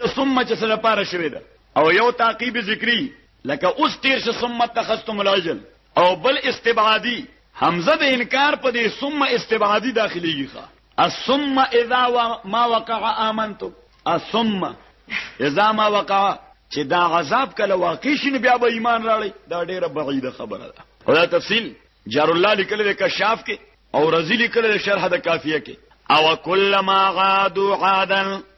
د ثم چې سره پاره شوی ده او یو تعقیب ذکری لکه اوس تیر شه ثم تخستم العجل او بل استبعادی حمزه د انکار په دې ثم استبعادی داخليږي ښا الثم اذا ما وقع امنتم الثم اذا ما وقع چې دا عذاب کله واقع شین بیا به ایمان راړي دا ډیره بعیده خبره ده خدا تفصیل جار الله لیکل د کشاف کې او رزی لیکل د شرح د کافیه کې او کلم عادو عادن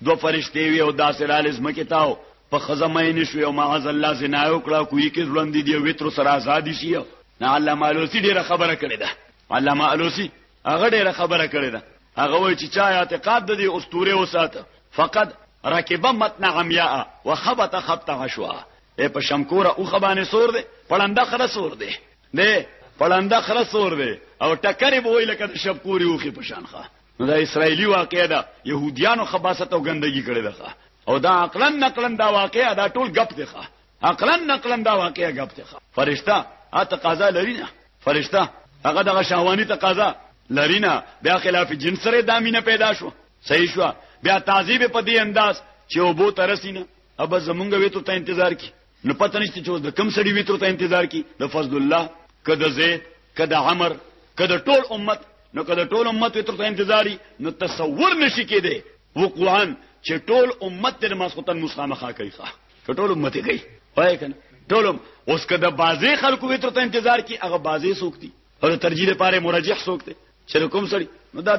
دو فرشتي وي او داسې را لزمکه تاو په خزمه نه شو او معاذ الله زنا وکړه کوی کې ځلند دی وتر سره آزاد شي نه علامه الوسی ډیره خبره کړې ده علامه الوسی هغه ډیره خبره کړې ده هغه وای چې چا اعتقاد د دې اسطوره وساته فقط رکب متن عمياء وخبط خبط عشوا اے په شمکور او خبانه سور دی پړنده خره سور دی نه پړنده خره سور دی او ټکرې بوې لکه د شپکوري اوخي په شانخه نو دا اسرایلی واقعه ده يهوديانو خباست او ګندګي کړې ده او دا عقلا نقلا دا واقعه دا ټول غپ دي ښه عقلا نقلا دا واقعه غپ دي ښه فرشتہ ا تقاضا لري نه فرشتہ هغه دغه شهواني تقاضا لري نه بیا خلاف جنس سره دامینه پیدا شو صحیح شو بیا تعذیب په دې انداز چې وبو ترسینه اب زمونږ وې ته انتظار کی نو پته نشته چې د کم سړي ویترو ته انتظار کی د فضل الله کده زید کده عمر کده ټول امت نو کده ټول امت ویترو ته انتظاری نو تصور نشي کېده وقوعا چې ټول امت د ماسختن مخامخه کوي ښه ټول امت کوي وای کنه ټول اوس کده بازي خلکو ویترو ته انتظار کی هغه بازي سوکتي او ترجیح لپاره مرجح سوکته چې کوم سړي نو دا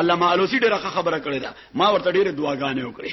علامه علوسی ډیره خبره کړې ده ما ورته ډیره دعاګانې وکړې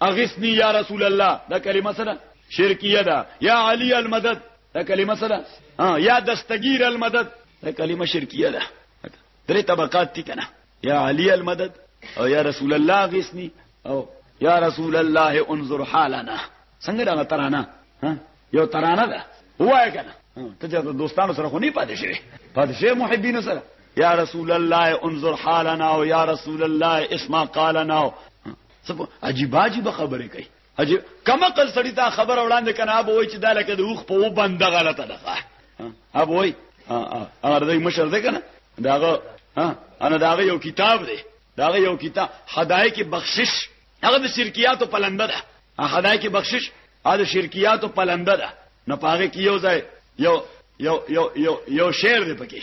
اغثنی یا رسول الله دا کلمه څه ده شرکیه ده یا علی المدد دا کلمه څه ده یا دستگیر المدد دا کلمه شرکیه ده درې طبقات دي کنه یا علی المدد او یا رسول الله اغثنی او یا رسول الله انظر حالنا څنګه دا ترانه یو ترانه ده وای کنه ته چې دوستانو سره خو نه پاتې شې پاتې شې محبین سره یا رسول الله انظر حالنا او یا رسول الله اسمع قالنا سب عجیب عجیب خبرې کوي عجیب کما قل سړی دا خبر وړاندې کنه اب وای چې دا لکه د اوخ په وبند غلطه ده اب وای هغه د مشر ده کنه داغه انا داغه یو کتاب دی داغه یو کتاب حدایق بخشش هغه د شرکیاتو پلنده ده حدایق بخشش هغه د شرکیاتو پلنده ده نه پاره کې یو ځای یو یو یو یو یو شعر دی پکې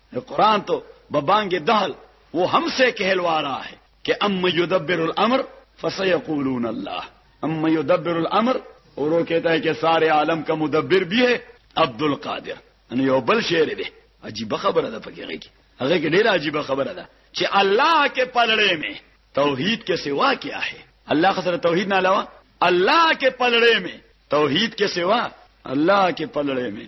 نو قرآن تو به بانګې دهل و هم سه کهلوا راه ہے کہ ام یدبر الامر فسیقولون الله ام یدبر الامر اور وہ کہتا ہے کہ سارے عالم کا مدبر بھی ہے عبد القادر ان یو بل شعر دی عجیب خبره ده پکې غږی هغه کې ډیره عجیب خبره ده چې الله کې پلړې مې توحید کې سوا کیا ہے الله خسر توحید نه علاوه الله کې پلړې مې توحید کې سوا الله کې پلړې مې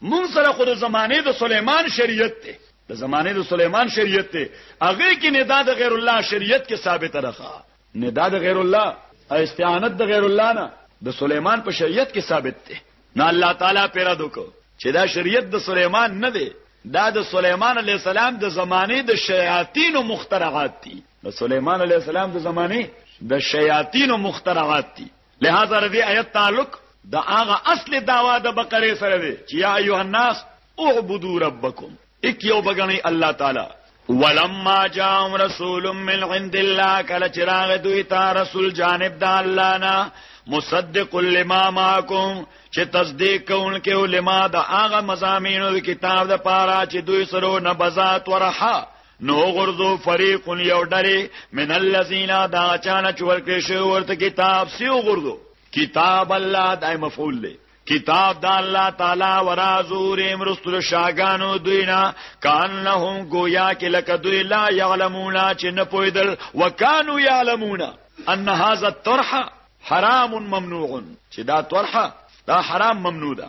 مونږ سره خو د زمانه د سليمان شریعت دی د زمانه د سليمان شریعت دی هغه کې نه دا د غیر الله شریعت کې ثابت راخه نه دا د غیر الله استعانت د غیر الله نه د سليمان په شریعت کې ثابت دی نه الله تعالی پیرا دوکو چې دا شریعت د سليمان نه دی دا د سليمان عليه السلام د زمانه د شیاطین او مخترعات دي د سليمان عليه السلام د زمانه د شیاطین او مخترعات دي لهذا د دې آیت تعلق د هغه اصل دعوا د بقره سره دی چې یا ایها الناس اعبدوا ربکم اک یو بغنی الله تعالی ولما جاءهم رسول من عند الله کله چراغ دوی ته رسول جانب د الله نه مصدق لما معكم چې تصدیق کوونکې علما د هغه مزامینو د کتاب د پاره چې دوی سره نه بزات ورحه نو غرزو فریق یو ډلې من الذین دا چانه چور کې شی ورته کتاب سی غرزو کتاب الله دای مفعول له کتاب د الله تعالی ورا زور امرستل شاګانو دوینا کانهم گویا کې لکه دوی لا یعلمون چې نه پویدل وکانو یعلمون ان هاذا الطرح حرام ممنوع چې دا طرح دا حرام ممنوع ده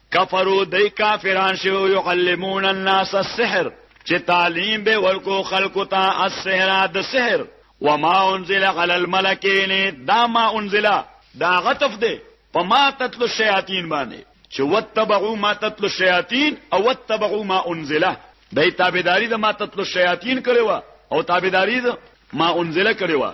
کفرو دی کافران شو يعلمون الناس السحر چې تعلیم به ورکو خلکو ته السحر د سحر وما انزل على الملكين دا ما انزل دا غطف دی په ما تتلو الشیاطین باندې چې وتبعوا ما تتلو الشیاطین او وتبعوا ما انزل دای تابعداري د ما تتلو الشیاطین کړو او تابعداري د ما انزل کړو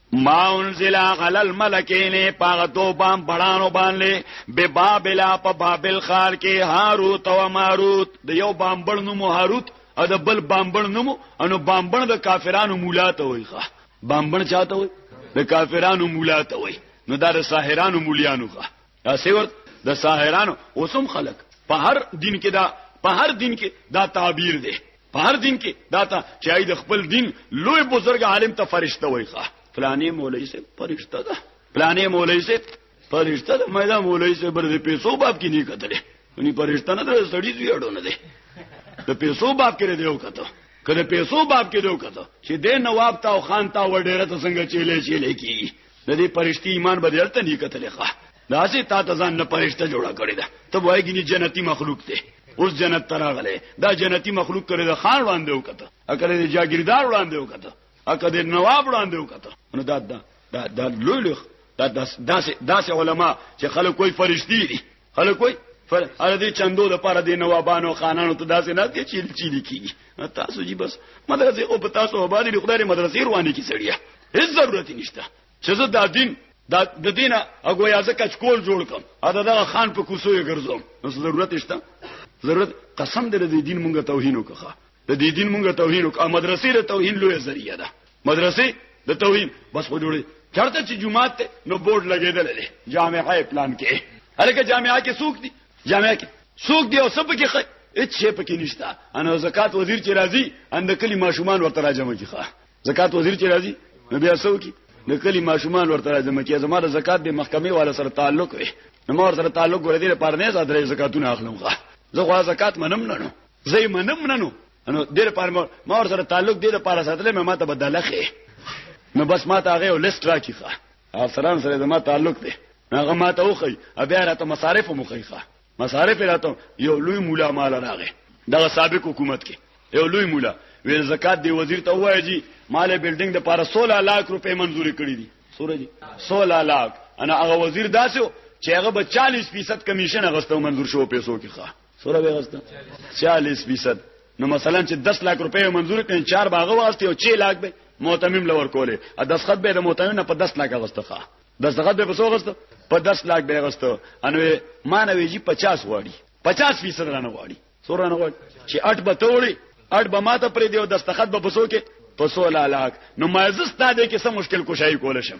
ما انزل علی الملکین پاغه دو بام بڑانو باندې به بابل په بابل خار کې هاروت او ماروت د یو بام بڑ نوم هاروت او د بل بام بڑ نوم انو بام بڑ د کافرانو مولا ته وای ښه بام بڑ چاته وای د کافرانو مولا ته وای نو دا د ساحرانو مولیانو ښه داسې ورته د ساحرانو اوسم خلق په هر دین کې دا په هر دین کې دا تعبیر دی په هر دین کې دا ته چې د خپل دین لوی بزرګ عالم ته فرشته وایي ښه فلانې مولوی سه فرشته ده فلانې مولوی سه فرشته ده مې دا مولوی سه بر دې پیسو باب کې نه کتلې ونی فرشته نه ده سړی دی اړو نه ده د پیسو باب کې دی وکړه کله پیسو باب کې دی وکړه چې د نواب تا او خان تا وړ ډیره څنګه چیلې چیلې کی د دې پرشتي ایمان به دلته نه کتلې ښه دا چې تا ته ځان نه پرشته جوړه کړې ده ته وایې ګینه جنتی مخلوق دی اوس جنت ته راغله دا جنتی مخلوق کړي د خان وړاندې وکړه اکه د جاګیردار وړاندې وکړه اکه د نواب وړاندې وکړه نو دا دا دا لوی لوی دا داسې داسې علما چې خلک کوئی فرشتي دي خلک وای فر اره دې چندو د پاره دې نوابانو خانانو ته داسې نه دي چیل چیل کیږي تاسو جی بس مدرسې او په تاسو آبادی د خدای مدرسې روانې کی سړیا هیڅ ضرورت نشته چې زه دا دین دا د دینه هغه یا زکه کول جوړ کوم ا دا خان په کوسو یې ګرځوم نو ضرورت نشته ضرورت قسم دې دې دین مونږه توهین وکړه د دې دین مونږه توهین وک ا مدرسې د توهین لوی ذریعہ ده مدرسې د توهین بس خو جوړي چرته چې جمعه ته نو بورډ لګیدل دي جامعه پلان کې هلکه جامعه کې سوق دي جامعه کې سوق دي او سب کې خي هیڅ شي پکې نشته انا زکات وزیر چې راځي اند کلی ماشومان ورته راجمه کی ښه زکات وزیر چې راځي نو بیا سو کی د کلی ماشومان ورته راځم چې زموږ زکات د محکمې والا سره تعلق وي نو مور سره تعلق ور دي پر نه زادرې زکاتونه اخلم غا زه غوا زکات منم نه نو زه یې منم نه نو نو د دې لپاره ما ما ور سره تعلق دې لپاره ساتلې مې ما ته بدله خې نو بس ما ته هغه یو لیست راکې ښه افسران سره زما تعلق دی هغه ما ته وخی بیا راته مصارف مو خی ښه مصارف راته یو لوی مولا مال راغې دغه سابق حکومت کې یو لوی مولا ویل زکات دی وزیر ته وایي جی مال بلډینګ د پاره 16 لک روپې منزوري کړې دي سورج 16 لک انا هغه وزیر داسو چې هغه به 40% کمیشن غوښتو منزور شو پیسو کې ښه سوره به وسته 40 فیصد نو مثلا چې 10 لک روپۍ منزور کړي چار باغ واسطه او 6 لک به معتمم لور کوله ا دسخط به د معتمم نه په 10 لک غوستخه دسخط به په سو غوسته په 10 لک به غوسته انو ما نه ویجی 50 واړي 50 فیصد رانه واړي سور رانه واړي چې 8 به توړي 8 به ماته پرې دیو دستخط به پسو کې پسو لالاک نو مازستا دې کې څه مشکل کوشای کول شم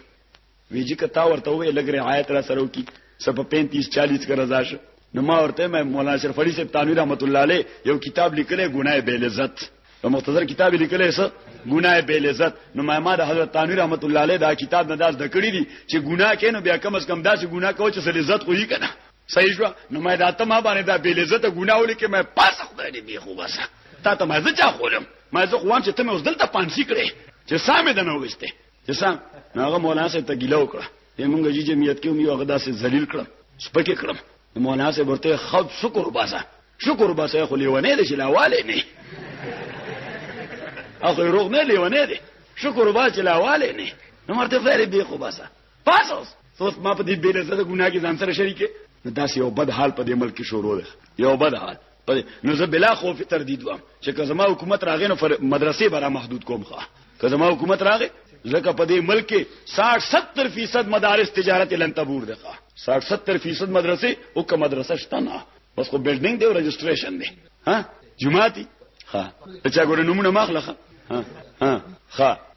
وی جی کتا ورته وی لګ رعایت را سره وکي سب 35 40 کا رضا شه نو ما ورته مې مولانا شرف علي صاحب تانوی رحمت الله علیه یو کتاب لیکلی ګناه به لذت په مختصر کتاب لیکلی څه ګناه به لذت نو ما ما د حضرت تانوی رحمت الله علیه دا کتاب نه داس دکړی دي چې ګناه کینو بیا کم از کم داسې ګناه کوي چې لذت خو یې کنه صحیح شو نو ما دا ته ما باندې دا به لذت ګناه ولیکې مې پاس خدای دې به خو بس تا ته ما زه چا خولم ما زه خوان چې ته مې اوس دلته پانسی کړې چې سامې دنه وسته یسا هغه مولانا سره تګیله وکړه موږ جی جمعیت کې یو غدا سره ذلیل کړم سپکه کړم مولانا سره ورته خود شکر باسه شکر باسه خو لیونه دي چې لاواله نه اخو روغ نه لیونه دي شکر باسه چې لاواله نه نو مرته فیر به خو باسه پاسوس اوس ما په دې بیل سره ګناه کې ځان سره شریکه داسې یو بد حال په دې ملک کې شروع دی یو بد حال پدې نو زه بلا خوف تردید وم چې که زما حکومت راغې نو مدرسې برا محدود کوم ښه که زما حکومت راغې ځکه په دې ملک کې 60 70 فیصد مدارس تجارت لن تبور ده 60 70 فیصد مدرسې او که مدرسه شته نه بس خو بلډینګ دی او رجسټریشن دی ها جمعاتي ها چې ګورې نمونه ماخله ها ها ها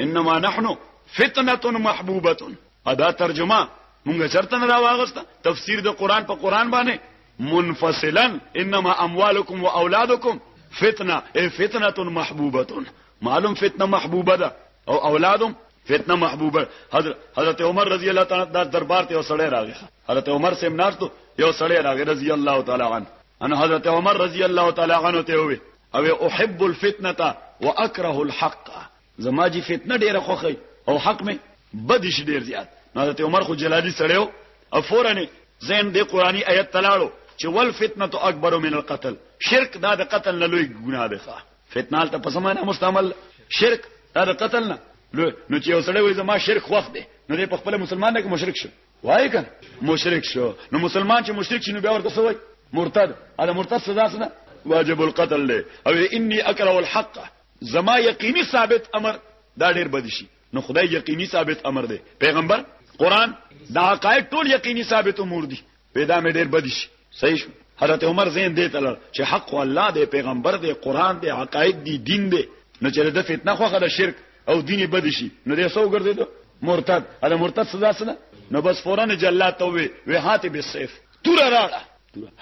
انما نحنو فتنه محبوبه ادا ترجمه مونږ چرته نه راوغسته تفسیر د قران په قران باندې منفصلا انما اموالکم واولادکم فتنه ای فتنه محبوبه معلوم فتنه محبوبه ده او اولادم فتنه محبوبه حضرت حضرت عمر رضی الله تعالی دا دربار ته وسړی راغی حضرت عمر سیمنار ته یو سړی راغی رضی الله تعالی عنه ان حضرت عمر رضی الله تعالی عنہ ته وی او احب الفتنه واكره الحق زما جی فتنه ډیره خوخی او حق می بدش ډیر زیات حضرت عمر خو جلالی سړیو او فورا زین د قرآنی آیت تلاړو چې ول فتنه تو اکبر من القتل شرک دا د قتل نه لوی ګناه ده فتنه ته پسمانه مستعمل شرک دا د قتل نه نو چې وسړی وي زما شرک خوښ دی نو دې په خپل مسلمان نه کې مشرک شو وای کنه مشرک شو نو مسلمان چې مشرک شي نو بیا ورته سوی مرتد اله مرتد سزا سره واجب القتل له او انی اکره الحق زما یقیني ثابت امر دا ډیر بد شي نو خدای یقیني ثابت امر دی پیغمبر قران دا حقایق ټول یقیني ثابت امور دي پیدا مې ډیر بد شي صحیح شو حضرت عمر زین دې تل چې حق الله دې پیغمبر دې قران دې عقاید دې دین دې نو چې د فتنه خوخه د شرک او دیني بد شي نو دې سو ګرځیدو مرتد اده مرتد سزا سره نو بس فورن جلات ته وی وی هاته به سیف تور راړه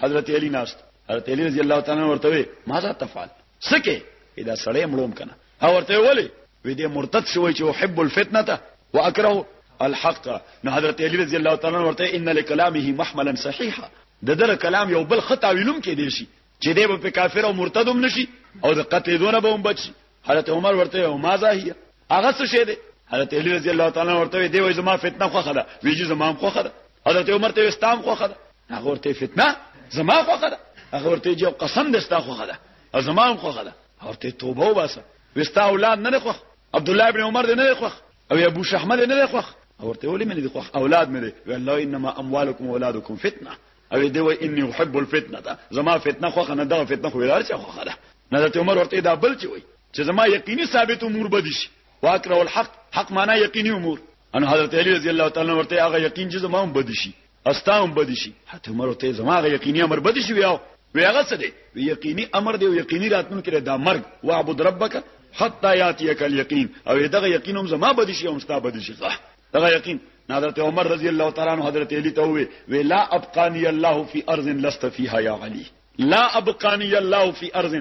حضرت علی ناست حضرت علی رضی الله تعالی ورته وی ماذا تفعل سکه دا سړی مړوم کنه او ورته ولی وې دې مرتد شوی چې احب الفتنه واکره الحق نو حضرت علی رضی الله تعالی عنہ ورته ان لکلامه محملا صحیحا د در کلام یو بل خطا ویلم کې دی شي چې دی په کافر او مرتد هم نشي او د قتل دونه به هم بچي حضرت عمر ورته او ما زاهیه هغه څه شه دی حضرت علی رضی الله تعالی ورته دی وای زما فتنه خو خدا ویجی زما خو خدا حضرت عمر ته استام خو خدا هغه ورته فتنه زما خوخه ده هغه ورته جو قسم دې ستا خوخه ده او زما هم خوخه ده ورته توبه وباسه وستا اولاد نه خوخ عبد الله ابن عمر دې نه خوخ او ابو شحمه دې نه خوخ ورته ولې مې دې خوخ اولاد مې دې والله انما اموالکم واولادکم فتنه او دې وای اني احب الفتنه ده زما فتنه خوخه نه ده فتنه خو ولر چې خوخه ده حضرت عمر ورته دا بل چې وای چې زما یقیني ثابت امور بدی شي واکره الحق حق معنا یقیني امور ان حضرت علی رضی الله تعالی ورته هغه یقین چې زما هم بدی شي ستا هم بد شي حتی عمر ته زما غ یقیني امر بد شي ویاو وی هغه څه دی وی یقیني امر دی او یقیني راتلونکي دی دا مرګ واعبد ربک حتا یاتیک الیقین او دغه یقین هم زما بد شي هم ستا بد شي صح دغه یقین حضرت عمر رضی الله تعالی عنہ حضرت علی ته وی وی لا ابقانی الله فی ارض لست فیها یا علی لا ابقانی الله فی ارض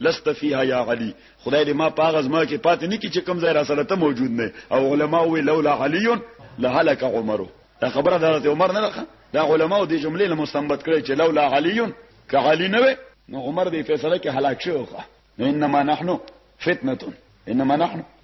لست فيها يا علي خدای دې ما پاغه زما کې پاتې نه کی چې کوم ځای را سره ته موجود نه او علما وی لولا علي لهلك عمره دا خبره د عمر نه ده دا علما دې جملې له مستنبط کړي چې لولا علي ک علي نه وي نو عمر دې فیصله کې هلاک شو انما نحنو فتنه انما نحنو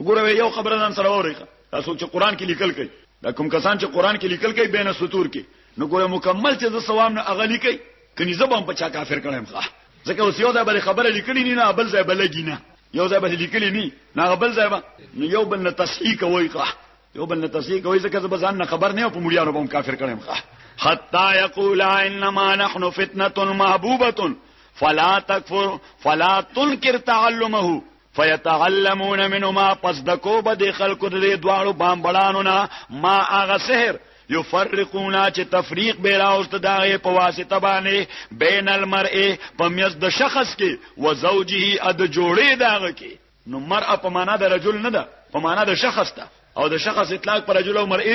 وګوره وې یو خبره ځان سره وره تاسو چې قران کې لیکل کوي دا کوم کسان چې قران کې لیکل کوي بین سطور کې نو ګوره مکمل چې د ثواب نه اغلی کوي کني زبم په چا کافر کړم ښه ځکه اوس یو ځای بل خبره لیکلی نه نه بل ځای بلګی نه یو ځای بل لیکلی نه نه بل ځای به نو یو بل نه تصحیح کوي ښه یو بل نه تصحیح کوي ځکه زه ځان نه خبر نه په مړیانو بم کافر کړم ښه حتا یقول انما نحن فتنه محبوبه فلا تکفر فلا تنکر تعلمه فیتعلمون منهما پس دکو به د خلکو د دې دواړو بامبړانو نه ما هغه سحر یفرقونا چې تفریق به راوست داغه په واسطه باندې بین المرء په میز د شخص کې و زوجه اد جوړې داغه کې نو مرء په معنا د رجل نه ده په معنا د شخص ته او د شخص اطلاق پر رجل او مرء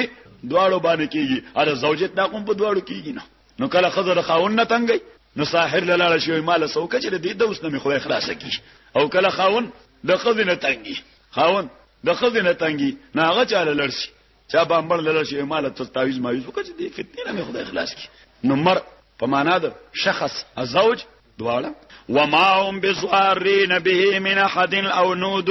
دواړو باندې کیږي اره زوجت دا کوم په دواړو کیږي نه نو کله خزه د خاون نه تنګي نو ساحر لاله شوی مال سوکه چې د دې د اوس نه مې خدای خلاص کی او کله خاون د خزه نه تنګي خاون د خزه نه تنګي نه هغه چاله لړسي چا بامبړ لاله شوی مال ته تعویز مایوز وکړي دې فتنه نه خدای خلاص کی نو مر په معنا د شخص ازوج دواړه وما هم بزوارین به من احد او نود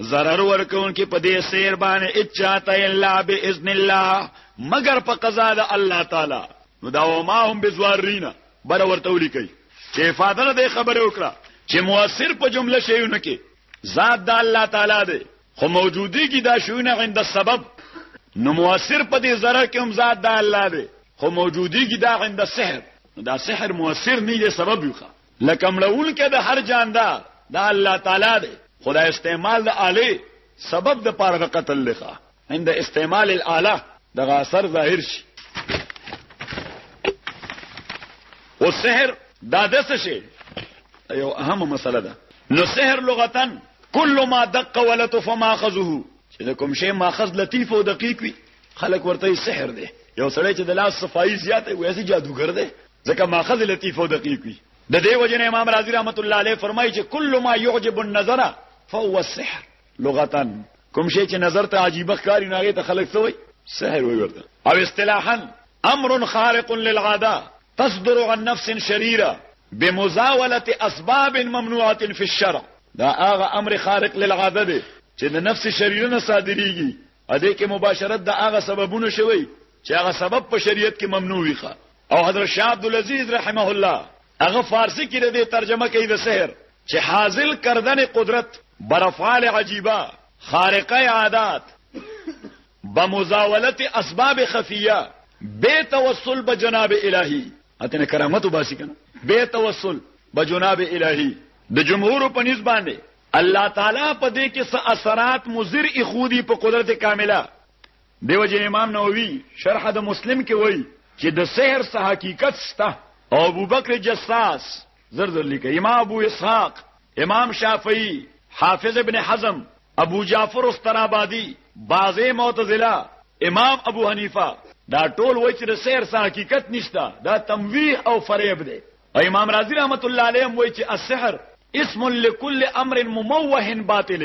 zarar ورکون کې په دې سیر باندې اچاته الا باذن الله مگر په قضا د الله تعالی نو دا وما هم بزوارین بر ورته ولیکي چې افاده د خبره وکړه چې موثر په جمله شیونه کې ذات د الله تعالی دی خو موجودی کی دا شیونه عند السبب نو موثر په دې ضرر کې هم ذات د الله دی خو موجودی کی دا عند السحر دا سحر موثر نه دی سبب یو لکه مړول کې د هر جاندار د الله تعالی دی خدا استعمال د الی سبب د پاره قتل لخوا عند استعمال الاله دغه اثر ظاهر شي او سحر دا د څه شي یو اهمه مسله ده نو سحر لغتا کل ما دق ولت فما خذه چې د کوم شی ماخذ لطیف او دقیق وي خلک ورته سحر دی یو سړی چې د لاس صفائی زیاته وي هسي جادوګر دی ځکه ماخذ لطیف او دقیق وي د دې وجنه امام رازی رحمت الله علیه فرمایي چې کل ما يعجب النظر فهو السحر لغتن کوم شی چې نظر ته عجیب ښکاری ناغه ته خلک سوی سحر وي ورته او اصطلاحا امر خارق للعاده تصدر عن نفس شريره بمزاوله اسباب ممنوعه في الشرع دا هغه امر خارق للعاده دی چې د نفس شريره نه صادريږي ا دې کې مباشرت د هغه سببونو شوی چې هغه سبب په شریعت کې ممنوع وي او حضرت شاه عبد العزيز رحمه الله هغه فارسی کې د ترجمه کوي د سحر چې حاضل کردن قدرت برفعال عجیبه خارقه عادات بمزاولت اسباب خفیه بے توسل بجناب الہی اتنه کرامت وباسي کنه بے توسل بجناب الہی د جمهور په نس باندې الله تعالی په دې کې څه اثرات مضر اخودي په قدرت کامله دیو جن امام نووي شرح د مسلم کې وایي چې د سحر څه حقیقت سته او ابوبکر جساس زر زر لیکي امام ابو اسحاق امام شافعي حافظ ابن حزم ابو جعفر استرابادي بعضي معتزله امام ابو حنیفه دا ټول وای چې د سیر سره حقیقت نشته دا تمویه او فریب دی او امام رازی رحمت الله علیه وای چې السحر اسم لكل امر مموه باطل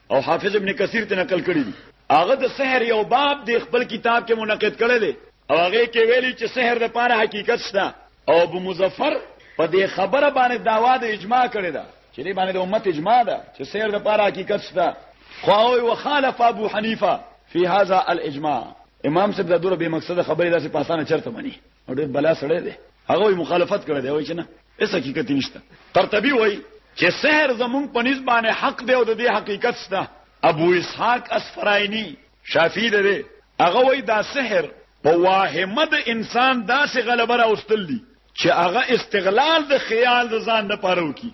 او حافظ ابن کثیر ته نقل کړی دی هغه د سحر یو باب د خپل کتاب کې منعقد کړی دی او هغه کې ویلي چې سحر د پاره حقیقت شته او ابو مظفر په دې خبره باندې داوا د اجماع کړی دا چې دې باندې د امت اجماع ده چې سحر د پاره حقیقت شته خو او خالف ابو حنیفه فی هذا الاجماع امام صاحب دا دوره به مقصد خبره داسې پاسانه چرته مني او ډېر بلا سړی دی هغه مخالفت کړی دی وای چې نه هیڅ حقیقت نشته قرطبي وایي چې سحر زمونږ په نسبت باندې حق دی او د دې حقیقت شته ابو اسحاق اسفراینی شافعی دی هغه وایي دا سحر په واهمه د انسان داسې غلبه راوستل دي چې هغه استغلال د خیال د ځان نه پاره وکي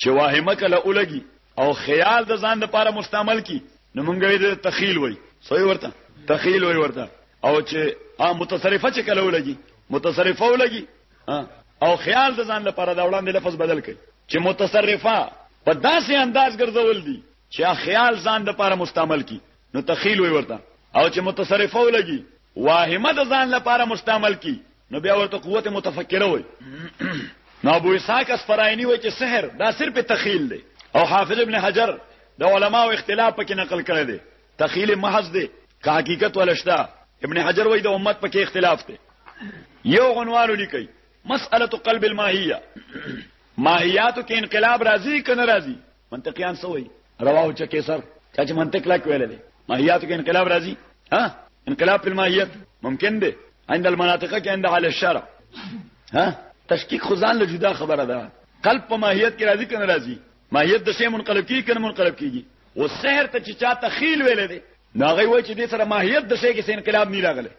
چې واهمه کله اولګي او خیال د ځان لپاره مستعمل کی نو مونږ یې تخیل وای سوی ورته تخیل وای ورته او چې متصرفه چې کله ولګي متصرفه ولګي او خیال د ځان لپاره دا وړاندې لفظ بدل کړي چې متصرفه په داسې انداز ګرځول دي چې خیال ځان لپاره مستعمل کی نو تخیل وي ورته او چې متصرفه ولګي واهمه د ځان لپاره مستعمل کی نو بیا ورته قوت متفکره وي نو ابو اسحاق اسفراینی وایي چې سحر دا صرف تخیل دی او حافظ ابن حجر د علماو اختلاف پکې نقل کړی دی تخیل محض دی که حقیقت ولشته ابن حجر وای د امت پکې اختلاف دی یو عنوان لیکي مسأله قلب الماهیه ماهیاتو کې انقلاب راځي کنه راځي منطقيان سوې رواو چا کیسر چا چې منطق لا کوي لري ماهیاتو کې انقلاب راځي ها انقلاب په ماهیت ممکن دی عند المناطق کې عند حال الشرع ها تشکیک خزان له جدا خبره ده قلب په ماهیت کې راځي کنه راځي ماهیت د شی منقلب کیږي کنه منقلب کیږي او سحر ته چې چا تخیل ویل دي نو هغه وایي چې د سره ماهیت د شی کې انقلاب نه راغلی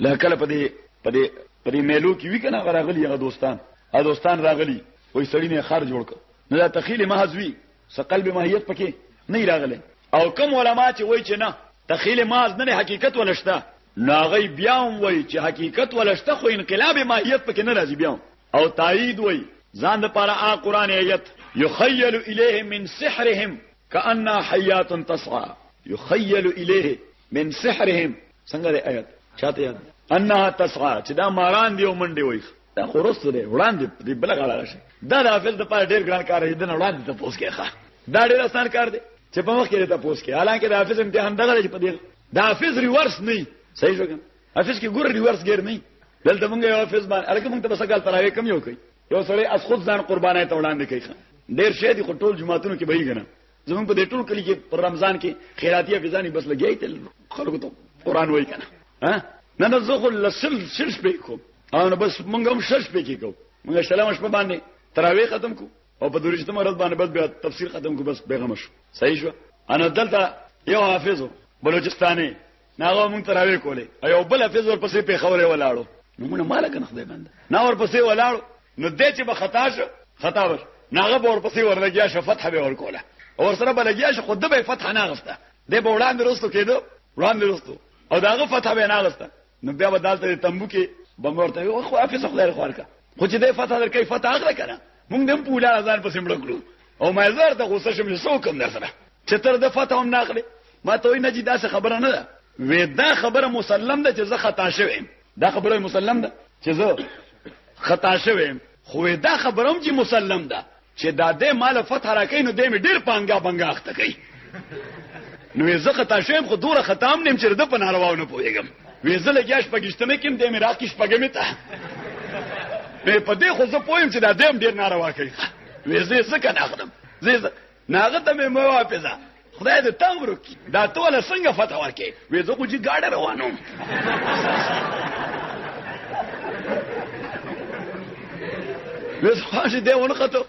له کله په دې په دې په دې میلو کې وی کنه راغلی هغه دوستان هغه دوستان راغلی وای سړی نه خار جوړ کړ نو دا تخیل محض وی سقل به ماهیت پکې نه راغلی او کم علما چې وای چې نه تخیل محض نه حقیقت ولشته ناغی بیا هم وای چې حقیقت ولشته خو انقلاب ماهیت پکې نه راځي بیا او تائید وي ځان د پاره آ قرآن ایت یخیل الیه من سحرهم کأنها حیات تسعا یخیل الیه من سحرهم څنګه دی آیت چاته یاد انها تسعا چې دا ماران دی او منډي وای دا خورست دی وړاندې دې بل غلا راشي دا د حافظ د پاره ډیر ګران کار دی نه وړاندې ته پوس کېخه دا ډیر آسان کار دی چې په مخ کې ته پوس کې حالانکه د حافظ امتحان دغه چې په دې دا حافظ ریورس نه صحیح شو حافظ کې ګور ریورس ګیر نه دلته مونږ یو حافظ باندې الکه مونږ ته بس کال تراوی کم یو کوي یو سړی از خود ځان قربانای ته وړاندې کوي ډیر شه دي ټول جماعتونو کې بهیږي نه زمونږ په دې ټول کلی کې پر رمضان کې خیراتي حافظانی بس لګیای تل خلکو ته قران وای کنه ها نه نه زه خو لسل شش په کوم او نه بس مونږ هم شش په کې کوم مونږ سلام شپه باندې تراوی ختم کو او په دریشته مرز باندې بس بیا تفسیر ختم کو بس بیغمش صحیح شو انا دلته یو حافظو بلوچستاني ناغه مونږ تراوی کولې ایو بل حافظ ورپسې په خورې ولاړو نو مونږ مالک نه خدای باندې نا ورپسې ولاړو نو دې چې به خطا شو خطا وش ناغه ورپسې ورلګیا شو فتح به ورکوله او سره بلګیا شو خود به فتح نه غسته دې به وړاندې رسو کېدو وړاندې رسو او داغه فتح به نه غسته نو بیا به دالته تمبو کې بمورته یو خو حافظ خدای خور کا خو چې دې فتح در کوي فتح اخره کړه مونږ دم پولا ځان پسې مړ کړو او مې زړه ته غوسه شم چې څوک هم در سره چې تر د فتح هم ناخلي ما ته وی نه جی دا څه خبره نه ده وې دا خبره مسلم ده چې زه خطا شوم دا خبره مسلم ده چې زه خطا شوم خو دا خبره هم چې مسلم ده چې دا د مال فتح راکې نو د مې ډیر پانګا بنګا اخته کوي نو زه خطا شوم خو دوره ختم نیم چې د پنارواو نه پوهیږم وې زه لګیاش پګشتمه کېم د مې راکیش پګمې ته په دې خو زه پوهیم چې دا دیم ډیر ناروا کوي وې زه څه کنه اخلم زه نه هغه ته مې مو واپس خدای دې تم ورکی دا ټول څنګه فتح ورکې وې زه خو چې گاډه روانم وېس خاص دې ونخته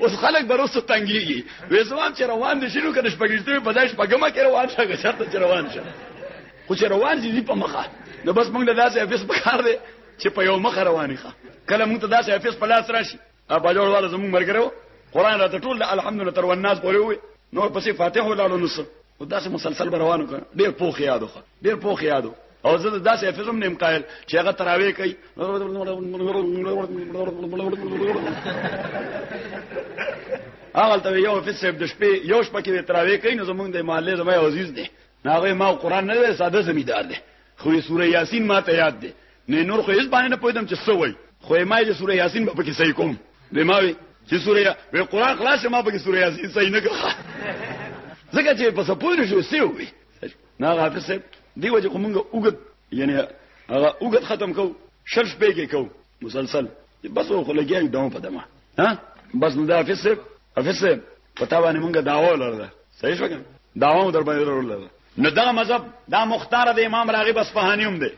اوس خلک بروسو تنګيږي وې ځوان چې روان دي شنو کنه شپږشتمه په داش پګما کې روان شګه شرط چې روان شه خو چې روان دي په مخه نو بس موږ له داسې افیس بکار دی چې په یو مخ رواني ښه کله موږ ته داسې افیس په لاس راشي دا باجوړ والا زموږ مرګره و قران راته ټول د الحمدلله تر والناس پورې وي نور پسې فاتح ولاړو نو څه او داسې مسلسل روانو کړ ډېر پوخ یادو ډېر پوخ یادو او زه داسې حفظم نیم قائل چې هغه تراوی کوي هغه ته یو حفظ صاحب د شپې یو شپه کې تراوی کوي نو زمونږ د محله زما عزیز دی ناغه ما قران نه ساده زمیدار دی خو سوره یاسین ما ته یاد دی نه نور خو هیڅ باندې نه پوهیدم چې څه وای خو ما چې سوره یاسین په کې صحیح کوم به ما وی چې سوره وی قران خلاص ما په کې سوره یاسین صحیح نه کړه ځکه چې په سپوږمۍ شو سی وی نه حافظ صاحب دی وجه کومګه وګت یعنی هغه وګت ختم کو شرش په کې کو مسلسل بس خو لګیا دم په دمه ها بس نو دا حافظ صاحب حافظ صاحب پتا باندې مونږه داوا لرله صحیح شو کنه داوا در باندې لرله نو دا مذهب دا مختار د امام راغب اصفهانی هم دی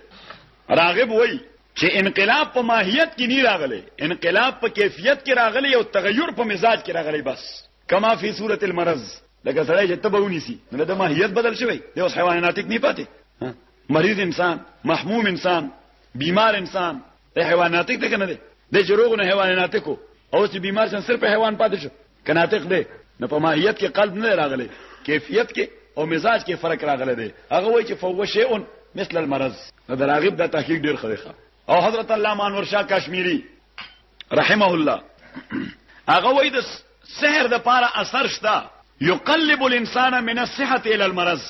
راغب وای چې انقلاب په ماهیت کې نه راغلی انقلاب په کیفیت کې راغلی او تغیر په مزاج کې راغلی بس کما فی صورت المرض لکه سړی چې تبه ونیسی نو د ماهیت بدل شوی دی اوس حیواناتیک نه پاتې مریض انسان محموم انسان بیمار انسان د حیواناتیک ته کنه دی د جروغ نه حیواناتیکو او چې بیمار شن صرف حیوان پاتې شو که ناطق دی نو په ماهیت کې قلب نه راغلی کیفیت کې او مزاج کې فرق راغلی دی هغه وایي چې فهو شیء مثل المرض نو دراغب دا تحقیق ډیر خو او حضرت علامه انور شاه کشمیری رحمه الله هغه وایي د سحر د پاره اثر شته یقلب الانسان من الصحه الى المرض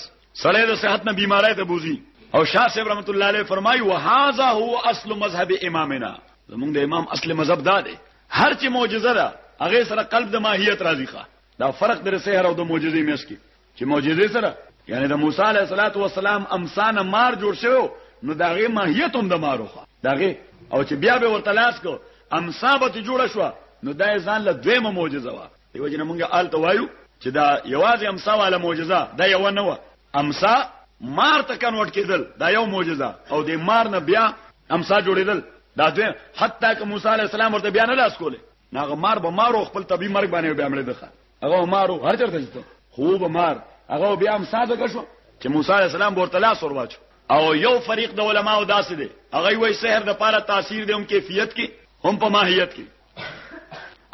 سړی د صحت نه بیماری ته بوزي او شاه صاحب رحمت الله علیه فرمایي وهذا هو اصل مذهب امامنا زمونږ د امام اصل مذهب دا دی هر چې معجزه ده هغه سره قلب د ماهیت راځي ښه دا فرق در سحر او د معجزې مېس کې چې معجزې سره یعنی د موسی علیه الصلاۃ والسلام امسان مار جوړ شو نو داغه ماهیت هم د مارو ښه داغه او چې بیا به ورته لاس کو امسابت جوړ شو نو دا ځان له دویمه معجزه وا دیو جن مونږه آل ته وایو چې دا یوازې امسا والا معجزه دا یو نه و امسا مار ته کنورټ کېدل دا یو معجزه او د مار نه بیا امسا جوړېدل دا دوی حتی که موسی علی السلام ورته بیا نه لاس کوله ناغه مار به مارو خپل طبي مرګ باندې بیا مړ دخه هغه مارو هر چرته ځته خو به مار هغه بیا امسا دغه شو چې موسی علی السلام ورته لاس ور واچو او یو فریق د علماو داسې دي هغه وایي سحر د پاره تاثیر دی هم کیفیت کې هم په ماهیت کې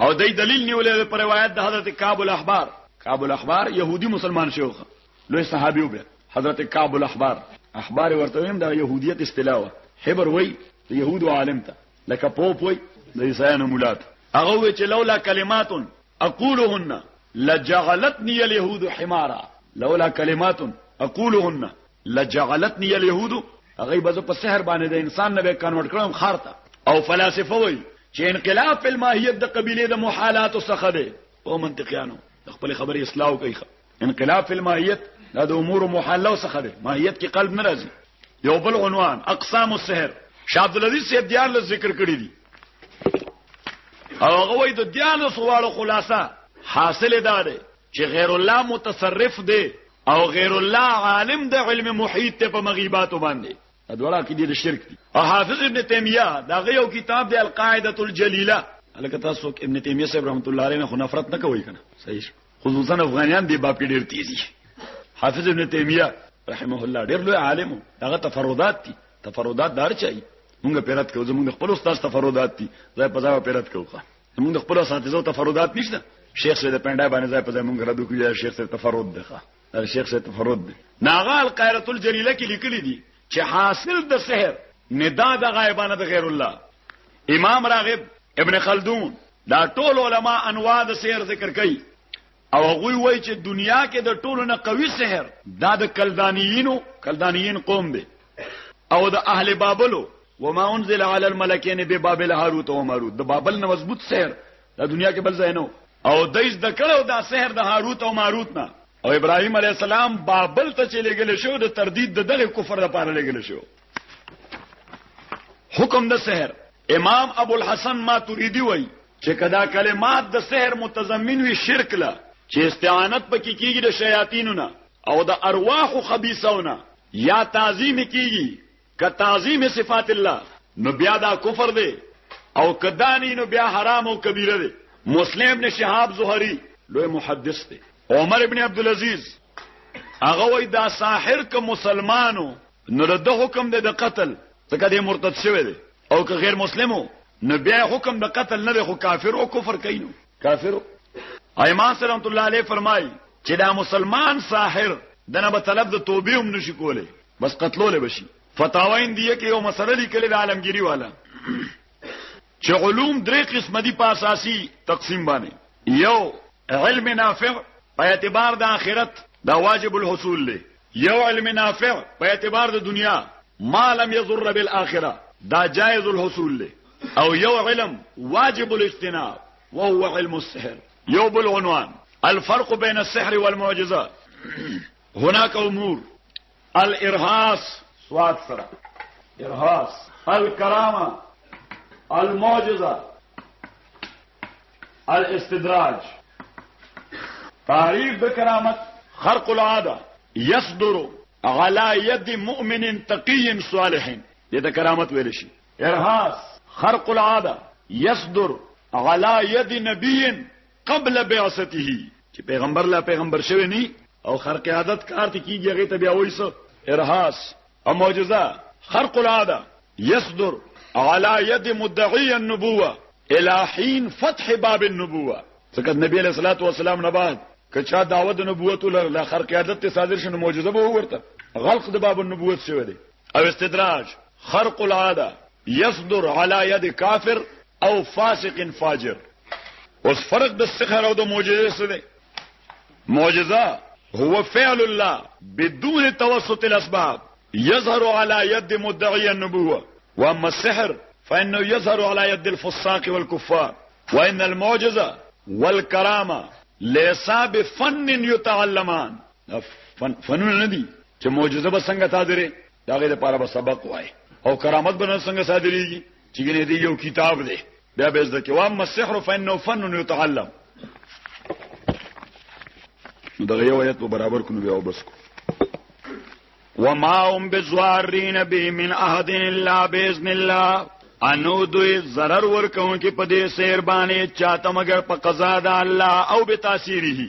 او دای دلیل نیولې پر روایت د حضرت کعب الاحبار کعب الاحبار يهودي مسلمان شوخ لوی صحابي وبه حضرت کعب الاحبار احبار ورته هم د يهودیت اصطلاح حبر وای د يهودو عالم ته لکه پوپ وای د عیسایانو مولات هغه وی چې لولا کلمات اقولهن لجعلتني اليهود حمارا لولا کلمات اقولهن لجعلتنی اليهود هغه به په سحر باندې د انسان نه به کنورټ کړم خارته او فلسفه وای چې انقلاب په ماهیت د قبيله د محالات څخه دی او منطقيانو خپل خبري اصلاح کوي انقلاب په ماهیت د امور محاله څخه دی ماهیت کې قلب ناراضي یو بل عنوان اقسام السحر شاه عبد العزيز صاحب دیار له ذکر کړی دي او هغه وای د دیانو سوالو خلاصه حاصل دار چې غیر الله متصرف دی او غیر الله عالم د علم محیط ته په مغیباتو باندې ادوړه کې دي شرک دي او حافظ ابن تیمیه دا یو کتاب دی القاعده الجلیله الکه تاسو ابن تیمیه صاحب رحمت الله علیه نه نفرت نه کوي کنه صحیح خصوصا افغانان دی باب کې ډیر تیزی حافظ ابن تیمیه رحمه الله ډیر لوی عالم هغه تفردات دي تفردات دار چي موږ پیرت کوو زموږ خپل استاد تفردات دي زه په ځای پیرت کوو موږ د خپل اساتذو تفردات نشته شیخ سید پنده باندې ځای په ځای موږ ردو کړی شیخ سید تفرد ده دا شیخ سید تفرد ده ناغه القاهره الجلیله کې لیکلي دي چې حاصل د سحر ندا د غایبانه د غیر الله امام راغب ابن خلدون دا ټول علما انواع د سحر ذکر کوي او هغوی وایي چې دنیا کې د ټولو نه قوي سحر دا د کلدانیینو کلدانیین قوم دی او د اهل بابلو وما انزل على الملكين ببابل هاروت او ماروت د بابل نه مضبوط سحر د دنیا کې بل ځای نه او دایز د کړو دا سحر د هاروت او ماروت نه او ابراهيم عليه السلام بابل ته چې لګل شو د تردید د دغه کفر لپاره لګل شو حکم د سحر امام ابو الحسن ماتوریدی وای چې که دا کلمات د سحر متضمن وي شرک له چې استعانت پکې کیږي د شیاطینو نه او د ارواح خبيثو نه یا تعظیم کیږي که تعظیم صفات الله نو بیا دا کفر دی او کدانی نو بیا حرام او کبیره دی مسلم ابن شهاب زهری لوی محدث دی عمر ابن عبد العزيز هغه وای دا ساحر که مسلمانو نو له د حکم دی د قتل ځکه دی مرتد شوی دی او که غیر مسلمو نو بیا حکم د قتل نه دی خو کافر او کفر کوي نو کافر ایمان سلام الله علیه فرمای چې دا مسلمان ساحر دنه به طلب د توبې هم نشي کوله بس قتلول بشي فتاوین دی کې یو مسله لیکل د عالمگیری والا چې علوم درې قسم دي په اساسي تقسیم باندې یو علم نافع په اعتبار د آخرت دا واجب الحصول دی یو علم نافع په اعتبار د دنیا ما لم یضر بالاخره دا جائز الحصول دی او یو علم واجب الاجتناب وهو علم السحر یو بل عنوان الفرق بين السحر والمعجزه هناك امور الارهاص، صاد سره، ارهاص. الکرامه، المعجزه، الاستدراج، تعریف د کرامت. خرق العاده، یصدر علی ید مؤمن تقی صالح، دې ته کرامت ویل شي. ارهاص، خرق العاده، یصدر علی ید نبی قبل بعثته چې پیغمبر لا پیغمبر شوی نه او خرق عادت کار ته کیږي هغه ته بیا وایي سو ارهاس او معجزه خرق العاده يصدر على يد مدعي النبوه الى حين فتح باب النبوه ځکه نبی له صلوات و سلام نه بعد کچا دعوت نبوت له خرق عادت ته صادر شنه معجزه به ورته غلق د باب النبوت شوی دی او استدراج خرق العاده يصدر على يد كافر او فاسق فاجر اوس فرق او د معجزه سره معجزه هو فعل الله بدون توسط الاسباب يظهر على يد مدعي النبوه وأما السحر فإنه يظهر على يد الفساق والكفار وإن المعجزة والكرامة ليس بفن يتعلمان دا فن فنونه نه دي چې معجزه به څنګه تادرې دا غي لپاره به سبق وای او کرامت به نه څنګه صادرېږي چې ګنې دی یو کتاب دی بیا به زده کې وام السحر فانه فن يتعلم دا یو آیت په برابر کونو بیا وبس کو وما هم بزوارین به من احد الا باذن الله انو دوی zarar ورکون کې په دې سیر باندې چاته مگر په قضا د الله او به تاثیره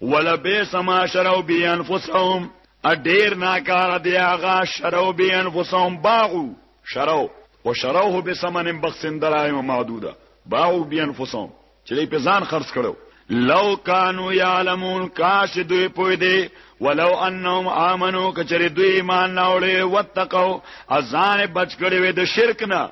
ولبیس ما شرو بی انفسهم ډیر ناکار دی هغه شرو بی انفسهم باغو شرو او شروه به سمن بخسن درایم محدوده باغو بی انفسهم چې په ځان خرڅ کړو لو کانو یعلمون کاش دوی پوی دی ولو انهم امنو کچری دوی ایمان ناوړي وتقو ازان بچ کړي وي د شرک نه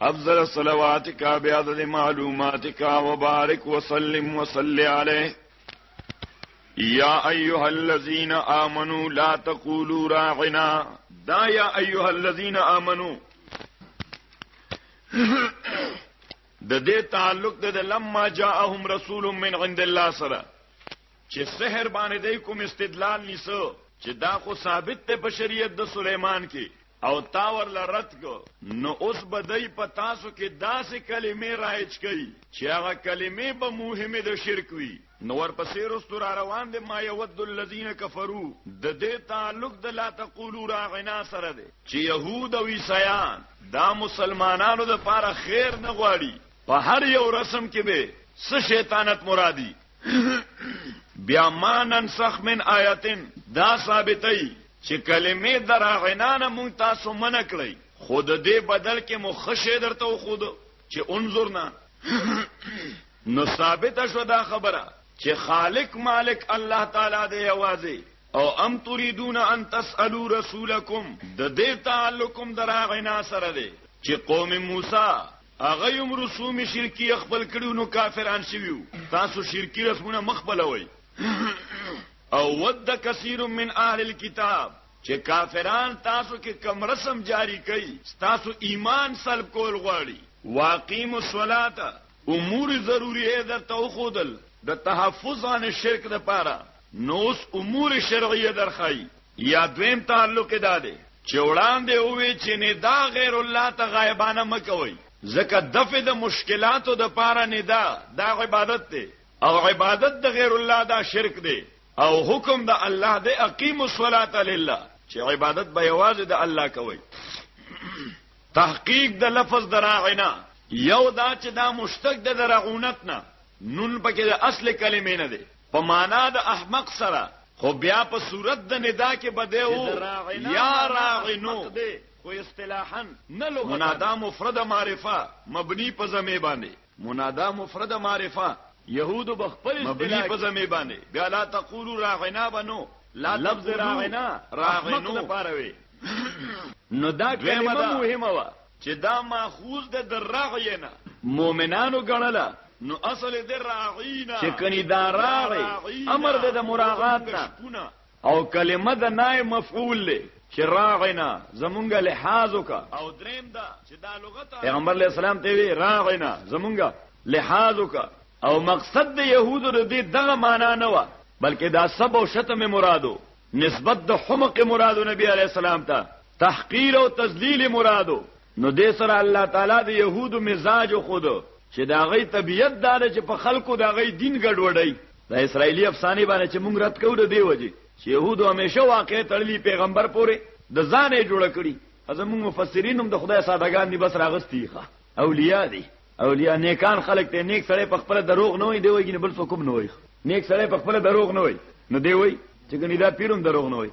افضل الصلواتک بیاض معلوماتک وبارک وسلم وصلی علیه یا ایها الذین آمنو لا تقولوا راعنا دا یا ایها الذین آمنو د دې تعلق د لما جاءهم رسول من عند الله سره چې سحر باندې د کوم استدلال نیسو چې دا خو ثابت ته په شریعت د سليمان کې او تا ورله رد کو نو اوس به دای په تاسو کې داسې کلمې رایج کوي چې هغه کلمې به مهمه د شرک وي نو ورپسې رستو را روان دي ما یود الذین کفرو د دې تعلق د لا تقولو راغنا سره دي چې يهود او عیسایان دا مسلمانانو د پاره خیر نه غواړي په هر یو رسم کې به څه شیطانت مرادي بیا مانن سخ من آیتن دا ثابتای چې کلمې د راعنا نه مونږ تاسو منع کړئ خو د دې بدل کې مو ښه شی درته وښود چې انظرنا نو ثابته شوه دا خبره چې خالق مالک الله تعالی دی یوازې او ام تريدون ان تسالو رسولکم د دې تعلقم دراغنا سره دی چې قوم موسی هغه یم رسوم شرکی خپل کړو نو کافران شویو تاسو شرکی رسمونه مخبلوي او ود کثیر من اهل الكتاب چې کافران تاسو کې کم رسم جاری کوي تاسو ایمان سلب کول غواړي واقیم الصلاه امور ضروری اې در ته خودل د تحفظ عن شرک د پاره نوس امور شرعیه درخای یا دویم تعلق داده چې وړاندې وې چې نه دا غیر الله ته غایبانه مکوي ځکه دفه د مشکلاتو د پاره نه دا دا عبادت ته او عبادت د غیر الله دا شرک دی او حکم د الله د اقیم الصلاه لله چې عبادت به یوازې د الله کوي تحقیق د لفظ دراعنا یو دا چې دا مشتق د دراعونت نه نون پکې د اصل کلمې نه دی په معنا د احمق سره خو بیا په صورت د ندا کې بده او یا راغنو خو اصطلاحا نه لغه منادا مفرد معرفه مبني په زمي باندې منادا مفرده معرفه يهودو به خپل اصطلاح کي مبني په ضمير باندې بيا لا تقولو راعنا به نو لفظ راعنا احمق لپاره وي نو دا کلمه مهمه وه چې دا ماخوذ ده د راعي نه مؤمنانو ګڼله نو اصل د راعينا چې کني دا راعي امر ده د مراعات نه او کلمه د نائب مفعول ده چې راعنا زمونږ لحاظ وکړه او دریم دا چې دا لغت پیغمبر علیه السلام ته وی راعنا زمونږ لحاظ وکړه او مقصد د يهودو د دې دغه معنا نه و بلکې دا سب او شتم مرادو نسبت د حمق مرادو نبی عليه السلام ته تحقیر او تذلیل مرادو نو دې سره الله تعالی د يهودو مزاج وښود چې د هغوی طبیعت دا دی چې په خلکو د هغوی دین ګډوډوي. د اسراییلي افسانې باندې چې موږ رد کوو د دې وجې چې یهودو همیشه واقعه تړلي پیغمبر پورې د ځانه یې جوړه کړي. زموږ مفسرین هم د خدای سادهګان دي بس راغستي ښه اولیاء دي اولیاء نیکان خلک ته نیک سړی په خپله دروغ نه وایي دی وایي ګینې بل څوک هم نه وایي نیک سړی په خپله دروغ نه وایي نو دی وایي چې ګنې دا پیر هم دروغ نه وایي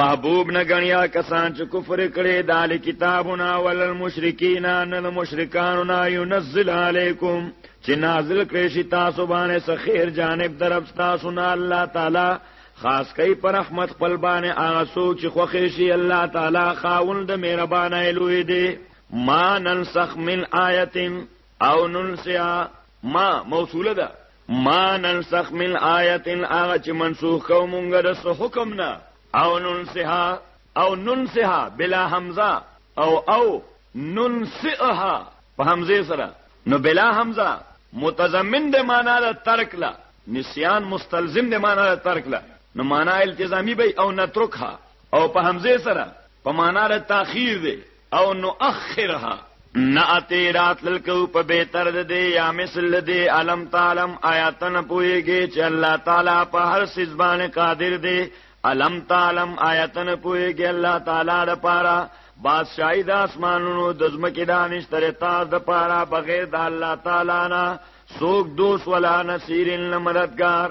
محبوب نه غنیا کسان چې کفر کړي دال کتابنا ولل مشرکین ان مشرکان نا ينزل علیکم چې نازل کړي شي تاسو باندې سخیر جانب درب تاسو نه الله تعالی خاص کوي پر رحمت خپل باندې هغه سوچ خوخي شي الله تعالی خاوند د مهربانه لوی دی ما ننسخ من آیه او ننسیا ما موصوله ده ما ننسخ من آیت هغه چې منسوخ کو مونږ د سو حکم نه او ننسها او ننسها بلا حمزه او او ننسها په حمزه سره نو بلا حمزه متضمن د معنا د ترک لا نسیان مستلزم د معنا د ترک لا نو معنا التزامی به او نترکها او په حمزه سره په معنا د تاخير دی او نؤخرها نه اتی راتل کو په به تر د دی یا مثل دی علم تعلم آیاتن پویږي چې الله تعالی په هر سیز باندې قادر دی علم تعلم آیاتن پویږي الله تعالی د پاره بادشاہی د اسمانونو د زمکه دانش تر تاز د پاره بغیر د الله تعالی نه سوک دوس ولا نصیرن لمددگار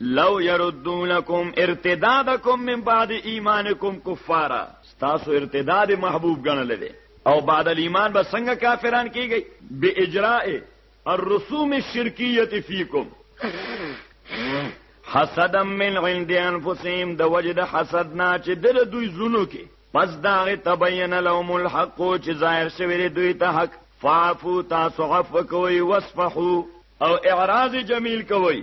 لو يردونکم ارتدادکم من بعد ایمانکم کفارا تاسو ارتداد محبوب ګڼل دي او بعد الايمان به څنګه کافران کیږي به اجراء الرسوم الشرکیه فیکم حسدا من عند انفسهم د وجد حسد نه چې دل دوی زونو کې پس داغه تبین لهم الحق چې ظاهر شوی دوی ته حق فعفو تاسو عفو کوي واسفحو او اعراض جمیل کوي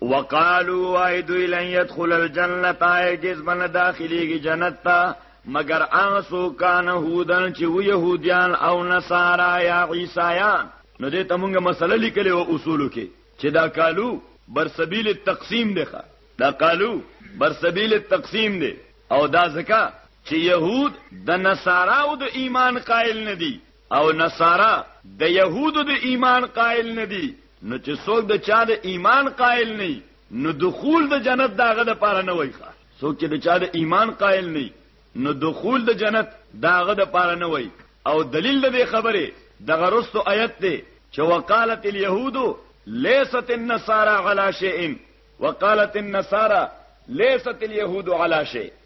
وقالو وای دوی لن يدخل الجنه هرگز من داخليږي جنت ته مگر هغه سو کان هودن چې و يهوديان او نصارا یا عیسایان نو دې ته موږ مسله لیکلې او اصولو کې چې دا قالو بر سبیل التقسیم دی دا قالو بر سبیل التقسیم دی او دا ځکه چې يهود د نصارا او د ایمان قائل نه دي او نصارا د يهودو د ایمان قائل نه دي نو چې څوک د چا د ایمان قائل نه نو دخول د جنت داغه د پاره نه وای ښه څوک چې د چا د ایمان قائل نه نو دخول د جنت داغه د پاره نه وای او دلیل د دې خبره دغه رستو آیت دی چې وقالت اليهود ليست النصارى على شيء وقالت النصارى ليست اليهود على شيء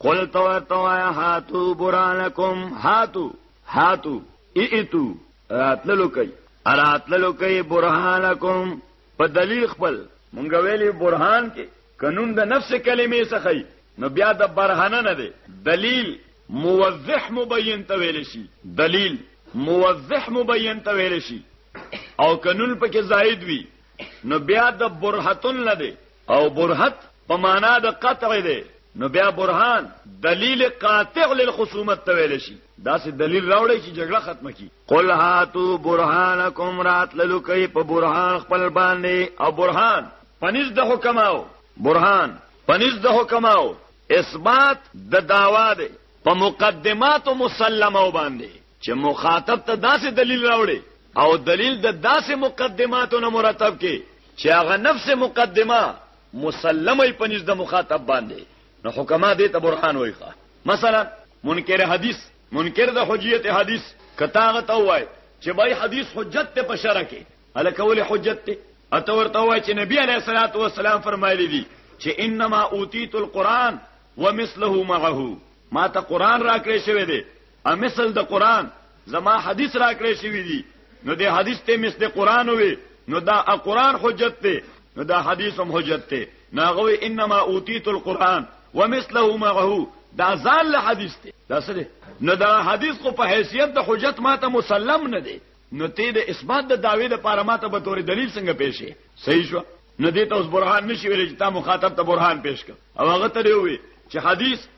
قل تو تو هاتو برانکم هاتو هاتو ایتو راتللو کوي راتللو کوي برهانکم په دلیل خپل مونږ ویلي برهان کې قانون د نفس کلمې څخه نو بیا د برهانه نه دی دلیل موضح مبین ته ویل شي دلیل موضح مبین ته ویل شي او قانون پکې زائد وي نو بیا د برهتن نه دی او برهت په معنا د قطع دی نو بیا برهان دلیل قاطع للخصومت ته ویل شي دا سه دلیل راوړی چې جګړه ختمه کی قل هاتو برهانکم رات للکی په برهان خپل باندې او برهان پنځ د حکماو برهان پنځ د حکماو اثبات د داوا دی په مقدمات مسلمه باندې چې مخاطب ته داسې دلیل راوړي او دلیل د داسې مقدماتو نه مرتب کې چې هغه نفس مقدمه مسلمه په نس د مخاطب باندې نو حکما دې ته برهان وایي مثلا منکر حدیث منکر د حجیت حدیث کتاغه ته وای چې بای حدیث حجت ته بشره کې الکول حجت ته اته ورته وای چې نبی علیه الصلاۃ والسلام فرمایلی دي چې انما اوتیت القرآن ومثله معه ما ته قرآن راکړې شوی دی ا مثل د قران زما حدیث راکړې شوی دی نو د حدیث ته مثل قران وي نو دا ا قران حجت ته نو دا حدیث هم حجت ته ناغوی انما اوتیت القران ومثله معه دا ځان له حدیث ته دا سره نو دا حدیث خو په حیثیت د حجت ماته مسلم نه دی نو ته د اثبات د داوی د پاره ماته به تور دلیل څنګه پېښې صحیح شو نو دې ته اوس برهان نشي ویل چې تا مخاطب ته برهان پېښ کړ او هغه ته وی چې حدیث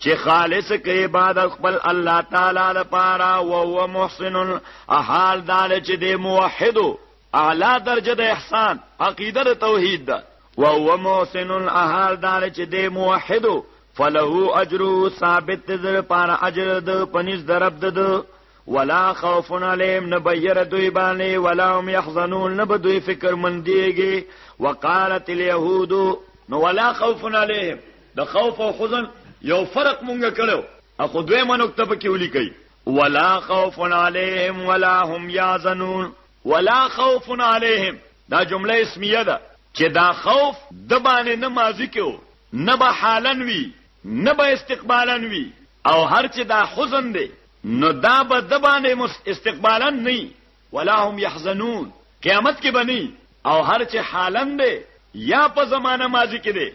چې خالص کې عبادت خپل الله تعالی لپاره او هو محسن احال دال چې د موحد اعلی درجه د احسان عقیده د توحید ده او هو محسن احال دال چې د موحد فله اجر ثابت در لپاره اجر د پنځ درب ده ولا خوف عليهم نبير دوی باندې ولا هم يحزنون نب دوی فکر منديږي وقالت اليهود نو ولا خوف عليهم د خوف او حزن یو فرق مونږ کړو اخو دویمه نقطه پکې ولیکي ولا خوف علیهم ولا هم یحزنون ولا خوف علیهم دا جمله اسمیه ده چې دا خوف د باندې نه ماضی کېو نه به حالن وی نه به استقبالن وی او هر چې دا حزن دی نو دا به د باندې استقبالن نه ولا هم يحزنون قیامت کې بني او هر چې حالن دی یا په زمانه ماضی کې دی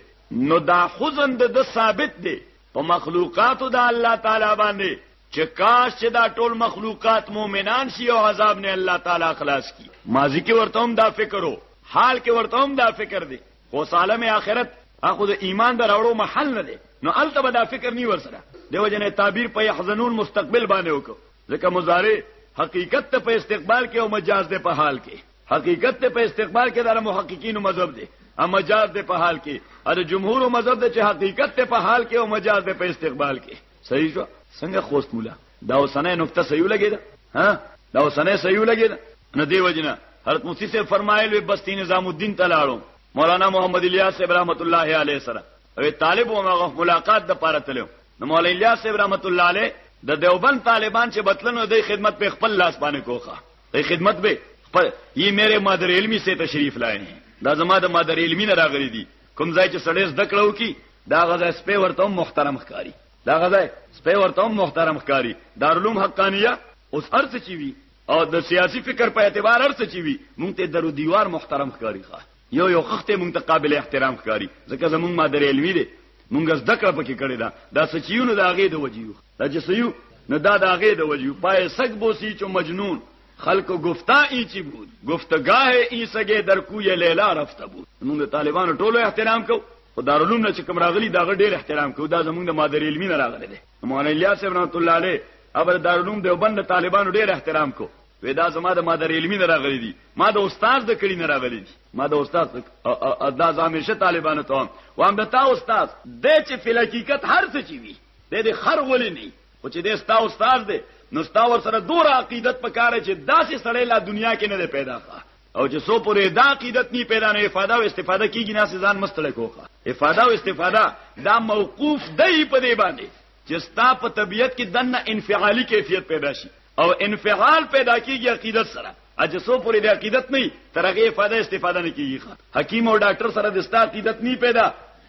نو دا خزن د ثابت دی په مخلوقاتو د الله تعالی باندې چې کاش چې دا ټول مخلوقات مؤمنان شي او عذاب نه الله تعالی خلاص کی ماضی کې ورته هم دا فکرو حال کې ورته هم دا فکر دی خو سالم آخرت اخو د ایمان دراوړو محل نه دی نو الته به دا فکر نی ورسره دیو جنې تعبیر په يحزنون مستقبل باندې وکړو ځکه مضارع حقیقت ته په استقبال کې او مجاز ده په حال کې حقیقت ته په استقبال کې د محققینو مذهب دی او مجاز ده په حال کې او د جمهور مذهب ده چې حقیقت ته په حال کې او مجاز ده په استقبال کې صحیح شو څنګه خوست مولا دا اوسنه نقطه صحیح لګی دا ها دا اوسنه صحیح لګی دا نه دی وجنه حضرت مفتی سے فرمایل وی بستی نظام الدین تلاړو مولانا محمد الیاس ابراهیم الله علیه سره او طالب و مغه ملاقات د پاره تلو نو مولا الیاس صاحب رحمت الله علیه د دیوبند طالبان چې بتلنو د خدمت په خپل لاس باندې کوخه د خدمت به خپل یی میرے مادر علمی سے تشریف لائے ہیں دا زما د مادر علمی نه راغلی دي کوم ځای چې سړی زده کړو کی دا غزا سپه ورته محترم ښکاری دا غزا سپه ورته محترم ښکاری دارالعلوم حقانیه اوس ارڅ چی وی او د سیاسی فکر په اعتبار ارڅ چی وی مونږ ته درو دیوار محترم ښکاری ښه یو یو خښت یې مونږ ته قابل احترام ښکاري، ځکه زمونږ مادرې علمي دی، مونږ زده کړه پکې کړې ده، دا څه چې یو نو د هغې د وجې یو، دا چې څه یو نو دا د هغې د وجې یو، پایې سګ بوسي چو مجنون، خلکو ګفتا ای چی بود، ګفتګاه ای سګې در کوی لیلا رفته بود. مونږ د طالبانو ټولو احترام کوو، خو دارالعلوم نه چې کوم راغلي د هغه ډېر احترام کوو، دا زمونږ د مادرې علمي نه راغلی دی، مولانا الیاس صاحب رحمت الله علیه هغه به د دارالعلوم دیوبند د طالبانو ډېر احترام کوو. وې دا زما د مادر علمي نه راغلي دي ما د استاد د کړي نه راغلي دي ما د استاد دا زامیشه طالبانو ته وام د تا استاد د چې فل حقیقت هر څه چی وي د دې خر ولې نه او چې د ستا استاد دی نو ستا ور سره دور عقیدت پکاره چې داسې سړی لا دنیا کې نه پیدا ښه او چې سو پورې دا عقیدت نی پیدا نه افاده او استفاده کیږي نه سزان مستړی کوخه افاده او استفاده دا موقوف دی په دی باندې چې ستا په طبیعت کې دنه انفعالي کیفیت پیدا شي او انفعال پیدا کیږي عقیدت سره اجسو پورې د عقیدت نه ترغه فائدہ استفاده نه کیږي حکیم او ډاکټر سره د ستا عقیدت نه پیدا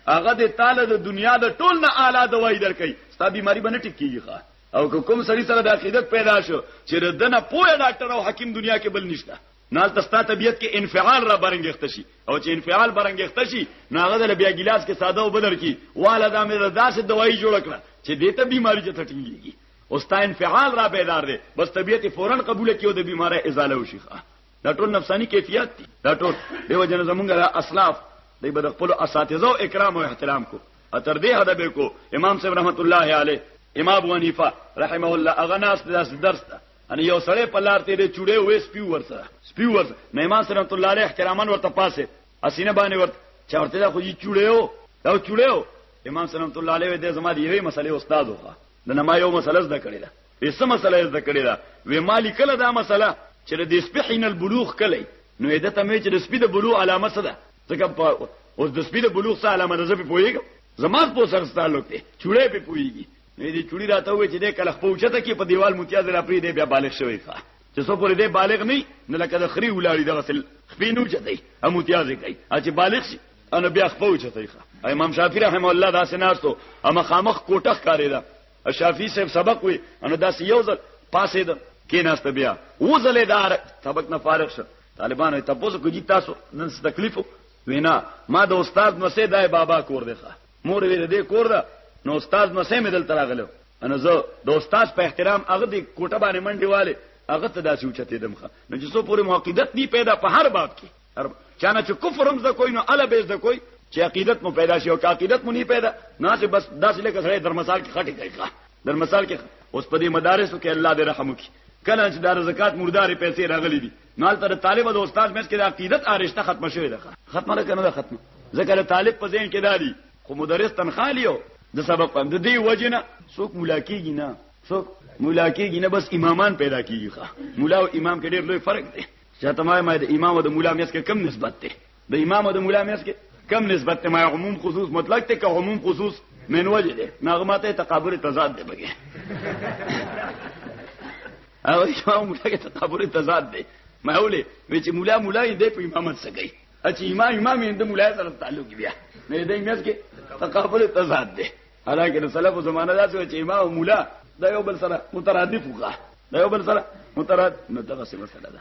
هغه د تعالی د دنیا د ټول نه اعلی دوايي درکې ستا بیماری باندې ټیک کیږي او کوم سړی سره د عقیدت پیدا شو چې دنه پوهه ډاکټر او حکیم دنیا کې بل نشته نو هلته ستا طبیعت کې انفعال را برنګښت شي او چې انفعال برنګښت شي نو هغه د بیا ګلاس کې ساده او بدر کی واله دا مې داسې دوايي جوړ کړه چې دې ته بیماری چې ټټنګيږي او ستا انفعال را بیدار دی بس طبیعت فورا قبول کیو د بیماری ازاله وشي دا ټول نفسانی کیفیت دي دا ټول دیو جن زمونږ اسلاف دی به خپل اساتذه او اکرام او احترام کو اتر دې هدا به کو امام صاحب رحمت الله علیه امام ابو حنیفه رحمه الله اغناس درس درس ان یو سړی په لار تیرې چوډې وې سپیو ورسره سپیو ورسره نه امام سنت الله علیه احترامن ورته پاسه اسینه باندې ورته چارته دا خو یې چوډېو دا چوډېو امام سنت الله علیه دې زما دی یوې مسلې استاد وخه د نما یو مسله زده کړې ده ایسه مسله زده کړې ده وې مالی کله دا مسله چې د سپحین البلوغ کله نو دې ته مې چې د سپید بلوغ علامه څه ده ځکه په اوس د سپید بلوغ څه علامه ده زه په پوهیږم زما په سر ستالو کې چوډې په پوهیږي نه دې چوری راته وې چې دې کله خپل چته کې په دیوال متیاز را پری دې بیا بالغ شوی ښا چې څو پورې دې بالغ نه نه لکه د خري ولاړی دغه سل خپینو چته هم متیاز کوي چې بالغ شي ان بیا خپل چته ښا امام شافعی رحم الله داسې ناشتو اما خامخ کوټخ کاری دا شافعی صاحب سبق وي ان داسې یو ځل پاسې ده کې ناست بیا و زله دار سبق نه فارغ شه طالبانو ته پوسو کوجی تاسو نن څه تکلیف وینا ما د استاد مسیح دای بابا کور دی ښا مور وې د دې کور ده نو استاد نو سمې دل تراغلو انا زه د استاد په احترام هغه د کوټه باندې منډي والے هغه ته داسې اوچته دم خو نو چې سو پورې موقیدت دی پیدا په هر باب کې هر چانه چې کفر هم زکوې نو الا به زکوې چې عقیدت مو پیدا شي او عقیدت مو نه پیدا نه چې بس داسې لکه سره درمسال کې خټه کوي ښا درمسال کې اوس په دې مدارسو کې الله دې رحم وکړي کله چې دار زکات مردارې پیسې راغلي دي نو هلته د طالب او د استاد مېز کې د عقیدت آرشته ختمه شوې ده ختمه ده که نه ده ختمه ځکه د طالب په ذهن کې دا دي خو مدرس تنخوا لیو د سبق په د دې وجه نه څوک ملا کېږي نه څوک ملا کېږي نه بس امامان پیدا کېږي ښه ملا او امام کې ډېر لوی فرق دی چې ته ما د امام او د ملا مېز کې کم نسبت دی د امام او د مولا مېز کې کم نسبت ته ما عموم خصوص مطلق ته که عموم خصوص من وجه ده نغمته تقابل تضاد ده بګي او امام مولا کې تقابل تضاد ده ما ولې وچ مولا مولا دې په امامت سګي اچ امام امام دې مولا سره تعلق بیا نه دې مېز کې تقابل تضاد ده حالانکه د سلف زمانه داسې چې امام او مولا دا یو بل سره مترادف وکړه دا یو بل سره مترادف نو دغه څه مسله ده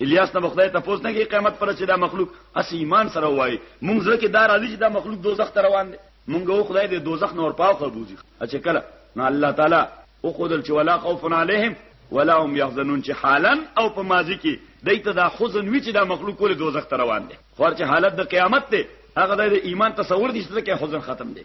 الیاس نه به خدای تپوس نه کوي قیامت پر چې دا مخلوق هسې ایمان سره ووایي مونږ زړه کې دا راځي چې دا مخلوق دوزخ ته روان دی مونږ و خدای دې دوزخ نه ورپاوخه بوځي چې کله نو الله تعالی وښودل چې ولا خوف علیهم ولا هم يحزنون چې حالا او په ماضي کې دای ته دا حزن وی چې دا مخلوق کول دوزخ ته روان دی خو چې حالت د قیامت دی هغه د ایمان تصور دي چې حزن ختم دی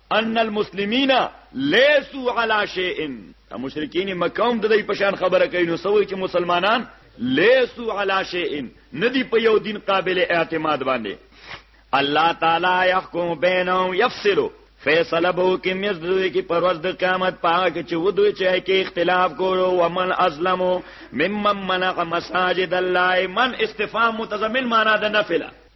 ان المسلمین لیسوا علی شیء دا مشرکین مکه هم د دې په شان خبره کوي نو سوي چې مسلمانان لیسوا علی شیء ندی په یو دین قابل اعتماد باندې الله تعالی يحكم بينهم يفصل فیصله بو کې مزدوی کې پرواز د قیامت پاک چې ودوی چې کې اختلاف کولو ومن ازلمو ممن منع مساجد الله من استفهام متضمن معنا د نفله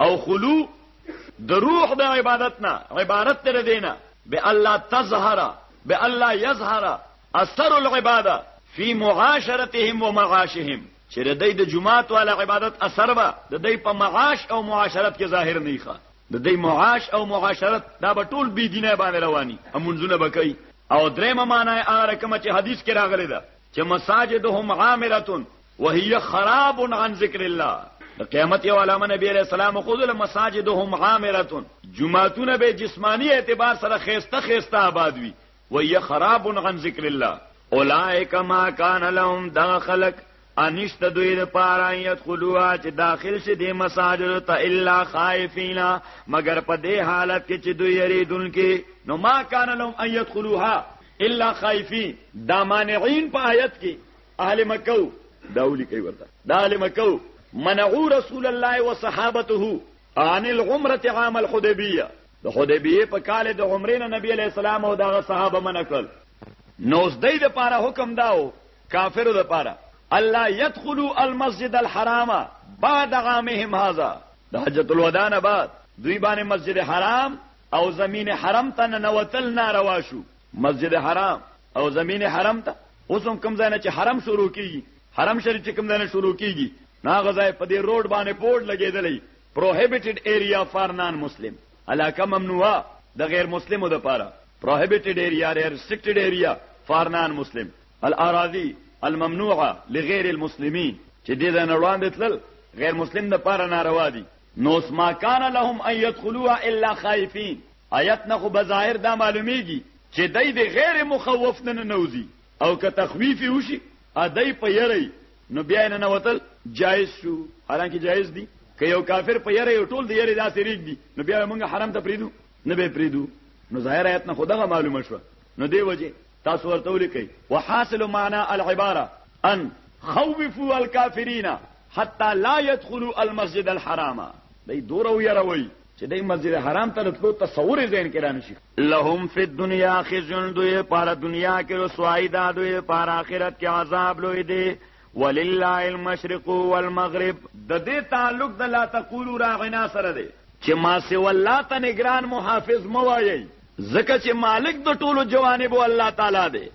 او خلو د روح د عبادت نه عبارت تر دینه به الله تظهر به الله یظهر اثر العباده فی معاشرتهم و معاشهم چې د دې د جماعت والا عبادت اثر به د دې په معاش او معاشرت کې ظاهر نه ښه د دې معاش او معاشرت دا به ټول بی دینه باندې رواني امونځونه بکای او درېمه معنی هغه کوم چې حدیث کې راغلی ده چې مساجدهم عامرتون وهي خراب عن ذکر الله د قیامت یو علامه نبی علیہ السلام خود له مساجدهم عامرتون جمعتون به جسمانی اعتبار سره خيسته خيسته آباد وي وهي خراب عن ذکر الله اولائک ما کان لهم دا خلق انشت دوی د پاره يدخلوا چې داخل شي د مساجد ته الا خائفینا مگر په دې حالت کې چې دوی یریدون کې نو ما کان لهم ان يدخلوها الا خائفین دا مانعين په آیت کې اهل مکه دا ولي کوي ورته دا اهل مکه منعو رسول الله وصحابته عن العمره عام الحديبيه د حدیبیه په کال د عمرې نه نبی علی السلام او دغه صحابه من کړل نو زدی د پاره حکم داو کافرو د پاره الله يدخلوا المسجد الحرام بعد عامهم هذا د حجۃ الوداع نه بعد دوی باندې مسجد حرام او زمین حرم ته ننوتل ناروا شو مسجد حرام او زمین حرم ته اوس هم کوم ځای نه چې حرم شروع کیږي حرم شریف چې کوم ځای نه شروع کیږي نا غزای په دې روډ باندې بورډ لګیدلې پروهیبټډ ایریا فار نان مسلم علاقه ممنوعه د غیر مسلمو لپاره پروهیبټډ ایریا ریسټریکټډ ایریا فار نان مسلم الاراضی الممنوعه لغیر المسلمین چې دې نه وړاندې تلل غیر مسلم د پاره ناروا دي نو اسما کان لهم ان يدخلوها الا خائفين آیت نه خو بظاهر دا معلومیږي چې دای د غیر مخوف نه نوځي او که تخویف وشي ادای په یری نو بیا نه نوتل جایز شو حالانکه جایز دي که یو کافر په یری یو ټول دی یری داسې ریګ دي نو بیا موږ حرام ته پریدو نه به پریدو نو ظاهر آیت نه خدغه معلومه شو نو دی وجه تاسو ورته ولیکئ وحاصل معنا العباره ان خوفوا الكافرين حتى لا يدخلوا المسجد الحرام دی دورو یروي چې د مسجد حرام ته تلو تصور یې ذهن کې را نشي لهم فی الدنیا خزن دوی پارا دنیا کې رسوایی دا دوی پارا آخرت کې عذاب لوی دی ولله المشرق والمغرب د دې تعلق د لا تقولوا راغنا سره دی چې ما سی والله ته نگران محافظ موایي زکه چې مالک د ټولو جوانب الله تعالی دی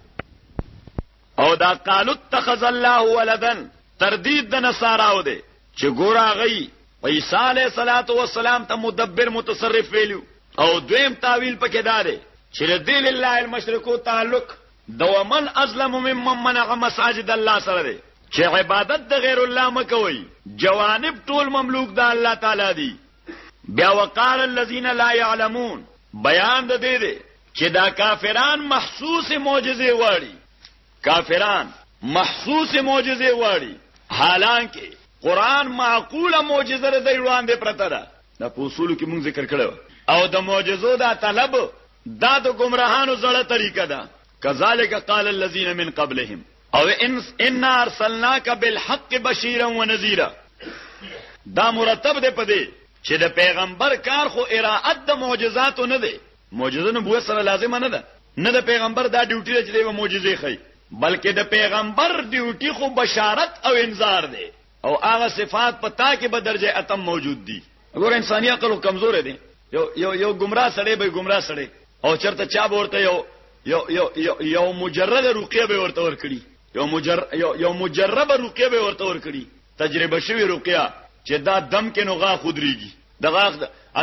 او دا قالو اتخذ الله ولدا تردید د نصاراو دی چې ګور هغه عیسی علیه صلوات و سلام ته مدبر متصرف ویلو او دویم تعویل پکې داري چې د لله المشرکو تعلق دومن ازلم ممن منع مساجد الله سره دی چې عبادت د غیر الله مکوي جوانب ټول مملوک د الله تعالی دی بیا وقال الذين لا يعلمون بیان د دې دی چې دا کافران محسوس معجزه واړي کافران محسوس معجزه واړي حالانکه قران معقوله معجزه ده دی وړاندې پرته ده دا په اصول کې موږ ذکر کړو او د معجزو دا طلب دا د گمراهانو زړه طریقه ده کذالک قال الذين من قبلهم او انا ارسلناک بالحق بشیرا ونذیرا دا مرتب دی په دې چې د پیغمبر کار خو اراعت د معجزاتو نه دی معجزه نبوت سره لازمه نه ده نه د پیغمبر دا ډیوټي ده چې د معجزې خي بلکې د پیغمبر ډیوټي خو بشارت او انذار دی او هغه صفات په تا کې به درجه اتم موجود دي ګور انساني عقل کمزور دی یو یو یو گمراه سړی به گمراه سړی او چرته چا به ورته یو یو یو یو, یو مجرد رقیه به ورته ورکړي یو مجر یو یو مجرب رقیه به ورته ورکړي تجربه شوی رقیه چې دا دم کې نو غا خودريږي د غا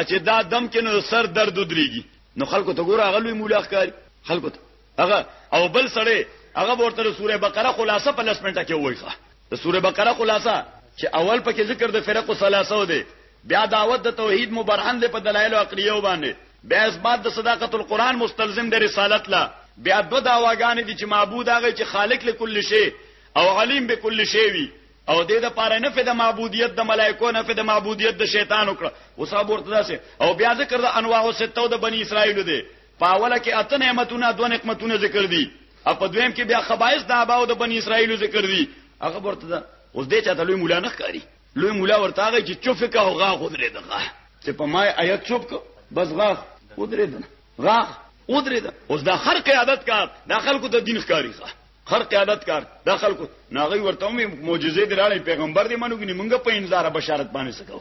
چې دا دم کې نو سر درد دريږي نو خلکو ته ګوره غلوي مولا ښکاری خلکو ته هغه او بل سړی هغه ورته د سوره بقره خلاصه په لس منټه کې وایخه د سوره بقره خلاصه چې اول پکې ذکر د فرقو ثلاثه دی بیا دعوت د توحید مبرهن دی په دلایل عقلیو باندې بیا اثبات د صداقت القرآن مستلزم د رسالت لا بیا دو داواګانې دي چې معبود هغه چې خالق لكل شی او علیم بكل شی وي او دې د پاره نه فد معبودیت د ملائکو نه فد معبودیت د شیطان وکړه اوسه ورته داسې او بیا ذکر د انواع او ستو د بنی اسرائیل دی په اوله کې اته نعمتونه دوه نقمتونه ذکر دي او په دویم کې بیا خبائث د اباو د بنی اسرائیل ذکر دي هغه ورته ده اوس دې چاته لوی مولا نه ښکاری لوی مولا ورته هغه چې چوف کا هغه خود لري دغه چې په ما آیت چوپ کو بس غاخ ودرې ده غاخ ودرې ده اوس دا خر قیادت کار دا خلکو د دین ښکاری ښه خر قیادت کار دا خلکو ناغي ورته مې معجزې دراړې پیغمبر دې منو کې مونږ په انذار بشارت باندې سکو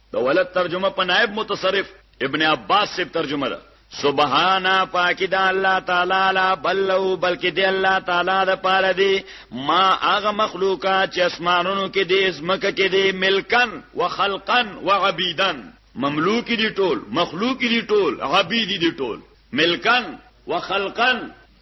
د ولد ترجمه په نائب متصرف ابن عباس سے ترجمه ده سبحانا پاکی دا الله تعالی لا بلو بلکې دی الله تعالی د پاره دی ما هغه مخلوقات چې اسمانونو کې دي اسمکه کې دي ملکن وخلقا وعبیدن مملوک دي ټول مخلوق دي ټول عبید دي ټول ملکن وخلقا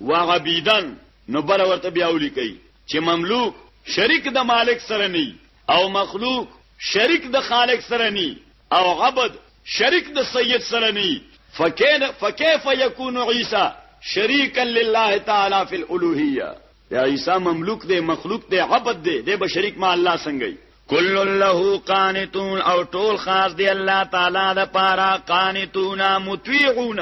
وعبیدن نو بر ورته بیا ولي کوي چې مملوک شریک د مالک سره نه او مخلوق شریک د خالق سره ني او عبد شریک د سید سره ني فکین فکیف یکون عیسی شریکا لله تعالی فی الالوهیه یا عیسی مملوک دی مخلوق دی عبد دی دی به شریک ما الله څنګه کل له قانتون او ټول خاص دی الله تعالی د پاره قانتون مطیعون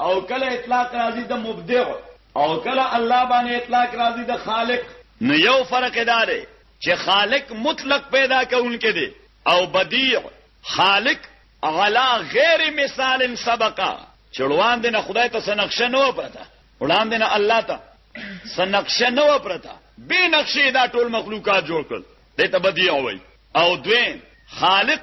او کله اطلاق راځي د مبدع او کله الله باندې اطلاق راځي د خالق نو یو فرق دا دی چې خالق مطلق پیدا کوونکې دی او بدیع خالق علا غیر مثال سبقا چړوان دې نه خدای ته سنقشه نو پرتا وړاندې نه الله ته سنقشه نو پرتا به نقشې دا ټول مخلوقات جوړ کړ دې ته بدیع وای او دوی خالق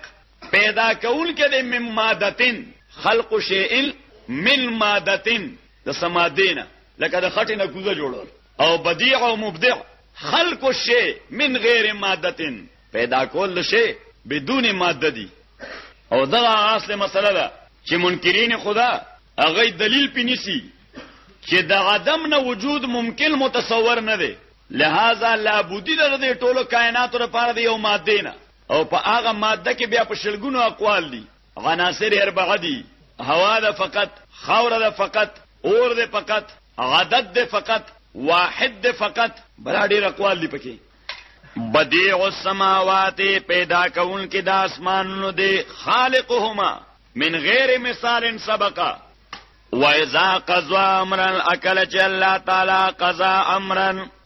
پیدا کوونکی دی من مادتن خلق شیئن من مادتن د سمادینا لکه د خټې نه کوزه جوړول او بدیع او مبدع خلق شی من غیر مادتن پیدا کول شی بدون ماده دی او دا اصل مسله ده چې منکرین خدا هغه دلیل پینیسی چې د عدم نه وجود ممکن متصور نه دی لہذا لابودی د دې ټولو کائنات لپاره دی یو ماده نه او په هغه ماده کې بیا په شلګونو اقوال دي عناصر اربعه دي هوا ده فقط خاور ده فقط اور ده فقط عدد ده فقط واحد ده فقط بلا ډیر اقوال دي پکې بدیع السماوات پیدا کون کې د اسمانونو دی خالقهما من غیر مثال سبقا و اذا قضا امرا اکل چې الله تعالی قضا امرا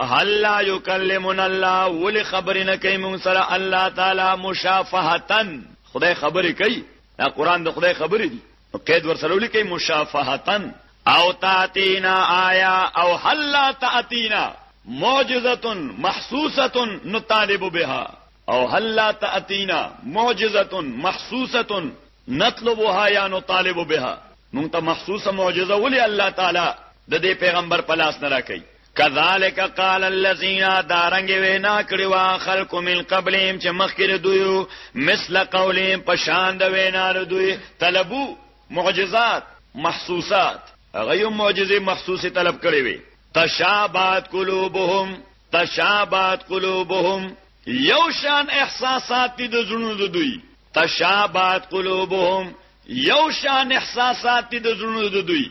هل لا یکلمنا الله ول خبر نه کوي مون سره الله تعالی مشافهتن خدای خبرې کوي دا قران د خدای خبرې دي قید ورسره لیکي مشافهتن او تاتینا آیا او هل لا تاتینا معجزه محسوسه نطالب بها او هل لا تاتینا معجزه محسوسه نطلبها یا نطالب بها مونږ ته محسوسه معجزه ولې الله تعالی د دې پیغمبر په لاس نه راکړي کذالک قال الذين دارنګ وینا کړي وا خلق من قبلهم چې مخکره دوی مثل قولهم پشان د وینا دوی طلبو معجزات محسوسات غيو معجزه محسوسه طلب کړي وي تشابات قلوبهم تشابات قلوبهم یو شان احساسات دي د زړونو د دوی تشابات قلوبهم یو شان احساسات دي د زړونو د دوی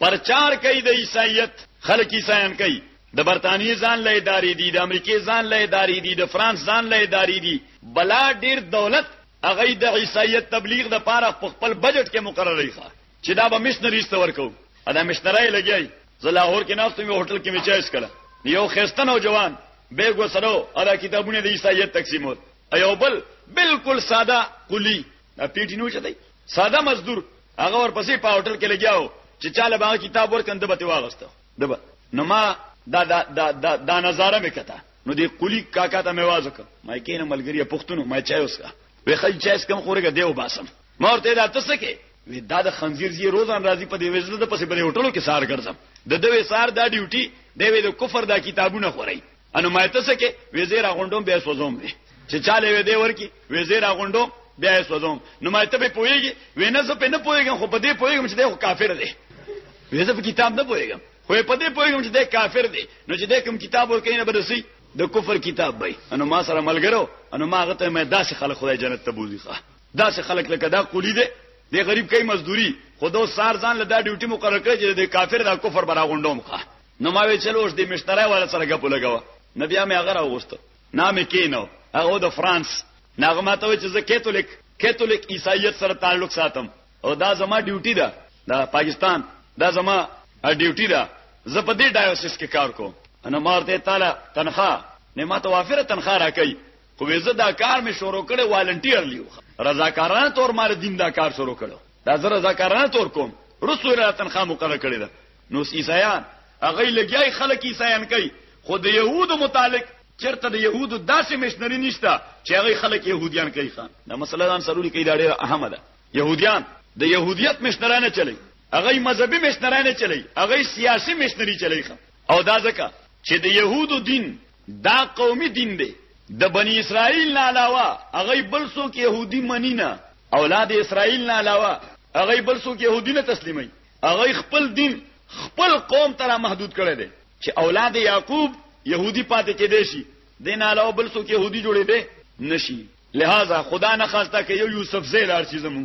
پرچار کوي د عیسایت خلک عیسایان کوي د برتانیې ځان له ادارې دي د امریکې ځان له ادارې دي د فرانس ځان له ادارې دي بلا ډیر دولت هغه د عیسایت تبلیغ د پاره په خپل بجټ کې مقررې ښه چې دا به مشنریز ته ورکو ادا مشنرای لګي زه لاهور کې ناست مې هوټل کې میچایس کړه یو خسته نو جوان بیگ وسرو ادا کتابونه د عیسایت تقسیمول ایو بل بالکل ساده کلی دا پیټی نو چته ساده مزدور هغه ورپسې په هوټل کې لګیاو چې چاله باغ کتاب ورکند به ته واغسته دبا نو ما دا دا دا دا, دا نظاره وکړه نو دی قلی کاکا ته میواز وکړ ما کینه ملګری پښتون ما چای وسکا وی خل چای سکم خورګه دیو باسم ما ورته دا تاسو کې وی دا د خنزیر زی روزان راضی په دی وزله د پسې په هوټلو کې سار ګرځم د دوی سار دا ډیوټي دی وی د کفر دا کتابونه خورای انو ما ته څه کې ویزه را غونډوم بیا سوزوم چې چاله وې دی ورکی ویزه را غونډوم بیا سوزوم نو ما ته به پويږي وینه زه په نه پويږم خو په دې پويږم چې دی کافر دی ویزه په کتاب نه پويږم خو په دې پويږم چې دی کافر دی نو چې دی کوم کتاب ورکې نه برسي د کفر کتاب به انو ما سره ملګرو انو ما غته مې داسې خلک خدای جنت ته بوزي ښه داسې خلک لکه دا قولي دي د غریب کوي مزدوري خو دو سار ځان له دا ډیوټي مقرر کړی چې د کافر د کفر برا غونډوم ښه نو ما وی چلوش دی مشترای والا سره غپو لګاوه نو بیا مې هغه راوغوښته نامې کینو هغه د فرانس ناغه ماته وی چې زه کیتولیک کیتولیک عیسایت سره تعلق ساتم او دا زما ډیوټي ده دا پاکستان دا زما ډیوټي ده زه په دې ډایوسس کې کار کوم انا مارته تعالی تنخواه نه ما توافره تنخواه راکې خو زه دا کار مې شروع کړې والنټیر لیو رضاکارانه تور مال دین دا کار شروع کړو دا زه رضاکارانه تور کوم رسو را تنخوا مقرره کړی ده نو عیسایان هغه لګیای خلک عیسایان کوي خو د يهودو متعلق چرته د يهودو داسې مشنری نشته چې هغه خلک يهوديان کوي خان دا مسله ځان سروري کوي دا ډیره اهمه ده يهوديان د يهودیت مشنرانه چلی هغه مذهبي مشنرانه چلی هغه سیاسي مشنری چلی خان او دا ځکه چې د يهودو دین دا قومي دين دی د بني اسرائيل نه علاوه هغه بل څوک يهودي مني نه اولاد اسرائيل نه علاوه هغه بل څوک يهودي نه تسليمي هغه خپل دين خپل قوم ترا محدود کړی دی چې اولاد يعقوب يهودي پاتې کېدې شي دین علاوه بل څوک يهودي جوړې دي نشي لہذا خدا نه خواسته کې یو یوسف زیلار چې زمو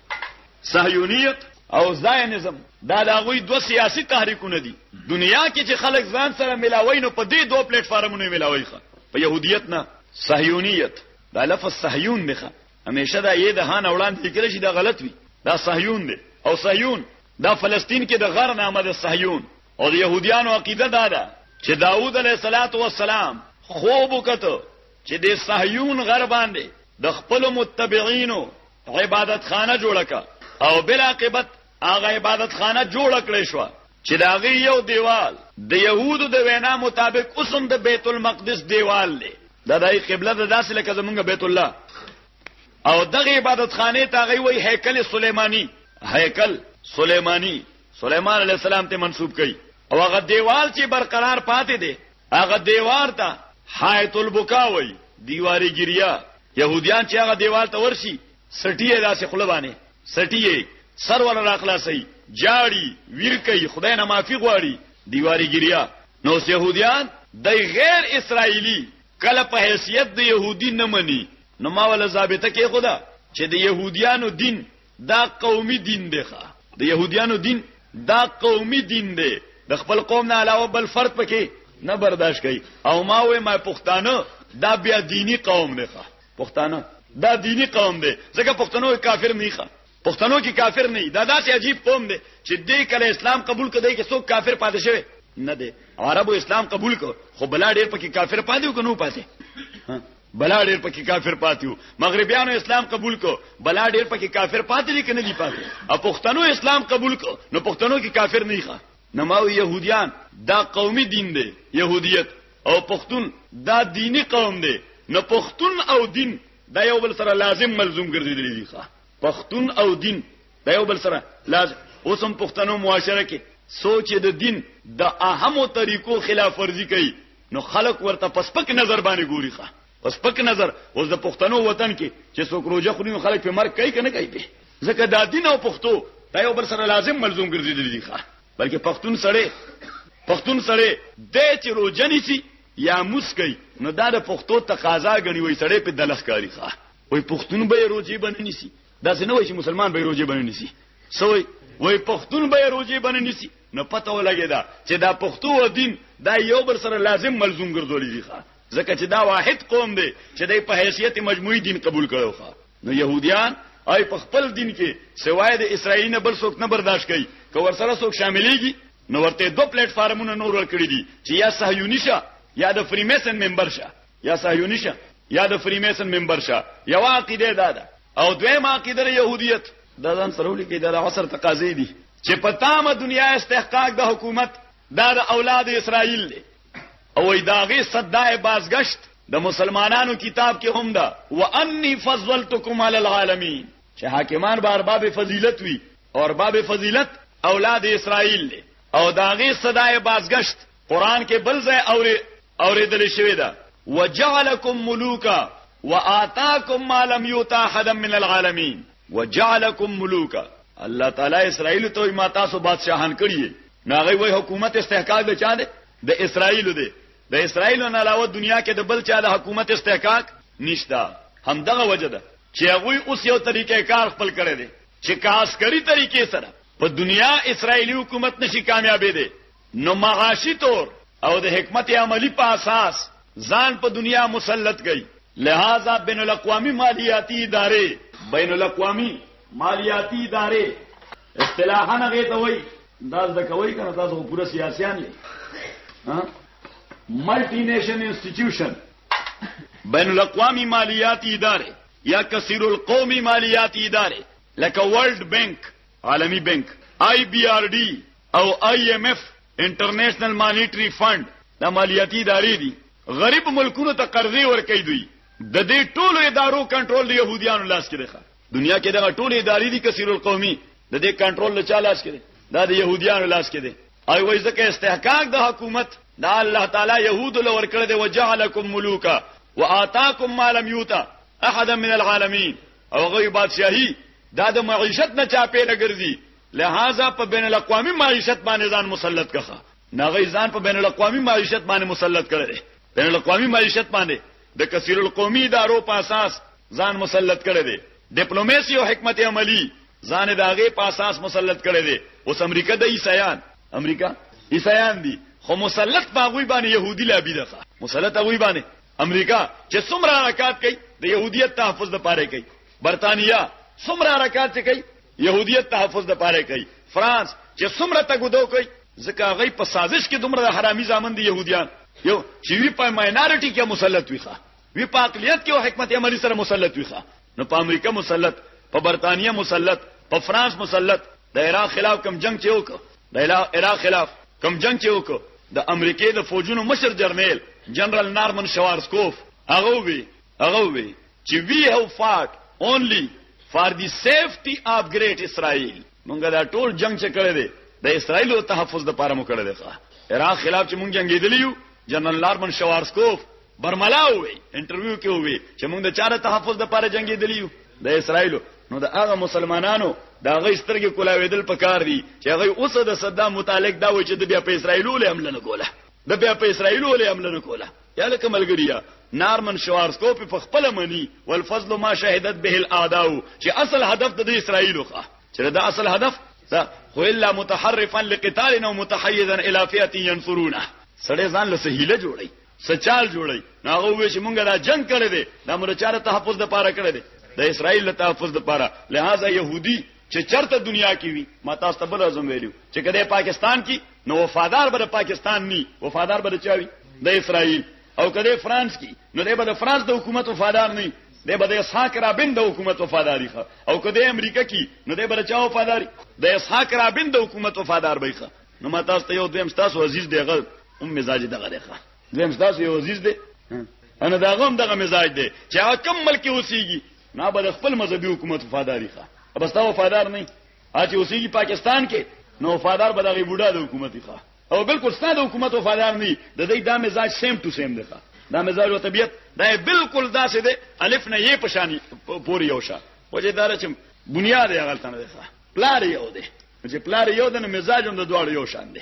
صهیونیت او زاینزم دا د هغوی دوه سیاسي تحریکونه دي دنیا کې چې خلک ځان سره ملاوي نو په دې دوه پلیټ فارمونو ملاوي ښه په يهودیت نه صهیونیت دا لفظ صهیون دی همیشه دا یې د هان وړاندې لیکل شي دا غلط وي دا صهیون دی او صهیون دا فلسطین کې د غر نامه د صهیون او د يهودیانو عقیده دا ده چې داوود علیه صلوات و سلام خوب وکړو چې د صهیون غر باندې د خپل متبعینو عبادت خانه جوړه کا او بل عاقبت هغه عبادت خانه جوړ کړې شو چې دا غي یو دیوال د يهودو د وینا مطابق اوسم د بیت المقدس دیوال لې دا دای قبله د داسې لکه زمونږ بیت الله او دغه عبادت خانه ته غي وای هیکل سليماني هیکل سليماني سليمان عليه السلام ته منسوب کړي او هغه دیوال چې برقرار پاتې دی هغه دیوار ته حایت البکا وای دیواری ګریا يهوديان چې هغه دیوال ته ورشي سټي داسې خله باندې سټي سر ور راخلاصي جاړي ویرکي خدای نه معافي غواړي دیواری ګریا نو يهوديان د غیر اسرایلی کله په حیثیت د يهودي نه مني نو ما ولا ضابطه کې خدا چې د يهوديانو دین دا قومي دین دی ښا د يهوديانو دین دا قومي دین دی د خپل قوم نه علاوه بل فرد پکې نه برداشت کوي او ما وې ما پښتانه دا بیا دینی قوم دی ښا پښتانه دا دینی قوم دی ځکه پښتنو کافر نه ښا پښتنو کې کافر نه دا داسې عجیب قوم دی چې دې کله اسلام قبول کړي کې څوک کافر پاتې شوی نه دی عربو اسلام قبول کړ خو بلا ډېر پکې کافر پاتې وکنو پاتې بلا ډیر پکې کافر پاتیو مغربیانو اسلام قبول کو بلا ډیر پکې کافر پاتې دي کنه دي پاتې او پښتنو اسلام قبول کو نو پښتنو کې کافر نه ښه نماو يهوديان دا قومي دین دی يهودیت او پښتون دا دینی قوم دی نو پښتون او دین دا یو بل سره لازم ملزوم ګرځیدلی دی ښه پښتون او دین دا یو بل سره لازم اوسم پښتنو معاشره کې سوچ د دین د اهمو طریقو خلاف ورزي کوي نو خلک ورته پسپک نظر باندې ګوري ښه پسپک نظر اوس د پښتنو وطن کې چې څوک روزه خوري نو خلک په مرګ کوي کنه کوي به ځکه دا دین او پښتو دا یو بل سره لازم ملزوم ګرځیدل دي ښه بلکې پښتون سړی پښتون سړی د چې روزه نیسی یا مسکی نو دا د پښتو تقاضا غني وي سړی په دلخ کاری ښه وي پښتون به روزي بننی سي دا څه نه وای چې مسلمان به روزي باندې نسی سوې وای پښتون به روزي باندې نسی نو پته ولګی دا چې دا پښتو او دین دا یو بر سره لازم ملزوم ګرځولې دي ښا ځکه چې دا واحد قوم دی چې د په حیثیت مجموعي دین قبول کړو ښا نو يهوديان آی په خپل دین کې سوای د اسرایلی نه بل څوک نه برداشت کوي که ور سره څوک شاملېږي نو ورته دوه پلیټ فارمونه نور ورکړي دي چې یا صهیونی شه یا د فریمیسن ممبر شه یا صهیونی شه یا د فریمیسن ممبر شه یو عقیده دا ده او دویم عقیده یهودیت دا ځان سره ولیکي دا د عصر تقاضې دي چې په تامه دنیا استحقاق د حکومت دا د اولاد اسرائیل دی او داغه صدای بازگشت د مسلمانانو کتاب کې هم ده وانی فضلتکم علی العالمین چې حاکمان به ارباب فضیلت وي او ارباب فضیلت اولاد اسرائیل دی او داغه صدای بازگشت قرآن کې بل ځای اورېدل شوې ده وجعلکم ملوکا وآتاکم ما لم یؤت احدا من العالمین وجعلکم ملوکا الله تعالی اسرائیل ته ما تاسو بادشاہان کړی ناغي وای حکومت استحقاق د چا دی د اسرائیل دی د اسرائیل نه علاوه دنیا کې د بل چا د حکومت استحقاق نشتا همدغه وجه ده چې هغه اوس یو طریقې کار خپل کړی دی چې کاسکری طریقې سره په دنیا اسرائیلی حکومت نشي کامیابې دی نو معاشي طور او د حکمت عملي په اساس ځان په دنیا مسلط کړي، لهذا بین الاقوامي مالیاتي ادارې، بین الاقوامي مالیاتي ادارې اصطلاحاً هغې ته وایي، دا زده کوئ کنه تاسو خو پوره سیاسیان یئ ها، ملټي نیشن انسټیټیوشن، بین الاقوامي مالیاتي ادارې یا کثیر القومي مالیاتي ادارې لکه ورلډ بانک، عالمي بانک، آی بي آر ډي، او آی ایم ایف انټرنیشنل مانیټری فنډ د مالیاتي ادارې دي غریب ملکونو ته قرضې ورکوي دوی د دې ټولو ادارو کنټرول د يهوديانو لاس کې دی دنیا کې دغه ټول ادارې دي کثیر القومي د دې کنټرول له چا لاس کې دی دا د يهوديانو لاس کې دی او وایي ځکه استحقاق د حکومت دا الله تعالی يهود له ورکړه دی وجعلکم ملوکا واتاکم ما لم یوتا احد من العالمین او غوی بادشاہي دا د معیشت نه چا پیله ګرځي لهذا په بین الاقوامی معیشت باندې ځان مسلط کخه ناغی ځان په بین الاقوامی معیشت باندې مسلط کړی بین الاقوامی معیشت باندې د کثیر القومی ادارو په اساس ځان مسلط کړی دی ډیپلوماسي او حکمت عملی ځان داغه په اساس مسلط کړی دی اوس امریکا د عیسایان امریکا عیسایان دي خو مسلط باغوي باندې يهودي لابي ده مسلط هغه باندې امریکا چې څومره حرکت کوي د يهودیت تحفظ لپاره کوي برتانیا څومره حرکت کوي یهودیت تحفظ د پاره کوي فرانس چې څومره ته ګدو کوي ځکه هغه په سازش کې دومره د حرامي ځامن دي يهوديان یو چې وی په ماینارټي کې مسلط وي ښه وی په اقلیت کې او حکمت عملی سره مسلط وي ښه نو په امریکا مسلط په برتانیې مسلط په فرانس مسلط د عراق خلاف کم جنگ چې وکړ د عراق خلاف کم جنگ چې وکړ د امریکې د فوجونو مشر جرنیل جنرال نارمن شوارسکوف هغه وی هغه وی چې وي هو فاټ اونلي فار دي سیفټي اف ګریټ اسرائیل مونږه دا ټول جنگ چې کړی دی د اسرائیل او تحفظ د پاره مو کړی دی ښه عراق خلاف چې مونږ جنگیدلی یو جنرال لارمن شوارسکوف برملا وې انټرویو کې وې چې مونږ د چاره تحفظ د پاره جنگیدلی یو د اسرائیل نو د هغه مسلمانانو دا غي سترګې کولاویدل پکار دي چې هغه اوس د صدام متعلق دا و چې د بیا په اسرایلو له حمله نه کوله د بیا په اسرائیل ولې حمله نه کوله یا لکه ملګریا نارمن شوارز کو په خپل منی والفضل ما شهدت به الاعداء چې اصل هدف د اسرائیل خو چې دا اصل هدف دا خو الا متحرفا لقتال او متحيزا الى فئه ينصرونه سړی ځان له سهيله جوړي سچال جوړي ناغه وې چې مونږه دا جنگ کړی دی دا مونږ چاره تحفظ د پاره کړی دی د اسرائیل له تحفظ د پاره لہذا يهودي چې چرته دنیا کې وي ما تاسو ته بل ازم ویلو چې کله پاکستان کې نو وفادار به د پاکستان ني وفادار به د چاوي د اسرائیل او کله فرانس کی نو دی به د فرانس د حکومت وفادار نه دی به د اسحاق رابین د حکومت وفاداری ښه او کله امریکا کی نو دی به د چا وفاداری د اسحاق رابین د حکومت وفادار به ښه نو ما تاسو ته یو دیم تاسو عزیز دی غل ام مزاج دغه دی ښه دیم تاسو یو عزیز دی انا دا غوم دغه مزاج دی چې هغه کم ملک اوسېږي نه به خپل مذهبي حکومت وفاداری ښه بس تا وفادار نه اچ اوسې چې پاکستان کې نو وفادار به دغه بوډا د حکومت دی ښه او بالکل ستاسو حکومت وفادار نه د دې د مزاج سیم ټو سیم دی ښه دا مزاج او طبیعت دا بالکل داسې دی الف نه یې پشانی پوری یو شه وجه دار چې بنیاد یې غلطه نه ده پلار یو دی چې پلار یو د مزاج هم د دواړو یو شان دی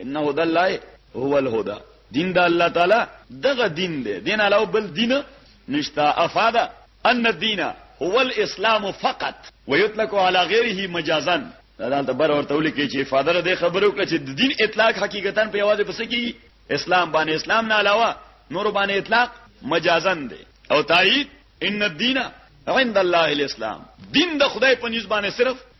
ان هدی الله هو الهدی دین د الله تعالی دغه دین دی دین علاوه بل دین نشتا افاد ان الدین هو الاسلام فقط ويطلق على غیره مجازا دا د بر ورته ولیکي چې فادر د خبرو کړي چې د دین اطلاق حقیقتا په یوازې پس کې اسلام باندې اسلام نه علاوه نور باندې اطلاق مجازا دی او تایید ان الدین عند الله الاسلام دین د خدای په نسبانه صرف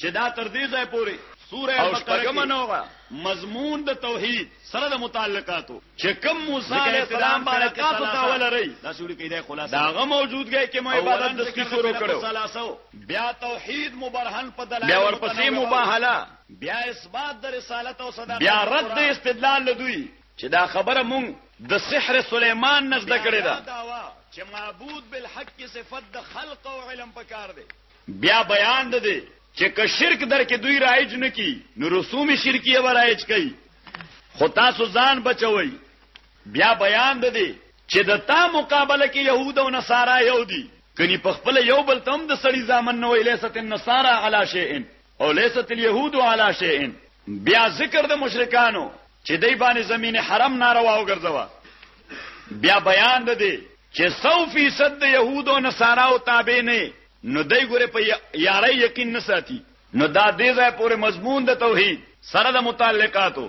چې دا تر دې ځای پورې سوره بقره کې مضمون د توحید سره د متعلقاتو چې کوم موسی علیه السلام برکات او تاول لري دا شوړي کې د خلاصه داغه موجودګي کې مې عبادت د سکی شروع کړو بیا توحید مبرهن په دلایل بیا ورپسې مباهله بیا اثبات د رسالت او صداقت بیا رد استدلال لدوی چې دا خبره مونږ د سحر سليمان نزد کړی دا چې معبود بالحق صفت د خلق او علم پکار دی بیا بیان ده دی چې که شرک در کې دوی رایج نه کی نو رسوم شرکیه به رایج کوي خو تاسو ځان بچوي بیا بیان ده دی چې د تا مقابله کې يهود او نصارا یو دي کني په خپل یو بل تم د سړي ځامن نو لیست النصارا علی شیء او لیست اليهود علی شیء بیا ذکر د مشرکانو چې دی باندې زمین حرم ناروا وګرځوه بیا بیان د دې چې 100% د يهودو او نصاراو تابع نه نو دای ګوره په یاري یقین نه ساتي نو دا دې ځای پورې مضمون د توحید سره د متعلقاتو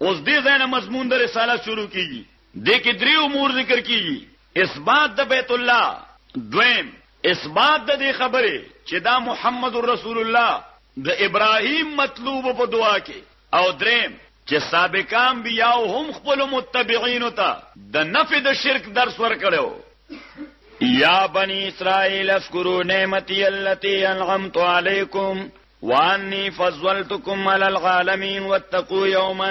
اوس دې ځای نه مضمون د رساله شروع کیږي د کې درې امور ذکر کیږي اثبات د بیت الله، دویم، اثبات د دې خبرې چې دا محمد رسول الله د ابراهیم مطلوب په دعا کې او دریم، چې سابقه انبیاو هم خپلو متبعینو ته د نفی د شرک درس ورکړی وو. یا بنی اسرائیل اذکروا نعمتی التی انعمت علیکم وانی فضلتکم علی العالمین واتقوا یوما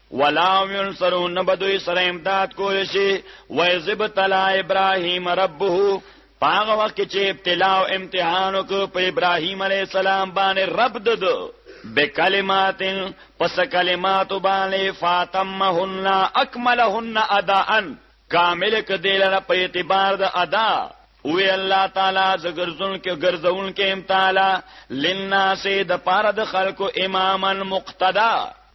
ولا ينصرون نبدوی سره امداد کول شي ويذب تلا ابراهيم ربه پاغه وخت کې چې ابتلا او امتحان وکړ په ابراهيم عليه السلام باندې رب ددو بکلمات پس کلمات باندې فاطمهن اكملهن اداء کامل کدیلره په اعتبار د ادا وی الله تعالی زګرزون کې ګرځون کې امتالا لناس د پاره د خلکو اماما مقتدا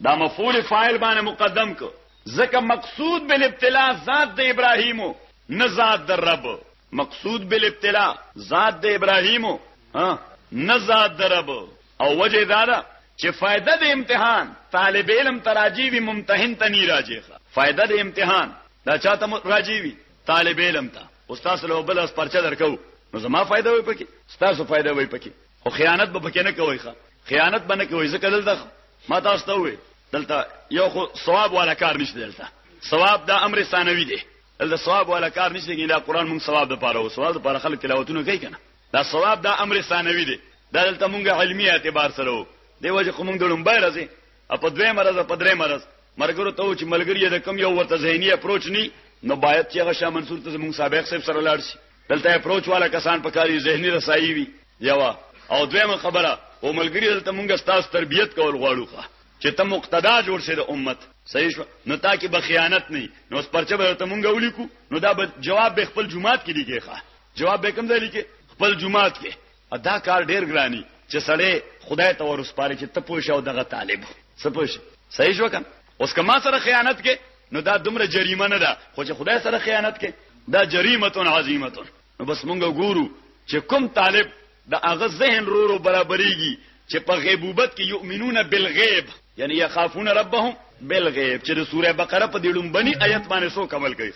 دا مفعول فاعل باندې مقدم کو ځکه مقصود بالابتلاء ذات د ابراهیم نه ذات د رب مقصود بالابتلاء ذات د ابراهیم نه ذات د رب او وجه دا ده چې فائدہ د امتحان طالب علم تراجی وی ممتحن ته نه راځيخه فائدہ د امتحان دا چاته راځي وی طالب علم ته استاد له بل اس پرچه درکو نو زما فائدہ وي پکې تاسو فائدہ وي پکې خو خیانت به پکې نه کوي ښه خیانت باندې کوي ځکه دلته ما تاسو ته وې دلته یو خو ثواب والا کار نشته دلته ثواب دا امر ثانوي دی دلته ثواب والا کار نشته کینه قرآن مونږ ثواب د پاره او ثواب د پاره خلک تلاوتونه کوي کنه دا ثواب دا امر ثانوي دی دا دلته مونږه علمي اعتبار سره وو دی وجه خو مونږ دلم بای راځي په دوه مرز په درې مرز مرګرو ته چې ملګری د کم یو ورته ذهني اپروچ ني نو باید چې هغه شاه منصور ته مونږ سابق صاحب سره لاړ شي دلته اپروچ والا کسان په کاری ذهني رسایي وي یوا او دویمه خبره او ملګری دلته مونږه ستاسو تربیت کول غواړو ښه چې ته مقتدا جوړ شې د امت صحیح شو نو تا کې بخیانت نه نو اس پرچه به ته مونږه ولیکو نو دا جواب به خپل جمعات کې لیکي ښه جواب به کوم ځای لیکي خپل جمعات کې او دا کار ډیر ګرانی چې سړی خدای ته ورسپاري چې ته پوه شو دغه طالب څه پوه شي صحیح شو کنه اوس کما سره خیانت کې نو دا دومره جریمه نه ده خو چې خدای سره خیانت کې دا جریمه عظیمه نو بس مونږ ګورو چې کوم طالب د هغه ذهن رو رو برابرېږي چې په غیبوبت کې یؤمنون بالغیب یعنی یخافون ربهم بالغیب چې د سوره بقره په دې لومبني آیت باندې سو کمل کوي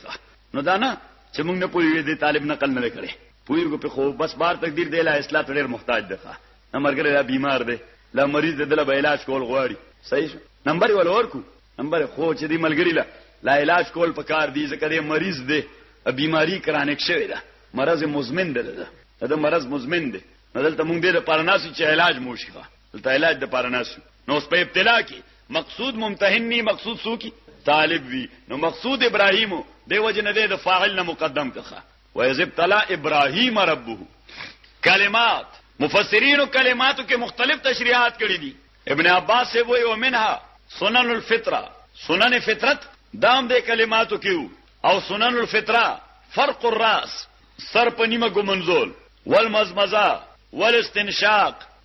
نو دا نه چې موږ نه پوهیږو دې طالب نقل نه کړي پوهیږو په خو بس بار تقدیر دی لا اصلاح ته ډېر محتاج دی ښه نه مرګره لا بیمار دی لا مریض دی دله به علاج کول غواړي صحیح شو نمبر یې ولور کو نمبر خو چې دی ملګری لا لا علاج کول پکار دی ځکه دی مریض دی بیماری کرانک شوی ده مرض مزمن ده ده دا مرض مزمن ده نو دلته مونږ دې لپاره ناسو چې علاج مو شي دلته علاج د پاره ناسو نو په ابتلا کې مقصود ممتحن ني مقصود سو کی طالب وی نو مقصود ابراهیم دی وجه نه دی د فاعل نه مقدم کخه و اذ ابتلا ابراهیم ربه کلمات مفسرین او کلماتو کې مختلف تشریحات کړی دي ابن عباس سے وی او منها سنن الفطره سنن فطرت دام دې کلماتو کې او سنن الفطره فرق الراس سر په نیمه ګمنزول والمزمزه والاستنشاق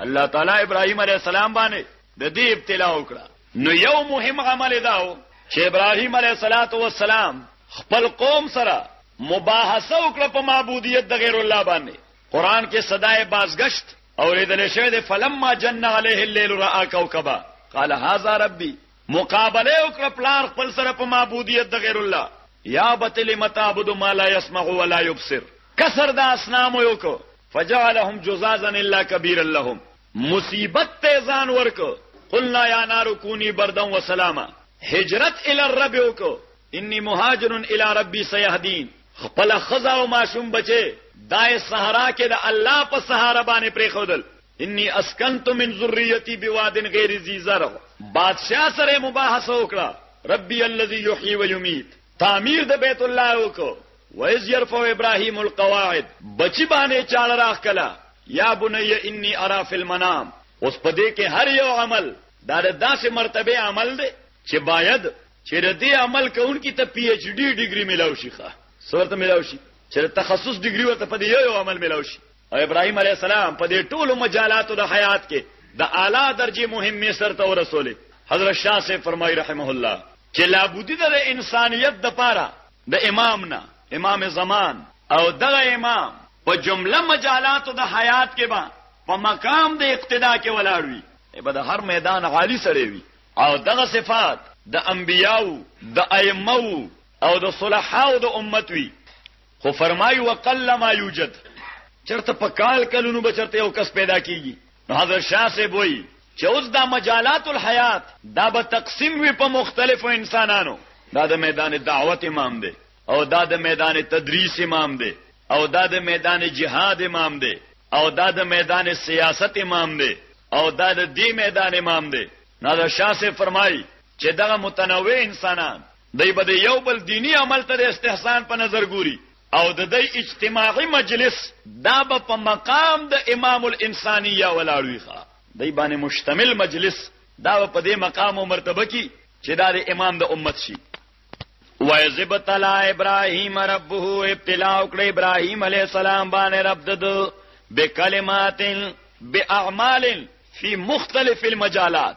الله تعالی ابراهيم عليه السلام باندې د دې ابتلا وکړه نو یو مهم عمل داو چې ابراهيم عليه صلوات و سلام خپل قوم سره مباحثه وکړه په معبودیت د غیر الله باندې قران کې صداي بازگشت اوریدل شوی د فلما جن عليه الليل را کوكبا قال هذا ربي مقابله وکړه پلار خپل سره په معبودیت د غیر الله یا بتل متعبد ما لا يسمع ولا يبصر کسر د اسنام یو کو فجعلهم جزازا الا كبير لهم مصیبت ته ځان ورکو قلنا یا نار کونی بردن و سلاما هجرت ال الرب وکو انی مهاجر الی ربی سیهدین خپل خزا او ماشوم بچي دای صحرا کې د الله په سهارا باندې پریخودل انی اسکنت من ذریتی بواد غیر ذی زرع بادشاہ سره مباحثه وکړه ربی الذی یحیی و یمیت تعمیر د بیت الله وکړه ویز یرفع ابراهیم القواعد بچی باندې چاړه راخ کلا یا بنی انی ارا فی المنام اوس پدې کې هر یو عمل دا داسې مرتبه عمل دی چې باید چې ردی عمل کوونکی ته پی ایچ ډی ډیګری ملاوي شي ښه صورت ملاوي شي چې تخصص ډیګری ورته پدې یو عمل ملاوي شي او ابراهیم علیه السلام په دې ټولو مجالاتو د حیات کې د اعلی درجه مهمې سرته ورسولې حضرت شاه سے فرمای رحمه الله چې لابودی د انسانیت د پاره د امام نه امام زمان او دغه امام په جمله مجالاتو د حیات کې با په مقام د اقتدا کې ولاړ وي به د هر میدان عالی سره وي او دغه صفات د انبیاو د ائمه او د صلحاو د امت وي خو فرمایي وقل ما یوجد چرته په کال کلونو به چرته یو کس پیدا کیږي نو حضرت شاه صاحب وایي چې اوس دا مجالات الحیات دا به تقسیم وي په مختلفو انسانانو دا د میدان دعوت امام دی او دا د میدان تدریس امام دی او دا د میدان جهاد امام دی او دا د میدان سیاست امام دی او دا د دې میدان امام دی نادر شاه سے فرمایي چې دغه متنوع انسانان دی به د یو بل دینی عمل ته د استحسان په نظر ګوري او د دی اجتماعي مجلس دا به په مقام د امام الانسانیه ولاړ وي ښه دی باندې مشتمل مجلس دا به په دې مقام او مرتبه کې چې دا د امام د امت شي وَيَذِبَ تَلَا إِبْرَاهِيمَ رَبُّهُ ابتلاء وکړ ابراهيم عليه السلام باندې رب دد بکلمات باعمال فی مختلف المجالات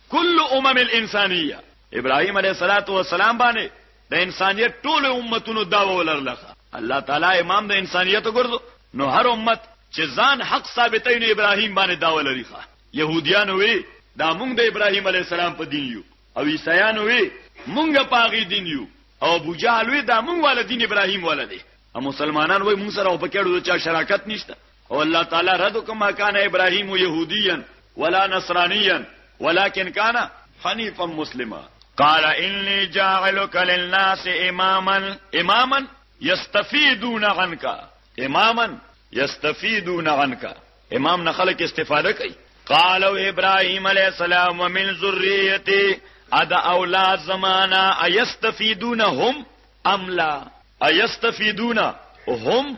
کل امم الانسانیه ابراهیم علیه الصلاۃ والسلام باندې د انسانیت ټول امتونو دا ولرله الله تعالی امام د انسانیت ګرځو نو هر امت چې ځان حق ثابتې نه ابراهیم باندې دا ولري ښه يهوديان وي دا مونږ د ابراهیم علیه السلام په دین یو او عیسایان وي مونږ په هغه دین یو او ابو جهل وي دا مونږ ول دین ابراهیم ول دي او مسلمانان وي مونږ سره په کېړو چا شراکت نشته او الله تعالی رد کما کان ابراهیم يهوديا ولا نصرانيا ولكن كان حنيفا مسلما قال اني جاعلك للناس اماما اماما يستفيدون عنك اماما يستفيدون عنك امام نه خلک استفاده کوي قالوا ابراهيم عليه السلام ومن ذريته ادا اولاد زمانہ ایستفیدونهم املا ایستفیدونهم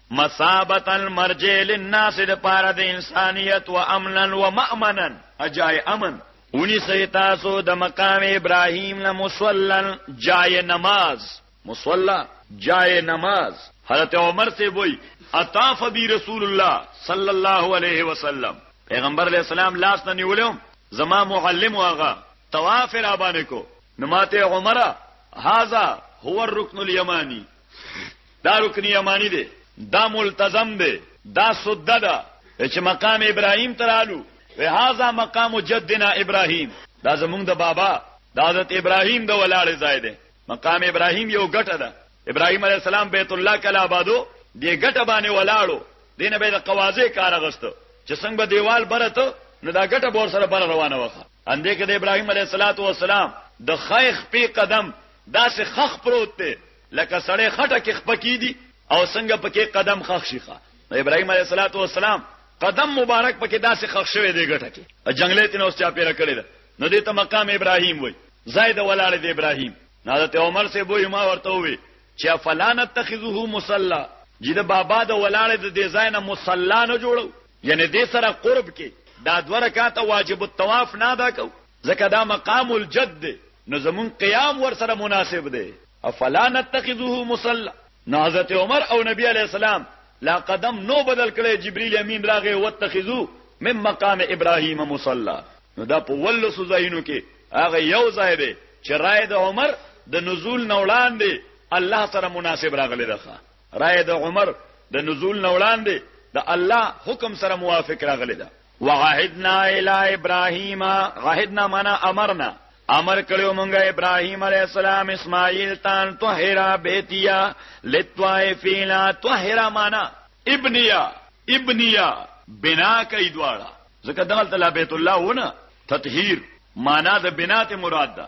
مثابت المرجع للناس د پاره د انسانيت و امنا و مامنا اجای امن ونی سي تاسو د مقام ابراهيم له مصلن جای نماز مصلا جای نماز حضرت عمر سے وای اطاف بی رسول الله صلی الله علیه وسلم پیغمبر علیہ السلام لاس نه نیولم زما معلم واغه طواف را باندې کو نماته عمره هاذا هو الركن اليماني دا رکن یمانی دی دا ملتزم دی دا سده ده چې مقام ابراهیم ترالو وی هاذا مقام جدنا ابراهیم دا زمونږ د بابا د حضرت ابراهیم د ولاړ ځای دی مقام ابراهیم یو ګټه ده ابراهیم علی السلام بیت الله کله آبادو دی ګټه باندې ولاړو دینه به د قوازه کار غستو چې څنګه به دیوال برته نو دا ګټه بور سره بر روانه وخه اندې کې د ابراهیم علی السلام د خیخ په قدم داسې خخ پروت دی لکه سړی خټه کې خپه کیدی او څنګه پکې قدم خخ شي ښه ابراهيم عليه صلوات و سلام قدم مبارک پکې داسې خخ شوی دی ګټه کې جنگلې تنه اوس چا پیرا کړی ده نو دې ته مقام ابراهيم وای زائد ولاړ دی ابراهيم حضرت عمر سے بوې ما ورته وې چې فلان اتخذه مصلا چې د بابا د ولاړ د دې ځای نه مصلا نه جوړو یعنی دې سره قرب کې دا دوه رکعاته واجب الطواف نه ادا کو ځکه دا مقام الجد دی نو زمونږ قیام ورسره مناسب دی افلا نتخذه مصلا نو حضرت عمر او نبی علی السلام لا قدم نو بدل کړي جبريل امين راغه واتخذو من مقام ابراهيم مصلا نو دا په ول سوزاینو کې هغه یو ځای دی چې رائے د عمر د نزول نوړان دی الله سره مناسب راغلی ده رائے د عمر د نزول نوړان دی د الله حکم سره موافق راغلی ده وعهدنا الى ابراهيم عهدنا منا امرنا امر کړو مونږه ابراهيم عليه السلام اسماعيل تان طهرا بيتيا للطائفين طهرا منا ابنيا ابنيا بنا کوي دواړه ځکه دغه ته بیت الله ونه تطهیر معنا د بنا ته مراد ده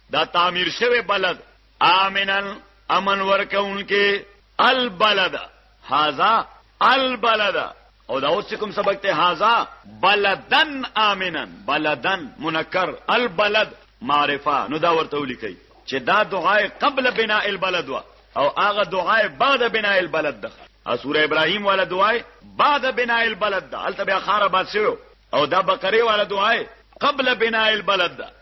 دا تعمیر شوی بلد آمنن امن ورکونکې البلد هاذا البلد او دا اوس کوم سبق ته هاذا بلدن آمنن بلدن منکر البلد معرفه نو دا ورته ولیکي چې دا دعای قبل بناء البلد وا او هغه دعای بعد بناء البلد ده سوره ابراهيم والا دعای بعد بناء البلد ده البته بیا خاره باسیو او دا بقره والا دعای قبل بناء البلد ده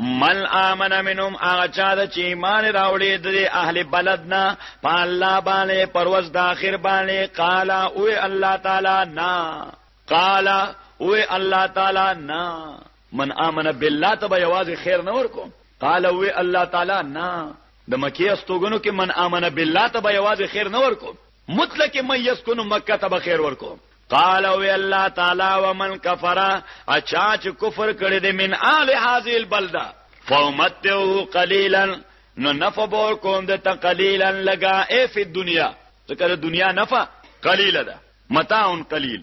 من آمن منهم هغه چا د چې ایمان راوړي د اهل بلدنا په الله باندې پروز د اخر باندې قال او الله تعالی نا قال او الله تعالی نا من آمن بالله تبا یوازې خیر نه ورکو قال او الله تعالی نا د مکی استوګنو کې من آمن بالله تبا یوازې خیر نه ورکو مطلق من يسكن مکه ته بخیر ورکو قال او الله تعالی ومن کفر اچا چې کفر کړی دی من اهل هذه البلده فومته قليلا نو نفع بور کوم د تقليلا لگا اي في الدنيا ذکر دنیا نفع قليلا ده متاع قليل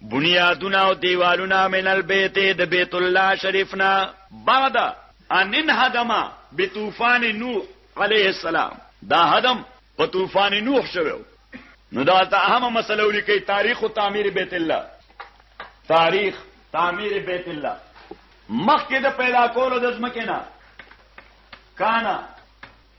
بنیادونه او دیوالونه من البیت د بیت الله شریفنا بعد ان انهدم بطوفان نوح علیه السلام دا هدم په طوفان نوح شوو نو دا ته اهمه مسله ولیکي تاریخ او تعمیر بیت الله تاریخ تعمیر بیت الله مخکې د پیدا کولو د ځمکې نه کانا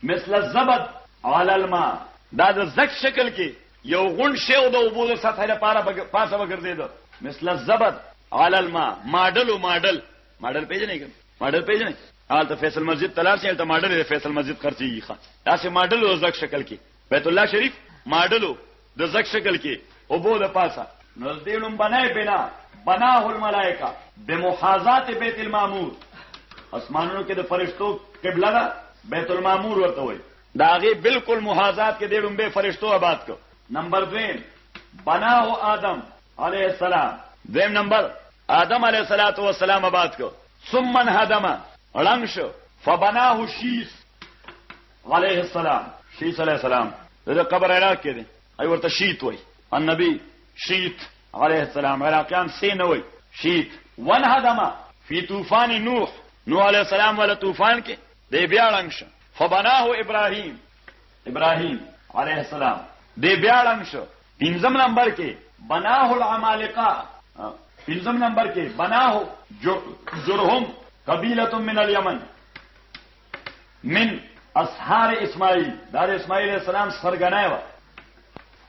مثل الزبد علی الماء دا د زک شکل کې یو غونډ شی و، د اوبو د سطحې له پاره به پاسه به ګرځېده. مثل الزبد علی الماء، ماډل و، ماډل، ماډل پېژنئ که نه؟ ماډل پېژنئ؟ هلته فیصل مسجد ته لاړ شئ، هلته ماډل د فیصل مسجد خرڅېږي، ښه! داسې ماډل و، د ځګ شکل کې، بیت الله شریف ماډل و، د ځګ شکل کې، اوبو له پاسه. نو د دې لومبنۍ بنا، بناه الملائکه بمحاذات بیت المعمور، اسمانونو کې د فرشتو قبله ده، بیت المعمور ورته وایي. د هغې بلکل محاذات کې دې ړومبی فرشتو اباد کړ. نمبر دویم، بناه آدم علیه السلام. دویم نمبر، آدم علیه الصلوة والسلام اباد کړ. ثم انهدم، ړنګ شو. فبناه شیث علیه السلام، شیث علیه السلام د ده قبر عراق کې دی، هغوی ورته شیت وایي، النبي شیت علیه السلام، عراقیان سې نه وایي، شیت. وانهدم فی طوفان نوح، نوح علیه السلام والا طوفان کې. دی بیا ړنګ شو فبناه ابراهیم ابراهیم علیه السلام دی بیا ړنګ شو پنځم نمبر کې بناه العمالقه پنځم نمبر کې بناه جرهم قبیله من الیمن من اصحار اسماعیل دا اسماعیل علیہ السلام سرګنای و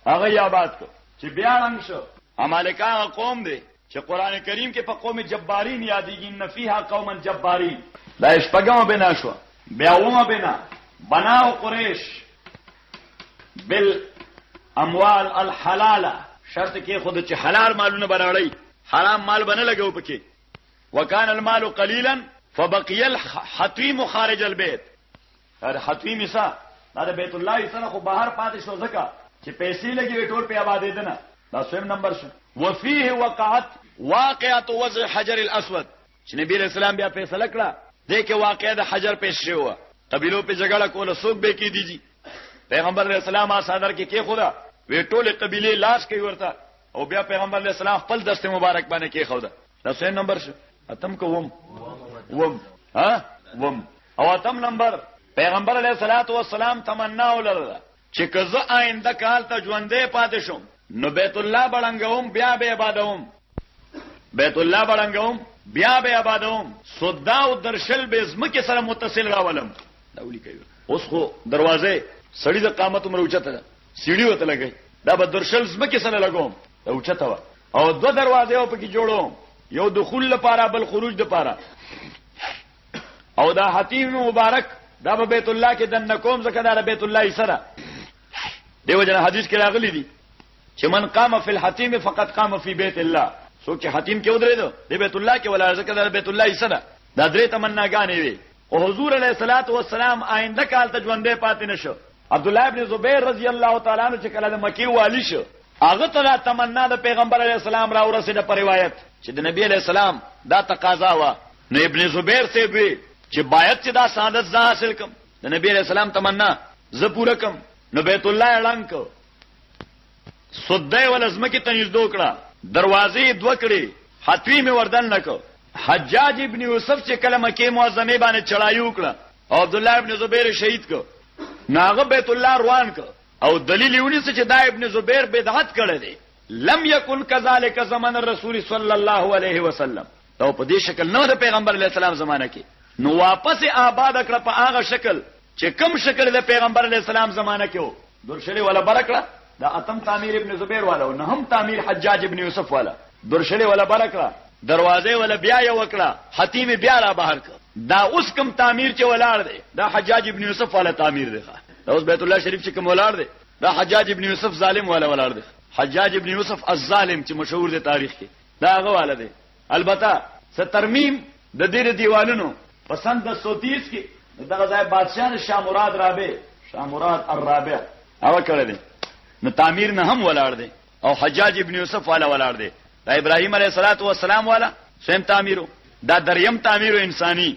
هغه یاد کو چې بیا ړنګ شو عمالقه قوم دی چې قران کریم کې په قوم جبارین یادېږي ان فیها قوما جبارین دا شپږمه بنا شو بیا ومه بنا بنا قریش بل اموال الحلاله شرط کې خود چې حلال مالونه براړی حرام مال بنه لګو پکې وکان المال قليلا فبقي الحطيم خارج البيت هر حتیمی سه دا د بیت الله حصه نه خو بهر پاتې شو ځکه چې پیسې لګې وې ټول پې ابادېدنه دا څویم نمبر شو وفيه وقعت واقعه وضع حجر الاسود چې نبی رسول الله بیا فیصله کړه دې کې واقعه د حجر پېښ شو قبيلو په جګړه کوله سوق به کې دي پیغمبر رسول الله صادر کې کې خدا وی ټول قبيله لاس کې ورته او بیا پیغمبر علی السلام خپل دست مبارک باندې کې خوده دا سه نمبر شو اتم کوم وم ها وم او اتم نمبر پیغمبر علیه الصلاۃ والسلام تمنا ولرله چې کزه آینده کال ته ژوندې پاتې شم نو بیت الله بلنګوم بیا به آبادوم بیت الله بلنګوم بیا به آبادوم صدا او درشل به زمکه سره متصل راولم دا ولي کوي اوس خو دروازه سړی د قامت عمر اوچته سیړی وته لګي دا به درشل زمکه سره لګوم دا اوچته وا او دوه دروازې او پکې جوړو یو دخول لپاره بل خروج لپاره او دا حتیم مبارک دا په بیت الله کې دن کوم زکه دا بیت الله سره دیو جن حدیث کې راغلی دی چې من قام فی الحتیم فقط قام فی بیت الله سو چې حتیم کې ودرې دو دی بیت الله کې ولا زکه دا بیت الله سره دا درې تمناګانې وي او حضور علیه الصلاۃ والسلام آینده کال ته ژوندې پاتې نشو عبد الله ابن زبیر رضی الله تعالی عنہ چې کله د مکی والی شو هغه ته دا تمنا د پیغمبر علیه السلام راورسېده په روایت چې د نبی علیه السلام دا تقاضا وه نو ابن زبیر صاحب وی چې باید چې دا سعادت زه حاصل کم د نبی علیه السلام تمنا زه پوره کم نو بیت الله اعلان کو سده ول زمکه تنیز دوکړه دروازې دوه کړې حتوی می وردن نکو حجاج ابن یوسف چې کله مکه معظمه باندې چړایو کړه او عبد الله ابن زبیر شهید کو ناغه بیت الله روان کو او دلیل یې ونیسه چې دا ابن زبیر بدعت کړی دی لم یکن کذالک زمن الرسول صلی الله علیه وسلم دا په دې شکل نو د پیغمبر علی السلام زمانہ کې نو واپس آباد کړ په هغه شکل چې کم شکل د پیغمبر علی السلام زمانہ کې و درشلی ولا برکړه دا اتم تعمیر ابن زبیر والا او نهم تعمیر حجاج ابن یوسف والا درشلی ولا برکړه دروازه ولا بیا یو وکړه حتیم بیا را بهر کړ دا اوس کم تعمیر چې ولاړ دی دا حجاج ابن یوسف والا تعمیر دی دا اوس بیت الله شریف چې کوم ولاړ دی دا حجاج ابن یوسف ظالم والا ولاړ دی حجاج ابن یوسف الظالم چې مشهور دی تاریخ کې دا هغه والا دی البته سترمیم د دې دیوالونو پسند د سوتیس کې دغه ځای بادشاہ شاه مراد رابع شاه مراد الرابع هغه کړی دی نو تعمیر نه هم ولاړ دی او حجاج ابن یوسف والا ولاړ دی دا ابراهیم علیه السلام والا سم تعمیرو دا دریم تعمیر انساني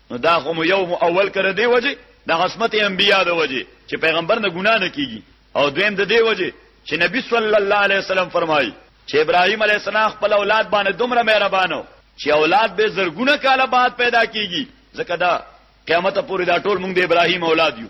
نو دا خو مو یو اول کړه دی وجه د عصمت انبیا د وجه چې پیغمبر نه ګناه نه کیږي او دویم د دی وجه چې نبی صلی الله علیه وسلم فرمایي چې ابراهیم علیه السلام خپل اولاد باندې دومره مهربانو چې اولاد به زرګونه کاله بعد پیدا کیږي ځکه دا قیامت پورې دا ټول موږ د ابراهیم اولاد یو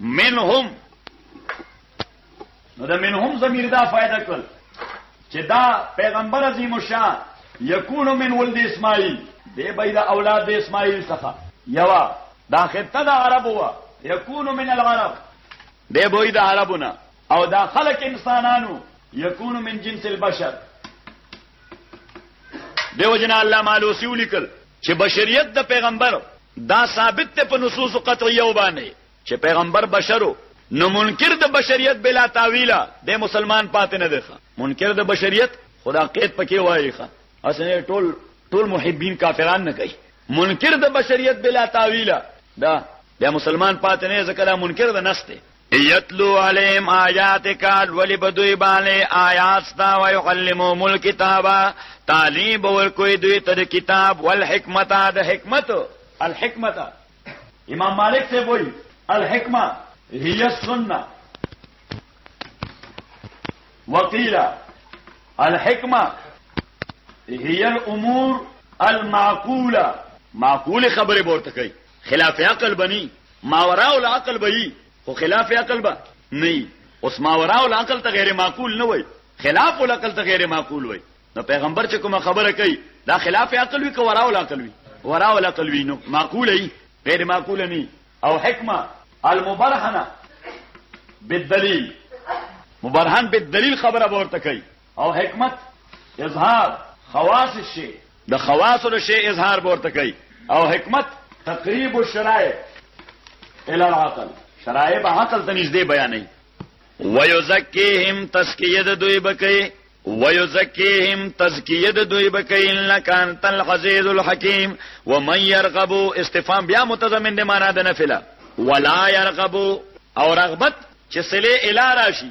منهم نو د منهم ضمیر دا فائدہ کړ چې دا پیغمبر عظیم الشان یکون من ولد اسماعیل دی بيد اولاد د اسماعیل څخه یوا دا خطه د عرب هو یکون من العرب دی بيد عربنا او دا خلق انسانانو یکون من جنس البشر دیو جنا الله مالوسی ولیکل چې بشریت د پیغمبر دا ثابت ته په نصوص قطعیه وبانه چې پیغمبر بشرو نو منکر د بشریت بلا تعویلا د مسلمان پاتې نه دی منکر د بشریت خدا قید پکې وایي ښا اسنه ټول ټول محبین کافران نه کوي منکر د بشریت بلا تعویلا دا د مسلمان پاتې نه ځکه منکر د نسته یتلو علیم آیاتک ولی بدوی باندې آیات تا و یعلمهم الكتاب تعلیم ورکوي دوی ته کتاب والحکمت د حکمت الحکمت امام مالک سے وای الحکمه هي السنه وقيل الحکمه هي الامور المعقوله معقول خبره ورته کوي خلاف عقل بني ماوراء العقل به وي خو خلاف عقل به نه وي اوس ماوراء العقل ته غیر معقول نه وای خلاف العقل ته غیر معقول وای نو پیغمبر چې کومه خبره کوي دا خلاف عقل وي که وراء العقل وي وراء العقل وي نو معقول وي غیر معقول نه او حکمه المبرهنه بالدلیل مبرهن بالدلیل خبره ورته کوي او حکمت اظهار خواص الشیء د خواص الشیء اظهار به ورته کوي او حکمت تقریب الشرایع الى العقل شرایع به عقل ته نږدې بیانوي ويزکیهم تزکیه د دوی بکې ويزکيهم تزکیه د دوی بکې انک انت العزیز الحکیم ومن يرغب استفهام بیا متضمن د معنا د نفله ولا يرغب او رغبت چې سله اله راشي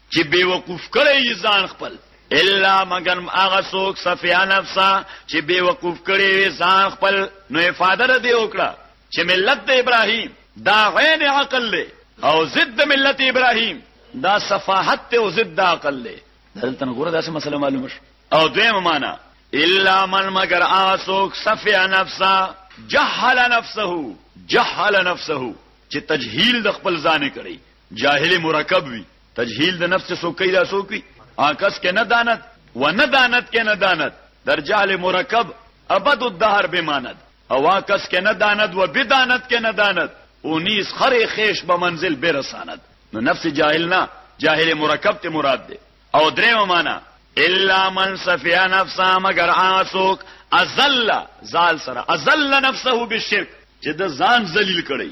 چې بے وقوف کړی ځان خپل الا مگر هغه څوک صفیا نفسا چې بے وقوف کړی ځان خپل نو افاده دی وکړه چې ملت د ابراهیم دا غین عقل له او ضد ملت ابراهیم دا صفاحت ته او ضد عقل له دلته نګوره دا څه مسله معلومه شو او دویمه معنا الا من مگر هغه څوک صفیا نفسا جهل نفسه جهل نفسه چې تجهیل د خپل ځانې کړی جاهل مرکب وی تجهیل د نفس سو کوي دا سو کوي عکس کې نه دانت و نه دانت کې نه دانت در جاهل مرکب ابد الدهر بماند او عکس کې نه دانت و بدانت کې نه دانت او نیس خر خیش به منزل برساند نو نفس جاهل نه جاهل مرکب ته مراد ده او دریم معنا الا من صفیا نفسا مگر آسوک ازل زال سره ازل نفسه بالشرک چې د ځان ذلیل کړي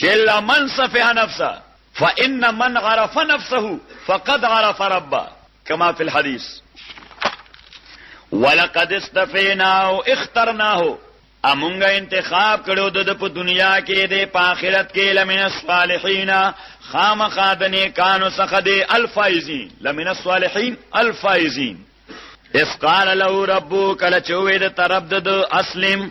چې الا من سفه نفسه فان من عرف نفسه فقد عرف ربه كما في الحديث ولقد استفیناه اخترناه امونګه انتخاب کړو د په دنیا کې د په آخرت کې لمن الصالحین خامخا د نیکانو څخه د الفایزین لمن الصالحین الفایزین اس قال له ربک لچوید تربد اسلم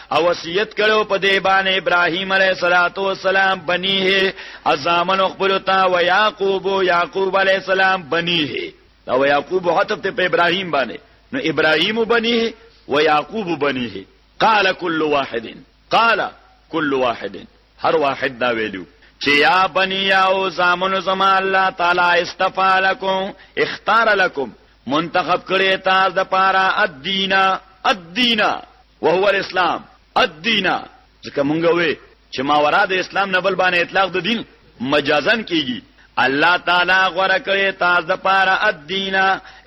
او وصیت کړو په دی باندې ابراهیم علیه صلوات و سلام بنیه ازامن خپل تا و یعقوب و یعقوب علیه السلام بنیه دا و یعقوب حتب ته په ابراهیم باندې نو ابراهیم بنیه و یعقوب بنیه قال كل واحد قال كل واحد هر واحد دا ویلو چې یا بنی او زامن زما الله تعالی استفا لكم اختار لكم منتخب کړی تاسو د پاره الدینا الدینا وهو الاسلام الدین ځکه مونږ وې چې ما ورا د اسلام نه بل باندې اطلاق د دین مجازن کیږي الله تعالی غره کړی تاسو د پاره الدین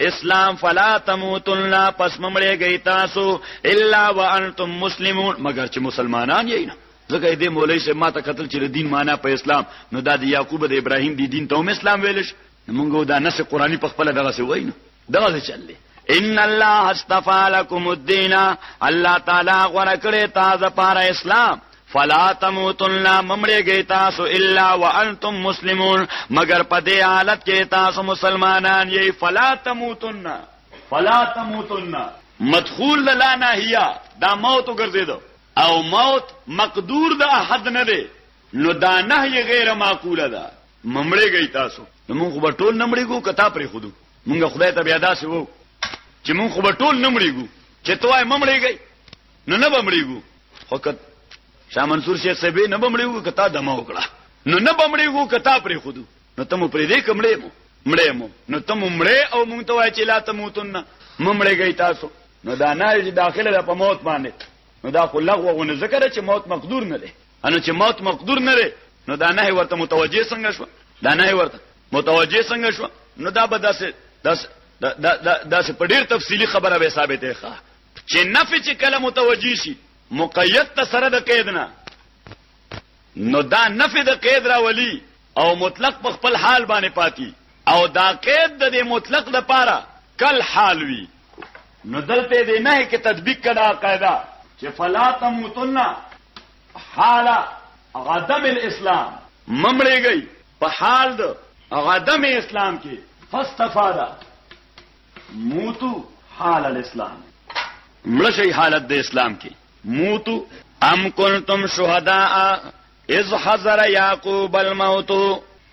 اسلام فلا تموتن لا پس ممړې گئی تاسو الا وانتم مسلمون مگر چې مسلمانان یې نه ځکه دې مولوی سه ما ته قتل چې دین معنا په اسلام نو دا د یعقوب د ابراهیم دی دین ته هم اسلام ویل شي نو موږ دا نس قرآني په خپل دغه څه وای نو دغه څه چل دی ان الله استفا لكم الدين الله تعالی غره کړی تاسو لپاره اسلام فلا تموتن ممړېږئ تاسو الا وانتم مسلمون مگر په دې حالت کې تاسو مسلمانان یې فلا تموتن فلا تموتن مدخول لا ناهیا دا موت وګرځیدو او موت مقدور د احد نه دی نو دا نهي غیر معقوله ده ممړې گئی تاسو نو مونږ خو به ټول نمړې ګو کتا پرې خودو مونږ خدای ته بیا داسې وو چې مونږ خو به ټول نمړې ګو چې توای ممړې گئی نو نه بمړې ګو فقط شاه منصور شیخ صاحب نه بمړې ګو کتا دمه وکړه نو نه بمړې ګو کتا پرې خودو نو تم پرې دې کمړې مو مړې مو نو تم مړې او مونږ ته وای چې لا تموتن ممړې گئی تاسو نو دا نه چې داخله ده په موت باندې نو دا خو لغوه غو نه ذکر چې موت مقدور نه دی انو چې موت مقدور نه لري نو دا نه ورته متوجه څنګه شو دا نه ورته متوجه څنګه شو نو دا به داسې داسې داسې په ډیر تفصیلی خبره به ثابته ښه چې نفي چې کله متوجه شي مقید ته سره د قید نه نو دا نفي د قید راولي او مطلق په خپل حال باندې پاتی او دا قید د دې مطلق د پاره کل حال وی نو دلته دې نه کې تطبیق کړه قاعده چې فلا تموتن حال عدم الاسلام ممړې گئی په حال د عدم اسلام کې فاستفاده موتو حال الاسلام مړشي حالت د اسلام کې موتو ام کنتم شهداء اذ حضر یعقوب الموت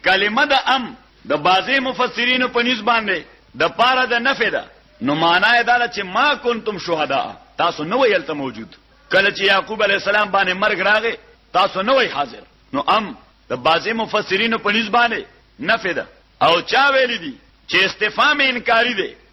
کلمه د ام د بازي مفسرین په نس باندې د پاره د نفع ده نو معنا یې دا چې ما کنتم شهدا تاسو نو ویل ته موجود کله چې یعقوب علی السلام باندې مرګ راغی تاسو نو وی حاضر نو ام د بازي مفسرین په نس باندې نفع ده او چا ویل دي چې استفهام انکاری دی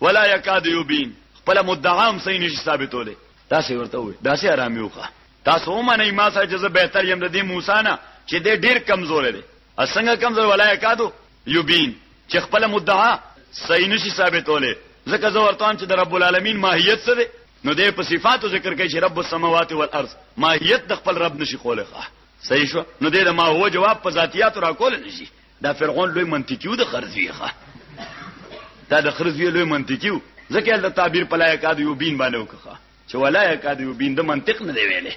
ولا یکاد یبین خپل مدعا هم صحیح نشي ثابتوله تاسو ورته وي داسې آرامي وکړه تاسو هم نه ما سره جزه بهتر يم د دې موسی نه چې دې ډیر کمزور دی اسنګ کمزور ولا یکادو یبین چې خپل مدعا صحیح نشي ثابتوله ځکه زه ورته چې د رب العالمین ماهیت څه دی نو دې په صفاتو ذکر کوي چې رب السماوات والارض ماهیت د خپل رب نشي خوله صحیح شو نو دې د ما هو جواب په ذاتیات را کول نشي دا فرعون لوی منطقيو د خرزيخه دا د خرزي لوی منطقيو ځکه د تعبیر په لایق دی یو بین باندې وکړه چې ولای کا دی یو بین د منطق نه دی ویلې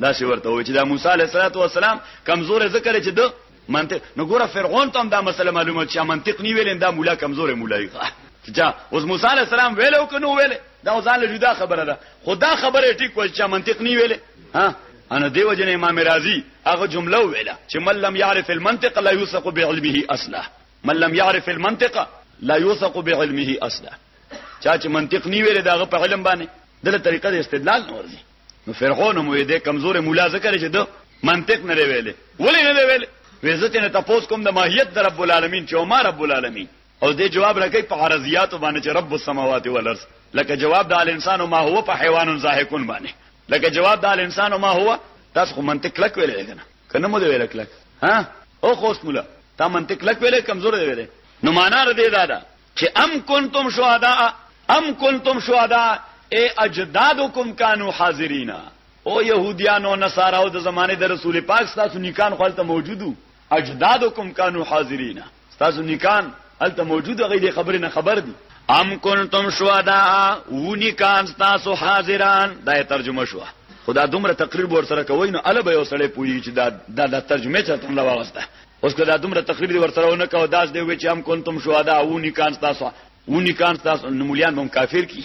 دا څه ورته و چې دا موسی علیه السلام کمزور ذکر چې د منطق نو ګوره فرعون ته هم دا مسله معلومه چې منطق نه ویلې دا مولا کمزور مولای ښه چې اوس موسی علیه السلام ویلو کنو ویلې دا خو ځان له جدا خبره ده خو دا خبره یې ټیک وه چې چا منطق نی ویلې ها ان دیو جن امام رازي هغه جمله ویله چې من لم يعرف المنطق لا يوثق بعلمه اصلا من لم يعرف المنطق لا يوثق بعلمه اصلا چا چې منطق نی ویلې داغه په علم باندې دله طریقه د استدلال نه ورځي نو فرعون مو دې کمزور مولا ذکر چې دو منطق نه ویلې ولې نه ویلې وزته نه تاسو کوم د ماهیت د رب العالمین چې ما رب العالمین او دې جواب راکوي په عرضياتو باندې چې رب السماوات والارض لکه جواب د الانسان ما هو په حیوان زاهقون باندې لکه جواب د الانسان ما هو تاسو خو منطق کلک ویلې کنه کنه مو دې ویل کلک ها او خو اوس مولا تا منطق کلک ویلې کمزور دی ویلې نو معنا ردی دا ده چې ام کنتم شهدا ام کنتم شهدا اے اجدادکم کانوا حاضرینا او يهوديانو نصاراو د زمانه د رسول پاک تاسو نیکان خپل ته موجودو اجدادکم کانوا حاضرینا ستاسو نیکان هلته موجود هغه دې خبرې نه خبر دي ام کنتم شهداء و نیکان تاسو حاضران دا ترجمه شو خدا دومره تقریر ور سره کوي نو اله به وسړې پوي چې دا دا ترجمه چرته نه واغسته اوس کله دومره تقریر ور سره ونه کو داس دی وی چې ام کنتم شهداء و نیکان تاسو و نیکان تاسو نو مليان هم کافر کی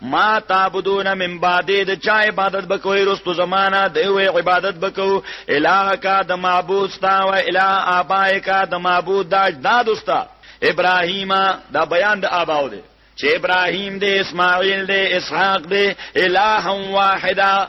ما تعبدون من بعد د چا عبادت بکوي رستو زمانہ دی وی عبادت بکو الہ کا د معبود ستا و الہ ابای کا د معبود د اجداد ستا ابراهیم دا بیان د اباو دی چې ابراهیم دی اسماعیل دی اسحاق دی الہ واحده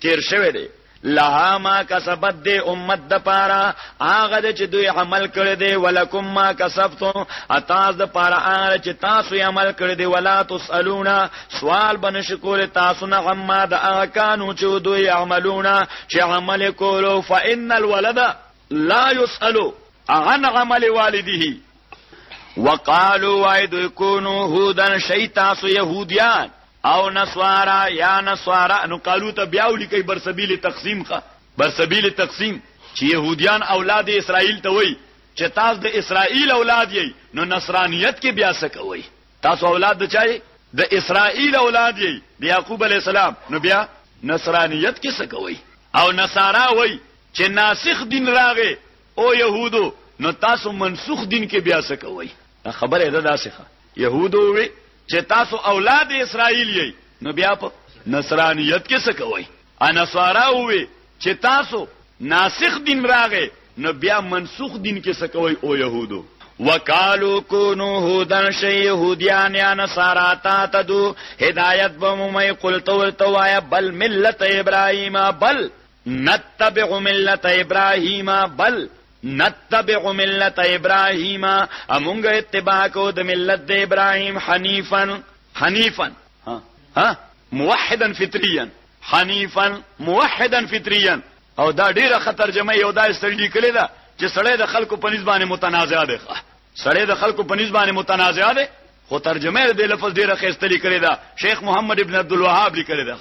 تیر شوی دی لها ما کسبت دی امت د پاره هغه د چې دوی عمل کړی دی ولکم ما کسبتم اتاز د پاره هغه چې تاسو یې عمل کړی دی ولا تسالون سوال بن شکول تاسو نه عما د هغه کانو چې دوی عملون چې عمل کولو فإن الولد لا يسأل عن عمل والده وقالو وای دوی کونو هودن شی تاسو يهوديان او نسوارا یا نسوارا نو قالو ته بیا ولیکي بر سبیل تقسیم ښه بر سبیل تقسیم چې يهوديان اولاد اسرائیل ته وای چې تاسو د اسرائیل اولاد یې نو نصرانیت کې بیا څه کوي تاسو اولاد د چای د اسرائیل اولاد یې د یعقوب علی السلام نو بیا نصرانیت کې څه کوي او نصارا وای چې ناسخ دین راغې او یهودو نو تاسو منسوخ دین کې بیا څه کوئ دا خبره ده داسې ښه یهودو وی چې تاسو اولاد اسرائیل یې نو بیا په نصرانیت کې څه کوئ انصارا وی چې تاسو ناسخ دین راغې نو بیا منسوخ دین کې څه کوئ او یهودو وکالو کونو هودن شی یهودیان یا نصارا تا تدو هدایت بمومی قلتو التوایا بل ملت ابراهیم بل نتبع ملت ابراهیم بل نتبع ملت ابراهیم امونګه اتباع کو د ملت د ابراهیم حنیفا حنیفا ها ها موحدا فطریا حنیفا موحدا فطریا او دا ډیره خطر جمع یو دا سړی کړی دا چې سړی د خلکو په نسبت متنازع دی سړی د خلکو په نسبت متنازع دی خو ترجمه دې لفظ ډیره خسته لیکلی دا شیخ محمد ابن عبد الوهاب لیکلی دا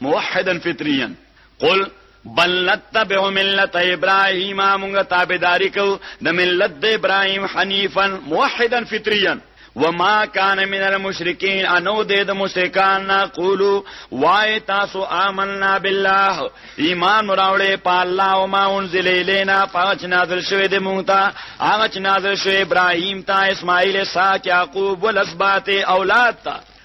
موحدا فطريا قل بل نتبع ملت ابراهيم موږ تابعداري کو د ملت د ابراهيم حنيفا موحدا فطريا وما كان من المشركين انو د مشرکان نقولو وای تاسو آمنا بالله ایمان راوړې په الله او ما انزل الینا پاچ نازل شوی د مونږ ته هغه چې نازل شوی ابراهیم ته اسماعیل ساق یعقوب ولسبات اولاد ته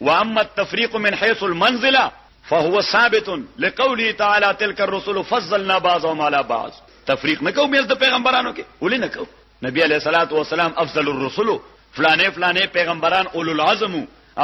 واما التفريق من حيث المنزله فهو ثابت لقوله تعالى تلك الرسل فضلنا بعضهم على بعض تفریق نکو مې د پیغمبرانو کې ولې نکو نبی علیہ الصلوۃ والسلام افضل الرسل فلانه فلانه پیغمبران اولو العزم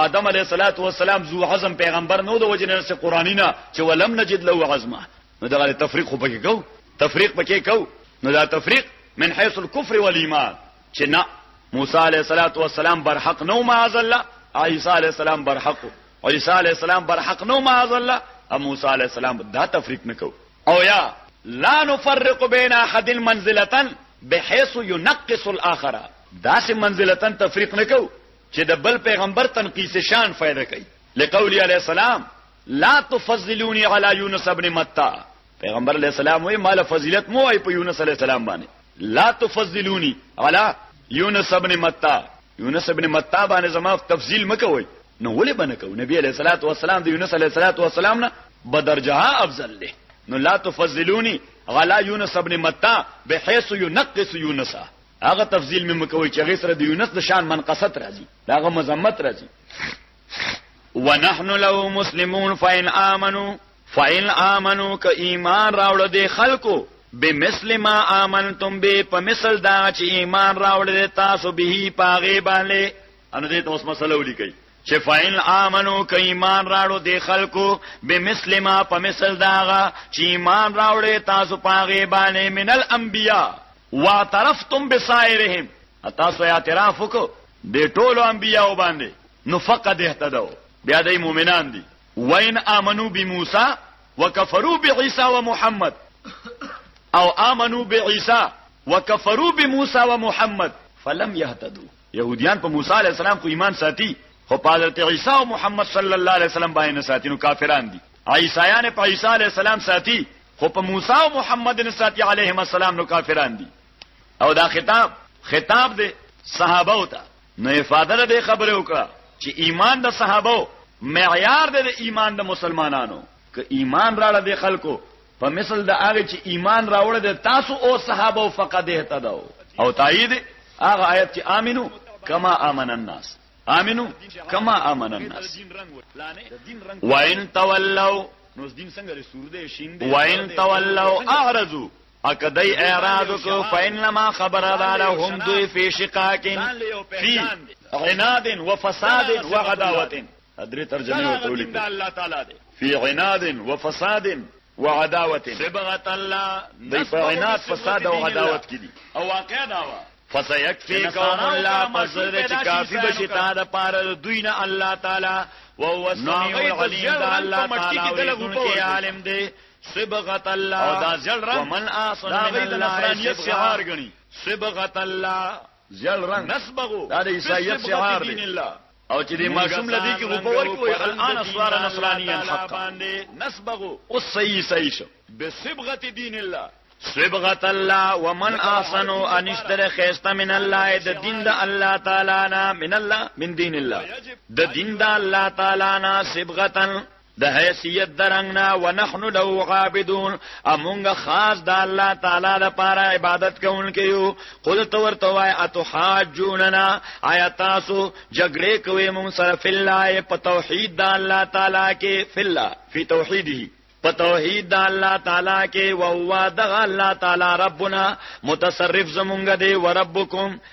آدم علیہ الصلوۃ والسلام ذو عزم پیغمبر نو د وجنه سره قرآنی نه چې ولم نجد له عزمه نو دغه تفریق خو پکې کو تفریق پکې کو نو دا تفریق من حيث الكفر والایمان چې نه موسی علیه الصلاۃ والسلام برحق نو معاذ الله عیسی علیه السلام برحق عیسی علیه السلام برحق نو معاذ الله او موسی علیه السلام دا تفریق نکو او یا لا نفرق بین احد منزلتا بحيث ينقص الاخر دا سه منزلتا تفریق نکو چې د بل پیغمبر تنقیس شان فائدہ کوي لقول علیہ السلام لا تفضلوني على يونس ابن متى پیغمبر علیه السلام وی مال فضیلت مو وای په یونس علیه السلام باندې لا تفضلونی علی یونس ابن متا یونس ابن متا باندې زما تفضیل مکوئ نو ولې باندې کو نبی علیہ الصلوۃ والسلام د یونس علیہ الصلوۃ والسلام نه بدرجه افضل له نو لا تفضلونی علی یونس ابن متا بحيث ينقص یونس هغه تفضیل مې مکوئ چې هغه سره د یونس د شان منقصت راځي داغه مذمت راځي ونحن لو مسلمون فإن آمنوا فَإِنْ آمَنُوا که ایمان راوړه دې خلکو بمثل ما آمنتم به په مثل دا چې ایمان راوړل دي تاسو به پاغه باندې ان دې تاسو مسله ولیکي چې فاین امنو ک ایمان راړو د خلکو به مسلمه په مثل داغه چې ایمان راوړې تاسو پاغه باندې منل انبیا واعترفتم بسائرهم تاسو اعتراف وکړو د ټولو انبیاو باندې نو فقد اهتدوا بیا د مؤمنان دي وان امنو بموسی وکفروا بعیسی ومحمد او امنو بعیسی وکفروا بموسی ومحمد فلم يهتدوا يهوديان په موسی عليه السلام خو ایمان ساتي خو په حضرت عیسی او محمد صلی الله علیه وسلم باندې نه ساتي نو کافران دي عیسایان په عیسی علیه السلام ساتي خو په موسی او محمد نه ساتي علیهم السلام نو کافران دي او دا خطاب خطاب دی صحابه او ته نو افاده د دې خبره وکړه چې ایمان د صحابه معیار دی د ایمان د مسلمانانو که ایمان راړه د خلکو په مثل د هغه چې ایمان راوړ د تاسو او صحابه او فقد اهتدوا او تایید هغه آیت چې امنو کما امن الناس امنو کما امن الناس وان تولوا نو دین څنګه سور دی شین دی وان تولوا اعرضوا اکدی اعراض کو فینما خبر دار هم دوی فی شقاقین فی عناد و فساد و عداوت ادری ترجمه وکولی دا الله تعالی دی فی عناد و فساد و عداوت سبغت الله دی په عناد فساد او عداوت کې دي او واقع دا وا فسيكفي قوم الله مزر چې کافی بشي تا د پاره دوی نه الله تعالی وهو السميع العليم دا الله تعالی او عالم دی صبغت الله او دا زل رنگ ومن آسن دا غي د نصرانيت شعار غني صبغت الله زل رنگ نسبغو دا د عیسایت شعار دی او چې د معصوم لدی کې غو پور کوي الان اسوار نصرانيا حقا نسبغو او صحیح صحیح شو بصبغت دین الله صبغت الله ومن احسن ان اشتر خيسته من الله د دین د الله تعالی نه من الله من دین الله د دین د الله تعالی نه صبغتن د حیثیت درنګ نه ونحن له عابدون امونګه خاص د الله تعالی لپاره عبادت کوونکې یو قل تو ورته وای اتحاجوننا آیا تاسو جګړه کوي مون سره فی الله په توحید د الله تعالی کې فی الله فی توحیده په توحید د الله تعالی کې او هو د الله تعالی ربنا متصرف زمونږ دی وربکم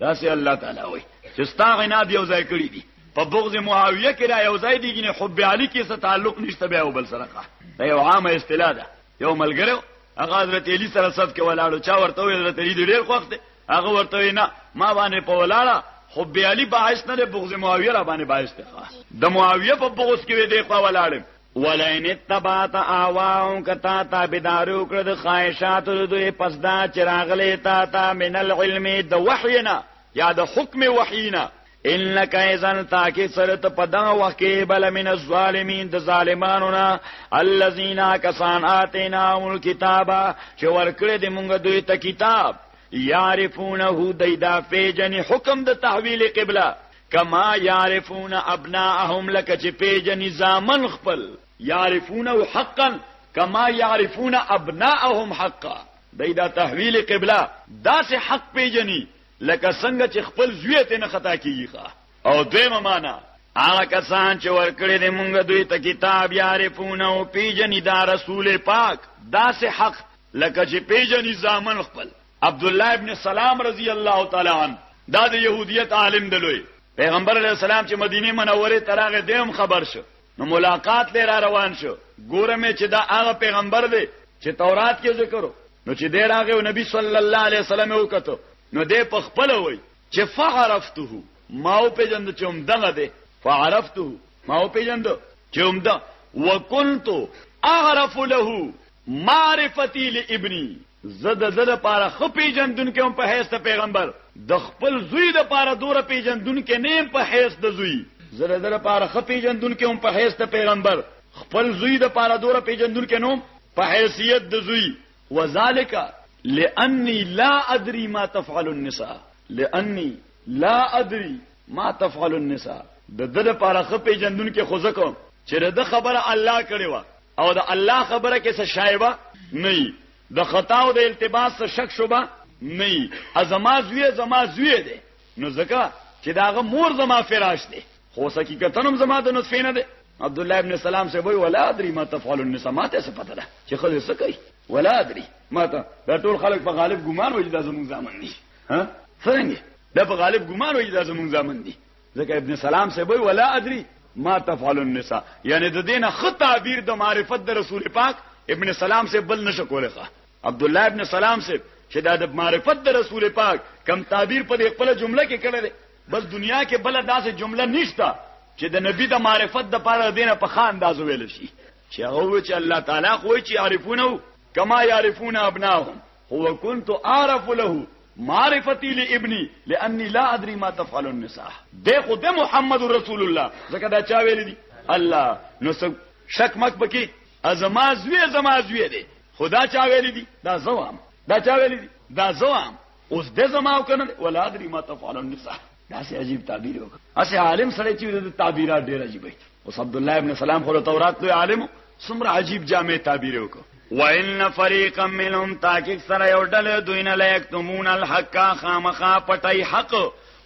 دا سي الله تعالی وي چې ستا غنا دی او ځای کړی دي په بغض معاویه کې را یو ځای دیږي نه حب علی کې څه تعلق نشته بیا وبل سره ښه دا یو عامه اصطلاح ده یو ملګری هغه حضرت علی سره صف کې ولاړو چا ورته ویل حضرت علی ډیر خوښ دی هغه ورته نه ما باندې په ولاړه حب علی باعث نه بغض معاویه را باندې باعث ده د معاویه په بغض کې دی خو ولاړم ولئن اتبعت اهواهم کتا تابعداري وکړه د خواهشاتو د دوی پس دا چې راغلې تا ته من العلم د وحی نه یا د حکم وحی نه انک ایزن تاکی سرت په دغه وخت کې بل من الظالمین د ظالمانو نه الذین کسان آتینا الکتاب چې ورکړې د مونږ دوی ته کتاب یعرفونه دای دا پیجن حکم د تحویل قبله کما یعرفون ابناءهم لکه چې پیجنې زامن خپل یعرفونه حقا کما یعرفون ابناءهم حقا دای دا تحویل قبله داسې حق پیجنې لکه څنګه چې خپل زوی ته نه خطا کیږي او دیمه معنا هغه کسان چې ورکړي د مونږ دوی ته کتاب یعرفونه او پیجنې دا رسول پاک داسې حق لکه چې پیجنې زامن خپل عبدالله ابن سلام رضی الله تعالی عنه دا د يهوديت عالم دی لوی پیغمبر علی السلام چې مدینه منوره ته راغی دیم خبر شو نو ملاقات لري را روان شو ګوره مې چې دا هغه پیغمبر دی چې تورات کې ذکر نو چې دی راغی او نبی صلی الله علیه وسلم یې وکړو نو دی په خپل وای چې فعرفته ما او پیجند چې هم دغه دی فعرفته ما او پیجند چې هم دا وکنت اعرف له معرفتي لابني زه د ده لپاره ښه پېژندونکی وم په حیث د پیغمبر، د خپل زوی لپاره دوره پېژندونکی نه یم په حیث د زوی. زه د ده لپاره ښه پېژندونکی وم په حیث د پیغمبر، خپل زوی لپاره دوره پېژندونکی نه وم په حیثیت د زوی. وذلک لأني لا ادري ما تفعل النساء لأني لا ادري ما تفعل النساء د ده لپاره ښه پېژندونکی خو ځکه وم چې د ده خبره الله کړې وه. او د الله خبره کې څه شایبه نه وي د خطا او د التباس څه شک شوبه نه وي ازما زوی زما زوی دی نو ځکه چې داغه مور زما فراش دی خو حقیقتا هم زما د نطفه نه دی عبد الله ابن سلام سے وای ولا ادري ما تفعل النساء ما ته څه پته ده چې خزه څه کوي ولا ادري ما ته دا ټول خلک په غالب ګمان وایي دا زموږ ځامن دي ها څنګه دا په غالب ګمان وایي دا زموږ ځامن دي ځکه ابن سلام صاحب وی ولا ادري ما تفعل النساء یعنی د دینه خ تعبیر د معرفت د رسول پاک ابن سلام صاحب بل نشه کوله عبد الله ابن سلام صاحب چې دا د معرفت د رسول پاک کم تعبیر په خپل جمله کې کړی بس دنیا کې بل داسې جمله نشته چې د نبی د معرفت د پاره دینه په خان انداز ویل شي چې هو چې الله تعالی خو چې عارفونه کما يعرفون ابناهم هو كنت اعرف له معرفتي لابني لاني لا ادري ما تفعل النساء ده خو ده محمد رسول الله زکه دا چا ویل دي الله نو شک مک پکې ازما زوی ازما زوی دي خدا چا ویل دي دا زوام دا چا ویل دي دا زوام اوس د زما او کنه ولا ادري ما تفعل النساء دا سه عجیب تعبیر وکړ اسه عالم سره چې د تعبیرات ډیر عجیب دي اوس عبد الله ابن سلام خو تورات له عالم سمره عجیب جامع تعبیر وکړ وان فريقا منهم تاکي سره یو ډله دوی نه لیکتمون الحق خامخا پټي حق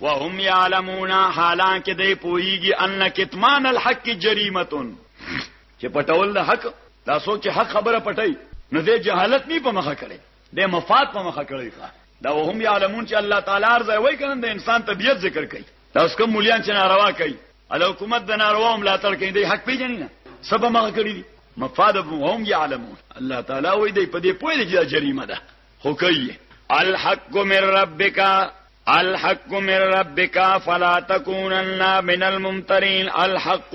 وهم يعلمون حالانکه دوی پوهیږي ان کتمان الحق جريمه چې پټول د حق دا سوچ حق خبره پټي نو دې جهالت نه په مخه کړي د مفاد په مخه کړی ښه دا وهم یعلمون چې الله تعالی ارزه وای کنه د انسان طبیعت ذکر کوي تاسو کوم مليان چې ناروا کوي ال حکومت د ناروا ملاتړ کوي د حق پیژنې نه سبا ما کړی دي مفاد هم یعلمون الله تعالی وای دی په دې پوهه کې جریمه ده خو کوي الحق من ربک الحق من ربک فلا تکونن من الممترین الحق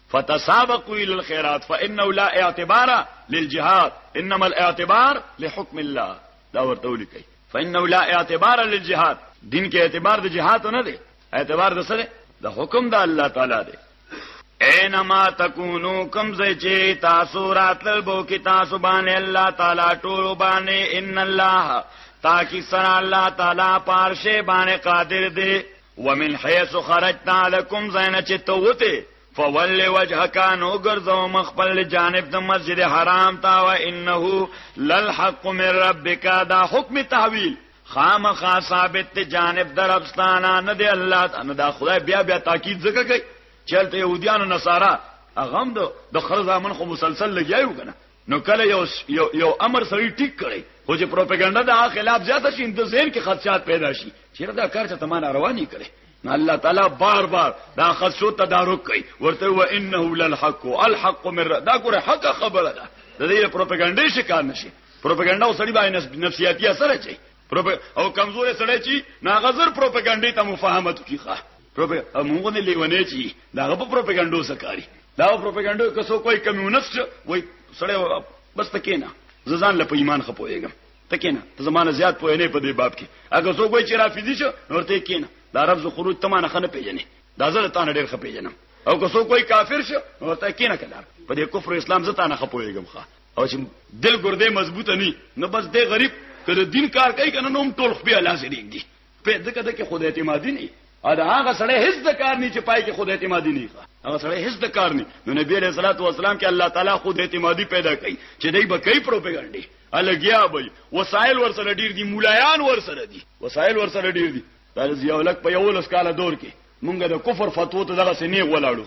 فتسابقوا الى الخيرات فانه لا اعتبار للجهاد انما الاعتبار لحكم الله دا ورته ولیکي فانه لا اعتبار للجهاد دین کې اعتبار د جهاد نه دی اعتبار د سره د حکم د الله تعالی دی اینما تکونو کم زچی تاسو راتل بو کی تاسو باندې الله تعالی ټول باندې ان الله تاکي سره الله تعالی پارشه باندې قادر دی ومن حيث خرجت لكم زين چې ته وته فول وجهك نو ګرځو مخبل جانب د مسجد حرام تا و انه للحق من ربك دا حکم تحویل خامخا ثابت ته جانب دربستانا نه دی الله نه دا خدای بیا بیا تاکید زکه کوي چلته يهوديان او نصارا اغم د خرزامن خو مسلسل لګیایو کنه نو کله یو یو یو امر سړی ټیک کړي خو چې پروپاګاندا د خلاف زیاته شي د ذهن کې خدشات پیدا شي چې دا کار چې تمان رواني کړي نو الله تعالی بار بار دا خدشو تدارک کوي ورته و انه للحق الحق من دا ګوره حق خبره ده د دې پروپاګاندا شکار نشي پروپاګاندا وسړي باندې نفسیاتي اثر اچي او کمزورې سړی چې ناغزر پروپاګاندا ته مفاهمت کیخه پروپا موږ نه لیونه چی دا غو پروپاګاندا څه کاری دا پروپاګاندا کسو کوئی کمیونست وای سړی بس تکینا ززان له ایمان خپویګم تکینا زمانه زیات پوی نه په دې باب کې اګه سو کوئی چې رافیزی شو نور ته کینا دا عرب ز خروج تمانه خنه پیژنې دا زړه تانه ډیر خپیژنم او که سو کوئی کافر شو نور ته کینا کلار په دې کفر اسلام زتا نه خپویګم ښا او چې دل ګردې مضبوطه ني نو بس دې غریب کله دین کار کوي کنه نو ټول خپل الله سره دی په دې کده کې خود اعتمادي نه دا هغه سړی هیڅ د کار نه چې پای کې خود اعتمادي نه هغه سړی هیڅ د کار نه نو نبی عليه الصلاه والسلام کې الله تعالی خود اعتمادي پیدا کړي چې دای به کوي پروپاګاندا الګیا به وسایل ورسره ډیر دي مولایان ورسره دي وسایل ورسره ډیر دي دا یو لک په یو لس کال دور کې مونږ د کفر فتوا ته دغه سنې ولاړو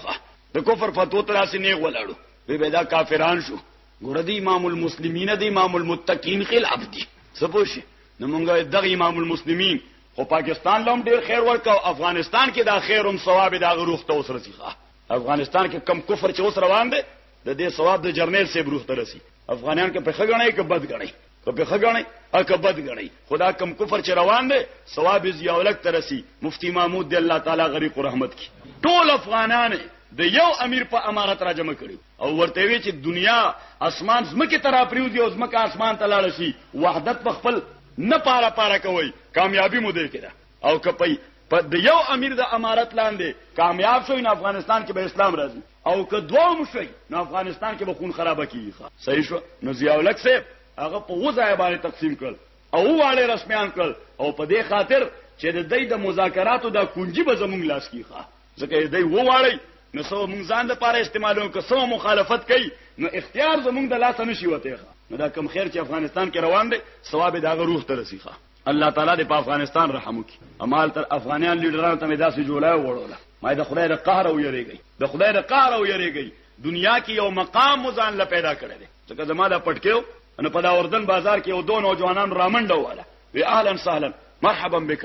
د کفر فتوا ته داسې نه ولاړو به به دا کافران شو ګور دی امام المسلمین دی امام المتقین خلاف دی سپوش نو مونږه دغه امام المسلمین خو پاکستان لوم ډیر خیر ورکاو افغانستان کې دا خیر هم ثواب دا غروخ ته اوسره سیخه افغانستان کې کم کفر چې اوس روان دی د دې ثواب د جرنیل سیب روح ته رسی افغانان کې په خګړنې کې بد غړي که په خګړنې او که بد غړي خدا کم کفر چې روان دی ثواب یې یولک ته رسی مفتی محمود دی الله تعالی غریق رحمت کی ټول افغانان د یو امیر په امارت راجمه کړی او ورته وی چې دنیا اسمان زمکه ترا پریوزي او زمکه اسمان ته لاړ شي وحدت په خپل نه پاره پاره کوي کامیابی مو دی کړه او کپي په د یو امیر د امارت لاندې کامیاب شوی نه افغانستان کې به اسلام راځي او که دوه مشي نه افغانستان کې به خون خراب کیږي صحیح شو نو ضیاءالک صاحب هغه په وځای باندې تقسیم کړ او واړه رسمیان کړ او په دې خاطر چې د دې د مذاکراتو د کنجي به زمونږ لاس کیخه ځکه یې دی وواړی نو سو مونږ ځان د پاره استعمالو که سو مخالفت کوي نو اختیار زمونږ د لاسه نشي وته نو دا کم خیر چې افغانستان کې روان دی ثواب دا غروح ته رسیخه الله تعالی دې په افغانستان رحم وکړي امال تر افغانان لیډرانو ته داسې جوړه وړوله ما د خدای د قهر او یریږي د خدای د قهر او یریږي دنیا کې یو مقام مزان لا پیدا کړی دی ځکه زما دا پټکیو ان په دا اردن بازار کې یو دوه نوجوانان رامنډه واله وی اهلا سهلا مرحبا بک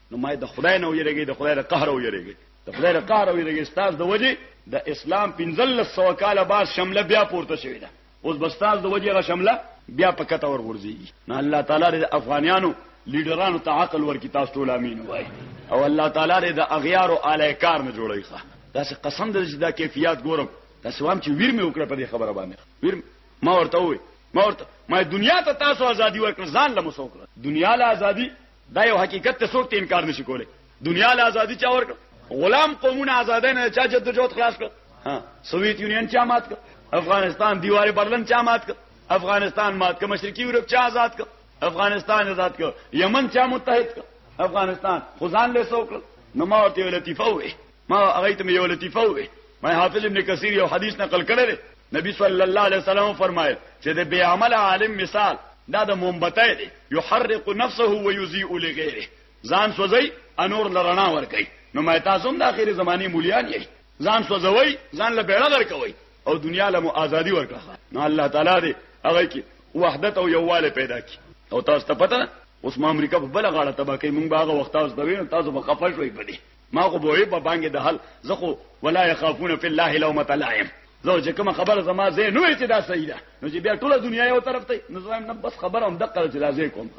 نو ما د خدای نه ویریږي د خدای له قهر ویریږي د خدای له قهر ویریږي استاد د وجه د اسلام 1500 کال بعد شمله بیا پورته شوې ده اوس بستاز د وجه غ شمله بیا په کته ور ورځيږي نه الله تعالی د افغانانو لیډرانو ته عقل ورکی تاسو ټول امين وای او الله تعالی د اغیار او اعلی کار نه جوړی ښه دا څه قسم دې دا کیفیت ګورم دا سوام چې ویر مې وکړه په دې خبره باندې ویر ما ورته وای ما ورته ما دنیا ته تاسو ازادي ورکړ ځان له مسوکړه دنیا له ازادي دا یو حقیقت ته څوک انکار نشي کولی دنیا له ازادي چا ورکړ غلام قومونه آزادای نه چا جدوجہد خلاص کړ ها سوویت یونین چا مات کړ افغانستان دیوار برلن چا مات کړ افغانستان مات کړ مشرقي یورپ چا آزاد کړ افغانستان آزاد کړ یمن چا متحد کړ افغانستان خدان له سوکړ نو ما ورته لطیفه وې ما هغه ته یو لطیفه وې ما حافظ ابن کثیر یو حدیث نقل کړی دی نبی صلی الله علیه وسلم فرمایل چې د بی عمل عالم مثال دا د مومبتای دی یحرق نفسه و یذیء لغیره ځان سوځي انور لرنا ور کوي نو ما تاسو هم د اخیری زمانی مولیان یې ځان سوځوي ځان له بیړه ور کوي او دنیا له ازادي ور کوي نو الله تعالی دې هغه کې وحدت او یوواله پیدا کی او تاسو ته پته اوس ما امریکا په بل غاړه تبا کوي مونږ باغه وخت اوس دوی تاسو په خفه شوي پدې ما خو بوې په بانګې د حل زه خو ولا يخافون في الله لومه لائم زه چې کوم خبر زما زه نو چې دا صحیح ده نو چې بیا ټوله دنیا یو طرف ته نو زم نه بس خبر هم دقه چې دا زه کوم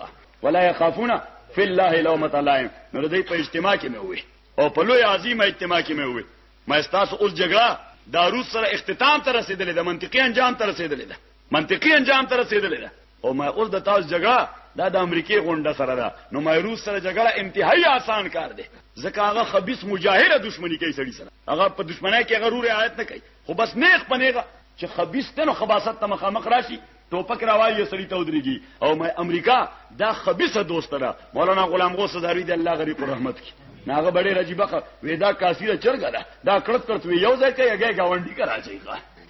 ولا يخافون في الله لومه لائم نو دې په اجتماع کې مې وې او په لوی عظیم اجتماع کې مې وې ما تاسو اوس جګړه دارو سره اختتام ته رسیدلې ده منطقي انجام ته رسیدلې ده منطقي انجام ته رسیدلې ده او ما اوس د تاسو جګړه دا د امریکای غونډه سره ده نو ما روس سره جګړه انتهایی آسان کار دی ځکه هغه خبيث مجاهره دښمنی کوي سړي سره هغه په دښمنۍ کې غرور رعایت نه کوي خو بس نیخ پنیغه چې خبيث ته نو خباست ته مخامخ راشي ټوپک راوایي سړی ته ودرېږي او مې امریکا دا خبيسه دوست ده مولانا غلام غوث زهري دی الله غریب رحمت کی ناغه بڑے رجیبه ودا کاسیره چرګه ده دا کړت کړت وی یو ځای کې هغه گاونډي کرا چي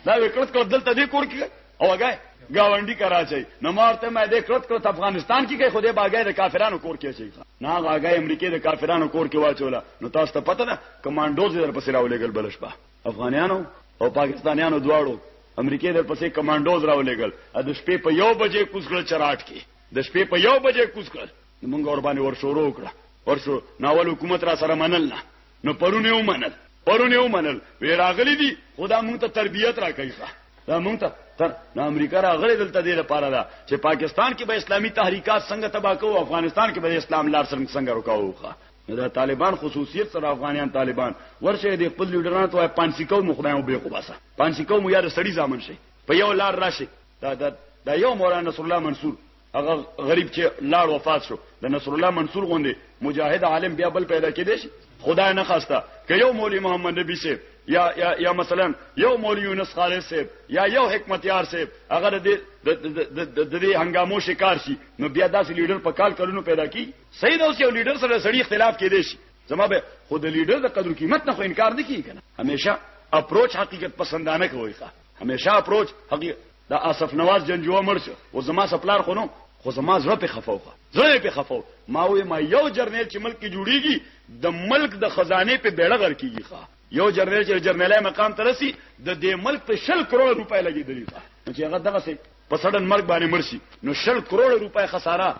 دا وکړت کړت دلته دې کور کې او هغه گاونډي کراچۍ نو مارته مې د کړت کړت افغانستان کې کې خوده باګې د کافرانو کور کې شي نه هغه امریکای د کافرانو کور کې واچوله نو تاسو ته پته ده کمانډوز در پسې راولېګل بلش په افغانانو او پاکستانیانو دواړو امریکای در پسې کمانډوز راولېګل ا د شپې په یو بجې کوسګړ چراټ کې د شپې په یو بجې کوسګړ موږ ور باندې ورشورو کړه ورشو ناول حکومت را سره منل نه نو پرون یې ومنل پرون یې ومنل وی راغلي دي خدا مونږ ته تربیت راکوي ښه دا مونږ ته تر د امریکا راغلي دلته دې لپاره ده چې پاکستان کې به اسلامي تحریکات څنګه تباہ کوو افغانستان کې به اسلام لار څنګه څنګه روکاو ښه دا طالبان خصوصیت سره افغانان طالبان ورشه دې خپل لیډرانو ته پانسی کو مخدایو به خو باسه پانسی کو مو یار سړی ځامن شي په یو لار راشي دا دا, دا یو مولانا نصر الله منصور هغه غریب چې لاړ وفات شو د نصر الله منصور غوندي مجاهد عالم بیا بل پیدا کېدی شي خدای نه خواسته که یو مولوی محمد نبی صاحب یا یا یا مثلا یو مولوی یونس خالد صاحب یا یو حکمت یار صاحب هغه د د دې هنګامو شکار شي نو بیا داسې لیډر په کال کلونو پیدا کی سید اوس یو لیډر سره سړی اختلاف کېدی شي زما به خو د لیډر د قدر قیمت نه خو انکار نه کیږي کنه همیشه اپروچ حقیقت پسندانه کوي ښه همیشه اپروچ حقیقت دا اصف نواز جنجو مړ شو او زما سپلار خو نو خو زما زړه په خفاو خو زړه په خفاو ما وې ما یو جرنیل چې ملک جوړیږي د ملک د خزانه په بیړه غر کیږي ښا یو جرنیل چې جرنیلای مقام ترسي د دې ملک په 60 کروڑ روپۍ لګیدلی ښا چې هغه دغه سي په سړن مرګ باندې مرشي نو 60 کروڑ روپۍ خساره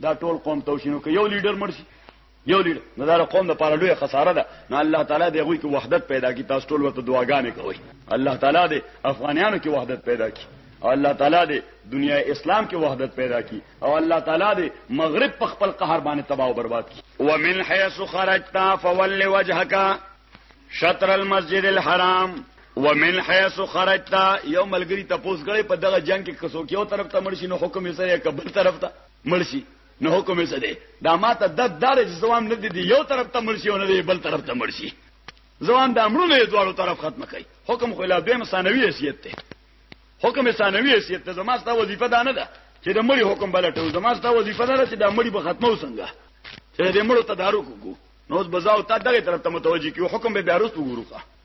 دا ټول قوم توشینو کې یو لیډر مرشي یو لیډر نو دا قوم د پاره لوی خساره ده نو الله تعالی دې غوي کې وحدت پیدا کی تاسو ټول ورته دعاګانې کوي الله تعالی دې افغانانو کې وحدت پیدا کی او الله تعالی دې دنیا اسلام کې وحدت پیدا کی او الله تعالی دې مغرب په خپل قهر باندې تباہ او برباد کی ومن حيث خرجت فول وجهك شطر المسجد الحرام ومن حيث خرجت یو ملګری تاسو غړي په دغه جنگ کې کسو کېو طرف ته مرشي نو حکم یې سره قبل طرف ته مرشي نو حکم څه دی دا ماته دد دار چې زوام نه دی یو طرف ته مرشي او نه دی بل طرف ته مرشي زوام د امرونه دواړو طرف ختم کړي حکم خو لا دیم ثانوي حیثیت ته حکم ثانوي حیثیت ته زما ستا وظیفه دا نه ده چې د مړي حکم بلټو زما ستا وظیفه دا ده چې د مړي په ختمو څنګه چې د مړو تدارک وکړو نو بزاو تا دغه طرف ته متوجي کیو حکم به بیاروس وګورو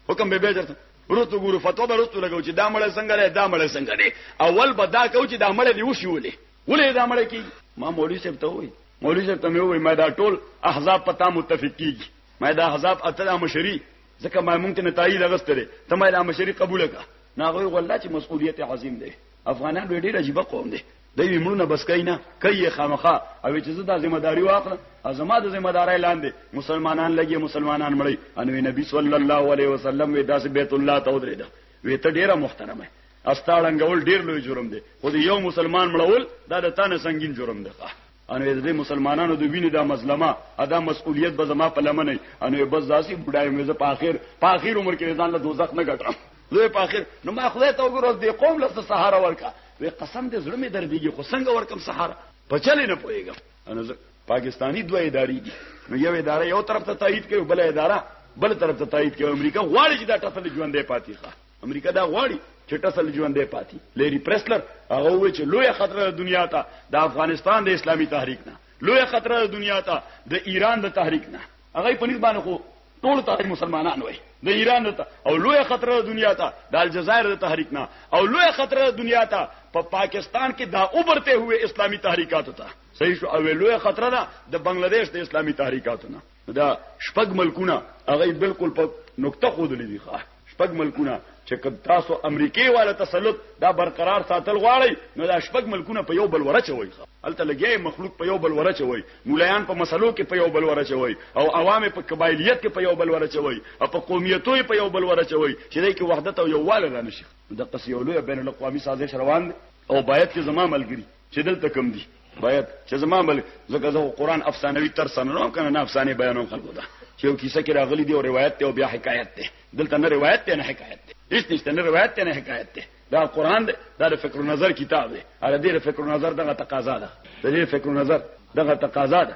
حکم به به درته ورته ګورو فتوا به ورته لګو چې دا مړ څنګه دی دا مړ څنګه دی اول به دا کو چې دا مړ دی وشولې ولې دا مړ کی ما مولوی صاحب ته وای مولوی صاحب ته مې وای ما دا ټول احزاب پتا متفق کیږي ما دا احزاب اتل مشری ځکه ما مونږ ته نتایج لغستره ته ما دا مشری قبول کا ناغوی والله چې مسؤلیت عظیم دی افغانان به ډیر عجیب قوم دی دوی مړونه بس کینا کوي خامخه او چې زه دا ذمہ داری واخلم ازما د ذمہ داري لاندې مسلمانان لګي مسلمانان مړي انوي نبی صلی الله علیه وسلم وی داس بیت الله ته ودرېده وی ته ډیره محترمه استا ړنګول ډیر لوی جرم دی خو د یو مسلمان مړول دا د تانه سنگین جرم دی ښه انو د مسلمانانو د وینې د مظلمه ادا مسؤلیت به زما په لمن نه انو بس داسي بډای مې زه په اخر په اخر عمر کې ځان له دوزخ نه ګټم زه په اخر نو ما خدای ته وګورم د قوم له سهارا ورکا وې قسم دې زړه مې دردېږي خو څنګه ورکم سهارا په چلې نه پويګم انو پاکستانی دوه ادارې دي نو یو اداره یو طرف ته تایید کوي بل اداره بل طرف ته تایید کوي امریکا غواړي چې دا ټاپل ژوندې پاتې ښه امریکا دا غواړي چې ټسل ژوندې پاتې لیری پرسلر هغه وی چې لوی خطر د دنیا ته د افغانستان د اسلامي تحریک نه لوی خطر د دنیا ته د ایران د تحریک نه هغه په نسبت خو ټول تحریک مسلمانان وای د ایران ته او لوی خطر د دنیا ته د الجزائر د تحریک نه او لوی خطر د دنیا ته په پا پاکستان کې دا اوبرته هوې اسلامي تحریکاتو ته صحیح شو او لوی خطر ده د بنگلاديش د اسلامي تحریکاتو نه نو دا شپږ ملکونه هغه بالکل په نقطه خودلې دي ښه شپږ ملکونه چې کد تاسو امریکای والا تسلط دا برقرار ساتل غواړي نو دا شپږ ملکونه په یو بل ورچوي ښه هلته لګي مخلوق په یو بل ورچوي مولایان په مسلو کې په یو بل ورچوي او عوام په قبایلیت کې په یو بل ورچوي او په قومیتو په یو بل ورچوي چې دای کې وحدت او یووالی رانشي د قصیولوی بین الاقوامي سازش روان او باید چې زما ملګری چې دلته کوم دي باید چې زما بل زکه زه قرآن افسانوي تر سننو کنه نه افسانه بیانوم خلکو ته چې یو کیسه کې راغلي دی او روایت ته او بیا حکایت ته دلته نه روایت ته نه حکایت ته هیڅ نشته نه روایت ته نه حکایت ته دا قرآن دی دا د فکر نظر کتاب دی هغه دې فکر نظر دغه تقاضا ده د دې فکر نظر دغه تقاضا ده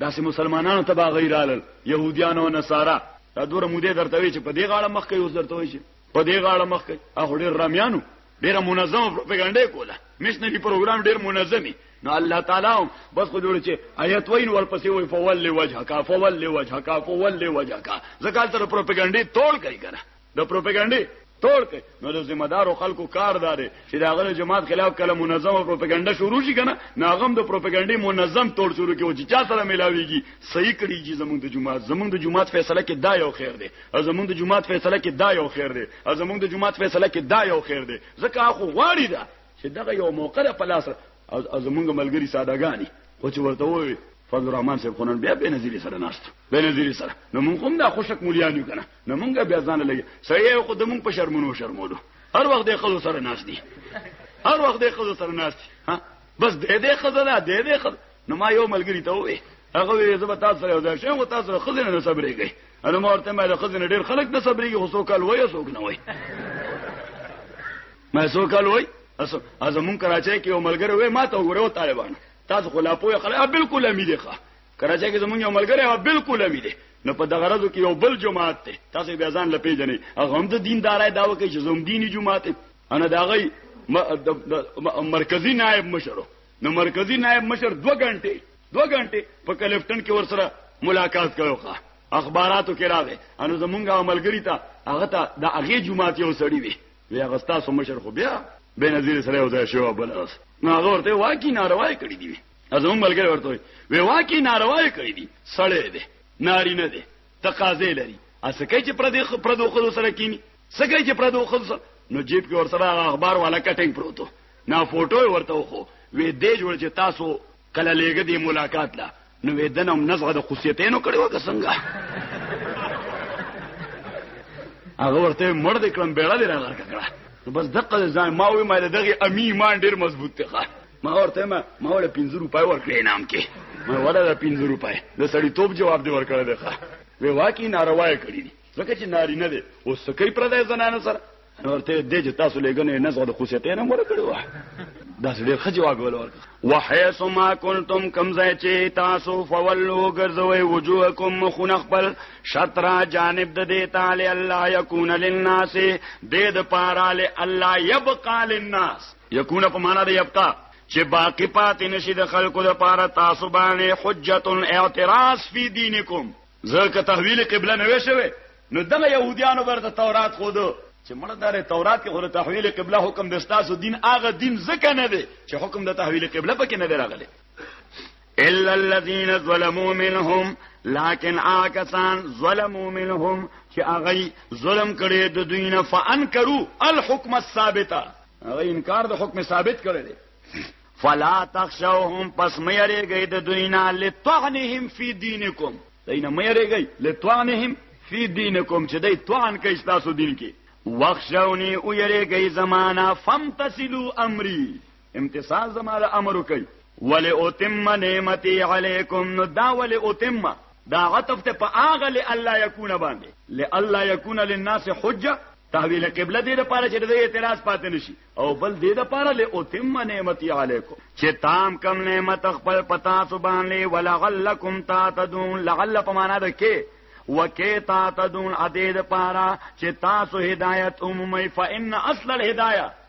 داسې مسلمانانو ته به غیر آلل يهوديانو او نصارا دا دوره مودې درته وی چې په دې غاړه مخ کوي اوس درته وی چې په دې غاړه مخ کوي هغه ډېر رامیانو ډېر منظم پروپاګاندا کوله مشنري پروګرام ډېر منظمي نو الله تعالی بس خو جوړ چې آیت وین ورپسې وی فول وجهک فول وجهک فول وجهک زکات تر پروپاګاندا تول کوي کنه د پروپاګاندا ټول کوي نو د ذمہ دارو خلکو کار دار چې دا غره جماعت خلاف کله منظمه پروپاګاندا شروع شي کنه ناغم د پروپاګاندا منظم تور شروع کوي چې چا سره ملاويږي صحیح کړي چې زمونږ د جماعت زمونږ د جماعت فیصله کې دا یو خیر دی زمونږ د جماعت فیصله کې دا یو خیر دی زمونږ د جماعت فیصله کې دا یو خیر دی ځکه اخو غواړي دا چې دغه یو موقع ده په لاس او زمونږ ملګری سادهګانی خو چې ورته ووي فضل الرحمن صاحب خنن بیا به نظیر سره ناشته به نظیر سره نو مونږ هم دا خوشک مليان یو کنه نو مونږه بیا ځان لګي سړی خو د مونږ په شرمونو شرمولو هر وخت د خزو سره ناس دي هر وخت د خزو سره ناس دي ها بس دې دې خزه ده دې دې خزه نو ما یو ملګری ته وې هغه وې زه به تاسو سره یو ځای شم او تاسو سره خزه نه صبرېږي انا ما ورته مې خزه نه ډېر خلک نه صبرېږي خو څوک وایي څوک نه وایي ما څوک وایي اسو ازمون کراچۍ کې یو ملګری وې ما ته وګوره طالبان تاسو خلا پوهه خلا بالکل امید ښه کراچۍ کې زمونږ یو ملګری و بالکل امي دی نو په دغه ورځو کې یو بل جماعت ته تاسو بیا ځان لپې جنې هغه هم د دیندارای داوا کوي چې زوم دیني جماعت انا دا غي مرکزی نائب مشرو نو مرکزی نائب مشر دو غنټه دو غنټه په کلیفټن کې ورسره ملاقات کړو ښا اخباراتو کې راغی انو زمونږ عملګری ته هغه ته د هغه جماعت یو سړی وی وی هغه تاسو مشر خو بیا به نظیر سره وځه شو بل اس نو هغه ورته واکي ناروا کړی دی زموږ ملګری ورته وي وی واکه ناروا کړی دي سړی دی ناری نه دی تقاضې لري اسکه چې پر دې پر دوه خلکو سره کینی سکه چې پر دوه خلکو نو جیب کې ورسره اخبار والا کټینګ پروتو نا فوټو ورته وخو وی دې جوړ چې تاسو کله لګ دې ملاقات لا نو وی دنم نزغه د خصيتینو کړي وکه څنګه هغه ورته مړ دې کړم بیړه دې راغړ کړه بس دقه ځان ما وی مې دغه امی ایمان ډیر مضبوط دی ما ورته ویل، ما وله پنځه روپۍ ورکړې انعام کې. ما ویل، وله دا پنځه روپۍ، د سړیتوب جواب دې ورکړی دی ښه. ویې واکي ناروا یې کړي دي، ځکه چې نارینه دی، اوس څه کوي پردیو زنانو سره؟ ما ورته ویل، دی چې تاسو لېږنه یې نزغه د خوسیتۍ انعام ورکړی وه. داسې ډېر ښه جواب یې وله ورکړ. وحیث ما کنتم کوم ځای چې تاسو فولو ګرځوئ وجوهکم مخونه خپل شطر جانب د دې تعالی الله یکون للناس دې د پاره له الله یبقى للناس یکونه په معنا د یبقا چې باقی پاتې نشي د خلکو د پاره تاسو باندې حجت اعتراض فی دینکم ځکه تحویل قبله نه وشوي نو دغه يهوديانو ورته تورات خو دو چې مړه دار تورات کې غره تحویل قبله حکم د استاسو دین هغه دین ځکه نه دی چې حکم د تحویل قبله پکې نه دی راغلی الا الذين ظلموا منهم لكن آکسان ظلموا منهم چې هغه ظلم کړي د دوی نه فانکروا الحكم الثابته هغه انکار د حکم ثابت کړي دي فلا تخشوهم پس مې یریږي د دوی نه لطعنهم فی دینکم دین مې یریږي لطعنهم فی دینکم چې دای توان کوي تاسو دین کې وخشونی او یریږي زمانہ فمتسلو امری امتثال زما د امر کوي ول اتم نعمتي عليكم نو دا ول اتم دا عطف ته په اغه ل الله يكون باندې ل الله يكون للناس حجه تحویل قبله دې لپاره چې دې اعتراض پاتې نشي او بل دې لپاره ل اتم نعمتي عليكم چې تام کم نعمت خپل پتا سبحان لي ولعلكم تعتدون لعل په معنا ده کې وکي تعتدون ادې لپاره چې تاسو هدايت عمومي فان اصل الهدايه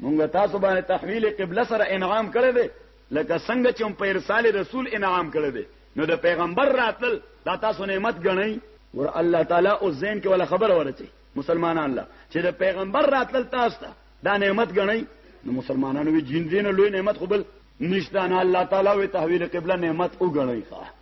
مونږ تاسو باندې تحویل قبله سره انعام کړی دی لکه څنګه چې په ارسال رسول انعام کړی دی نو د پیغمبر راتل دا تاسو نعمت ګڼئ ور الله تعالی او زین کې ولا خبر ورته مسلمانان لا چې د پیغمبر راتل تاسو ته دا نعمت ګڼئ نو مسلمانانو وی جین دین لوی نعمت خپل نشته نه الله تعالی وی تحویل قبله نعمت وګڼئ ښه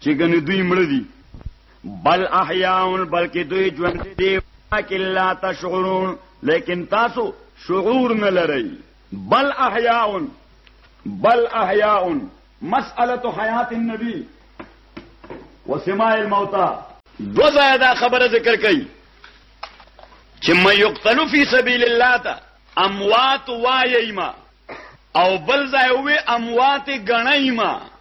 چې ګنې دوی مړه دي بل احیاون بلکې دوی ژوند دي لکن لا تشعرون لیکن تاسو شعور نه لرئ بل احیاون بل احیاون مسأله حیات النبی وسماع الموتى دو زیاده خبره ذکر کړي چې مې یقتل فی سبیل الله تا اموات وایما او بل ځای وې اموات غنایما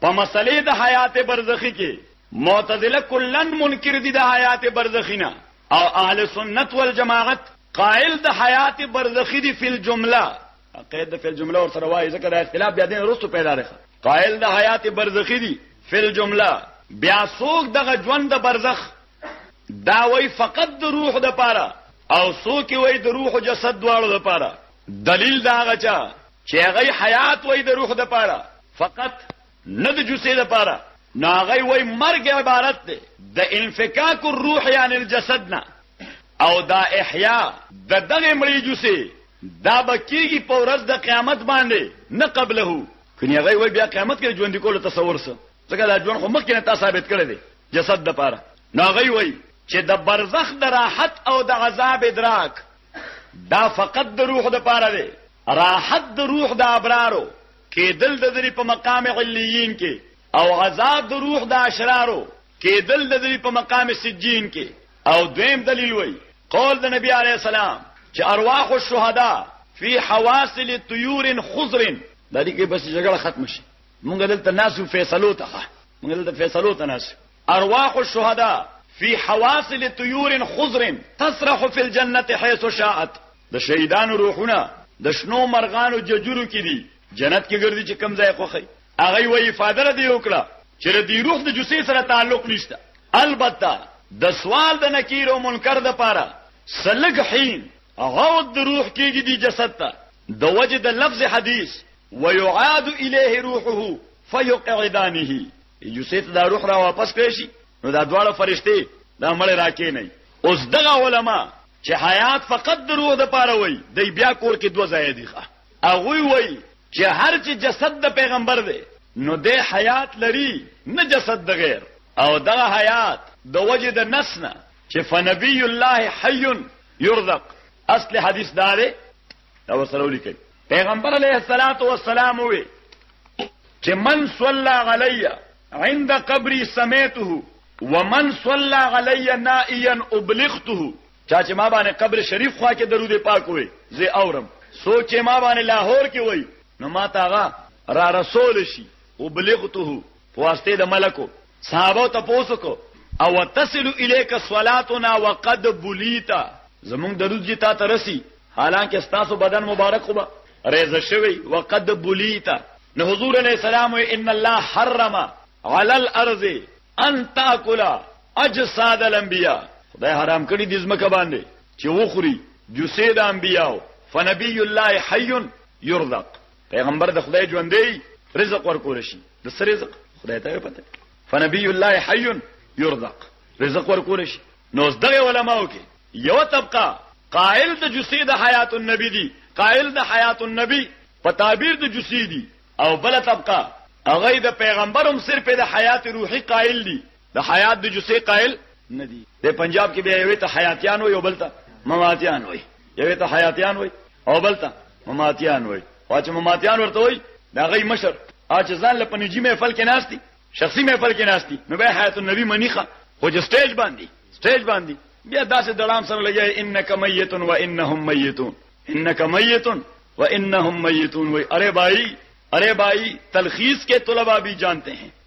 په مسلې د حیات برزخی کې معتزله کلا منکر دي د حیات برزخی نه او اهل سنت والجماعت قائل د حیات برزخی دی فی الجمله قید د فی الجمله ور سره وایي ځکه د اختلاف بیا دین رستو پیدا دی قائل د حیات برزخی دی فی الجمله بیا سوق دغه ژوند د برزخ دا وای فقط د روح د پاره او سوق وای د روح جسد دواړو د پاره دلیل دا غچا چې هغه یې حیات وایي د روح دپاره فقط نه د جثې دپاره نو هغه وایي مرګ عبارت دی د انفکاک الروح عن الجسد نه او دا احیا د دغه مړي جثې دا به کېږي په ورځ د قیامت باندې نه قبله کني هغه وایي بیا قیامت کې ژوند کول تصور سره ځکه دا ژوند خو مخکې نه تا ثابت کړی دی جسد دپاره نو هغه وایي چې د برزخ د راحت او د عذاب ادراک دا فقط د روح د پاره دی راحت د روح د ابرارو کېدل د دوی په مقام علیین کې او عذاب د روح د اشرارو کېدل د دوی په مقام سجین کې او دویم دلیل وای قول د نبی علی السلام چې ارواح الشهدا فی حواسل طیور خضر د دې کې بس جګړه ختم شي موږ دلته ناسو فیصلو ته موږ دلته فیصلو ته ناسو ارواح الشهدا فی حواسل طیور خضر تسرح فی الجنه حيث شاءت د شهیدانو روحونه د شنو مرغانو ججورو کې دي جنت کې ګرځي چې کم ځای خوخی هغه وی افاده را دی وکړه چې د دې روح د جسې سره تعلق نشته البته د سوال د نکیر او منکر د پاره سلګ حین هغه د روح کېږي دی جسد ته د وجه د لفظ حدیث ويعاد الیه روحه فيقعدانه جوسه ته دا روح را واپس کړی شي نو دا دواړه فرشته دا مړ راکې نه اوس دغه علما چې حیات فقط د روح د پاره وای دی بیا کور کې دوه ځای دي ښه هغه وای چې هر چې جسد د پیغمبر دی نو د حیات لري نه جسد د غیر او دغه حیات د وجه د نس نه چې فنبی الله حی يرزق اصل حدیث داره دا ورسره ولیکئ پیغمبر علیه الصلاۃ والسلام وی چې من صلی علی عند قبری سمیته ومن صلی علی نائیا ابلغته چا چې ما باندې قبر شریف خوا کې درود پاک وي زه اورم سوچ ما باندې لاهور کې وي نو ما تاغه را رسول شي وبلغته په واسطه د ملکو صحابه ته پوسو کو او تصل الیک صلاتنا وقد بلیتا زمون درود جی تا ترسی حالانکه ستاسو بدن مبارک خو به ریزه شوی وقد بلیتا نو حضور علیہ السلام ان الله حرم علی الارض ان تاکل اجساد الانبیاء خدای حرام کړی د زمکه باندې چې وخوري جسید انبیاء فنبی الله حی یرزق پیغمبر د خدای ژوندې رزق ورکول شي د سر رزق خدای ته پته فنبي الله حي يرزق رزق ورکول شي نو دغه علماو کې یو طبقه قائل د جسی د حیات النبی دي قائل د حیات النبی په تعبیر د جسی دي او بل طبقه هغه د پیغمبرم صرف د حیات روحي قائل دي د حیات د جسې قائل نه دي د پنجاب کې بیا یو ته حیاتیان وي او بل ته مماتیان وي یو ته حیاتیان وي او بل ته مماتیان وي او چې مماتیان ورته وي دا غي مشر اچ ځان له پنځي محفل کې ناشتي شخصي محفل کې ناشتي نو به حیات النبی منیخه خو چې سټیج باندې سټیج باندې بیا داسې دړام سره لګي انک میت و انهم میتون انک میت و انهم میتون وای اره بھائی اره بھائی تلخیص کے طلباء بھی جانتے ہیں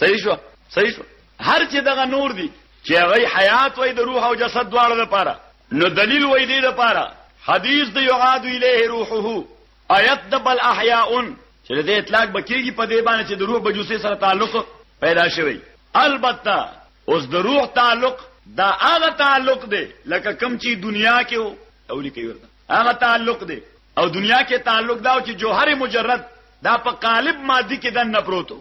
صحیح شو صحیح شو هر چې دغه نور دي چې هغه حیات وای د روح او جسد دواړو لپاره نو دلیل وای دی لپاره حدیث د یعاد الیه روحه آیت د بل احیاء چې د اطلاق بکیږي په دې باندې چې د روح بجوسه سره تعلق پیدا شوی البته اوس د روح تعلق دا هغه تعلق دی لکه کم چې دنیا کې او لیکي ورته هغه تعلق دی او دنیا کې تعلق دا چې جوهر مجرد دا په قالب مادي کې دنه پروتو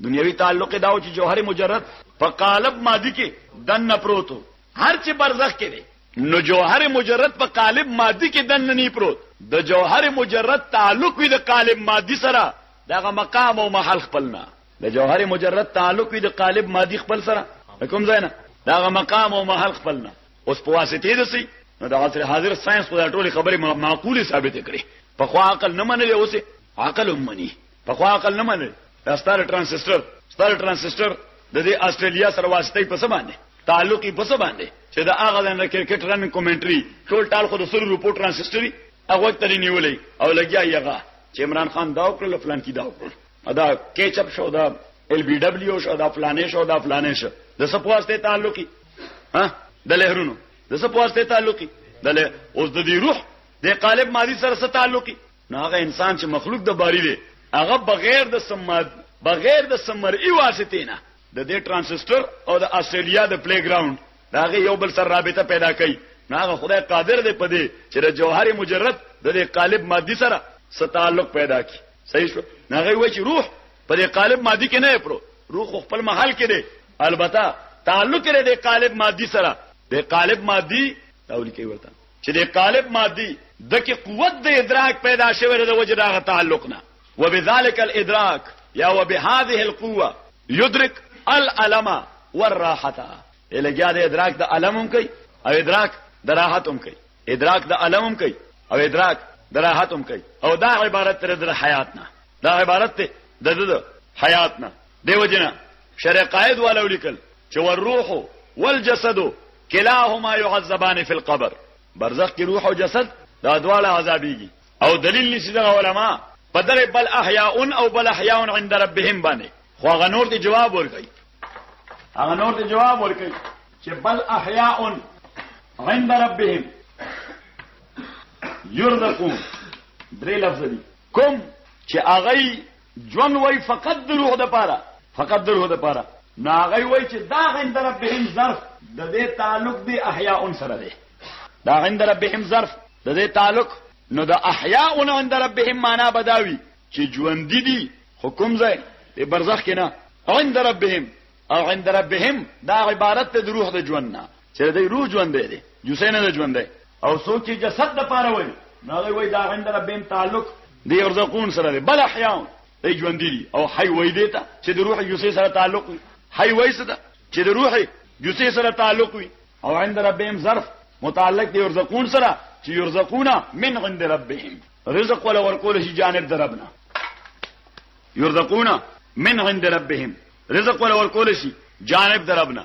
دنیوي تعلق دا چې جوهر مجرد په قالب مادي کې دنه پروتو هر چې برزخ کې دی نو جوهر مجرد په قالب مادي کې دنه نه پروت د جوهر مجرد تعلق وي د قالب مادي سره دغه مقام او محل خپلنا د جوهر مجرد تعلق وي د قالب مادي خپل سره کوم ځای نه دغه مقام او محل خپلنا اوس په واسطه د سي نو د عصر حاضر ساينس خو دا ټول خبره معقوله ثابت کړي په خو عقل نه منلې اوسه عقل هم مني په خو عقل نه منل دا ستاره ترانزسټر ستاره ترانزسټر د دې استرالیا سره واسطه په څه باندې تعلق په څه باندې چې دا هغه د کرکټ رن کومنټري ټول ټال خو د سر رپورټ ترانزسټري هغه ترې نیولې او لګیا یغه چې عمران خان دا وکړل فلان کی دا وکړل ادا کیچ اپ شو دا ال بی ډبلیو شو دا فلانې شو دا فلانې شو د سپواسته تعلقي ها د لهرونو د څه په واسطه تعلقي د له اوس د دې روح د قالب ماضي سره څه تعلقي نو هغه انسان چې مخلوق د باری دی هغه بغیر د سماد بغیر د سمرئی واسطه نه د دې ترانزسټر او د استرالیا د پلی ګراوند دا هغه یو بل سره رابطه پیدا کوي نو هغه خدای قادر دی په دې چې د جوهر مجرد د دې قالب مادي سره ستعلق پیدا کی صحیح شو نو هغه وایي چې روح په دې قالب مادي کې نه یې پرو روح خو خپل محل کې دی البته تعلق لري د قالب مادي سره د قالب مادي تاول کې ورته چې د قالب مادي دکې قوت د ادراک پیدا شوی د وجه دا تعلق نه وبذلك الادراك یا وبهذه القوه يدرك الالم والراحه الګیا د ادراک د الم هم کوي او ادراک د راحت هم کوي ادراک د الم هم کوي او ادراک د راحت هم کوي او دا عبارت تر د حیات نه دا عبارت دی د د حیات نه دیو جنا شرع قائد والو لیکل چې والروح والجسد كلاهما يعذبان في القبر برزخ کې روح او جسد دا دواړه عذابيږي او دلیل نشي دغه علما په دغه بل احیاء او بل احیاء عند ربهم باندې خو هغه نور ته جواب ورکړي هغه نور ته جواب ورکړي چې بل احیاء عند ربهم يرزقون درې لفظ دي کوم چې هغه یې ژوند وایي فقط د روح دپاره فقط د روح دپاره نو هغه وایي چې دا عند ربهم ظرف د دې تعلق دی احیاء سره دی دا عند ربهم ظرف د دې تعلق نو د احیاء عند ربهم معنا بداوي چې ژوند دي حکم ځای په برزخ کې نه عند ربهم او عند ربهم دا عبارت د روح د ژوند نه چې دی روح ژوندی دی، جوسه نه ده ژوندی. او څوک چې جسد دپاره وایي، نو هغوی وایي، دا عند ربهم تعلق. د یرزقون سره دی، بل احیاء، دی ژوندي دي، او حی وایي دې ته چې د روح جوسې سره تعلق وي، حی وایي څه ته چې د روح جوسې سره تعلق وي، او عند ربهم ظرف متعلق دی یرزقون سره چې یرزقون من عند ربهم رزق ولا ورکول شي جانب دربنا یرزقون من عند ربهم رزق ولا ورکول شي جانب دربنا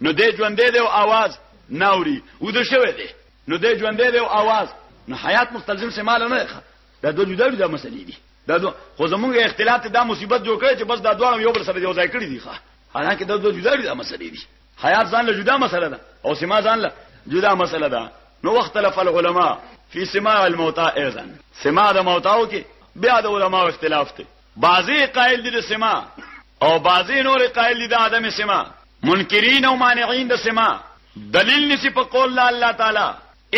نو دی ژوندې دی او आवाज ناوري ود شوی دی نو دی ژوندې دی او आवाज نو حیات مستلزم سماله نه ښه دا دوه جدا جدا مسلې دي دا دو خو زمونږ اختلاف ته دا مصیبت جوړ کړی چې بس دا دوه یو بل سره یو ځای کړی دي ښه حالانکه دا دوه جدا جدا مسلې دي حیات ځان له جدا مسله ده او سما ځان له جدا مسله ده نو وخت لف العلماء فی سماع الموتى ايضا سماع د موتاو کې بیا د علماو اختلاف ته بعضی قائل دي د سما او بعضی نور قائل دي د عدم سما منکرین او مانعین د سما دلیل نسی په قول لا الله تعالی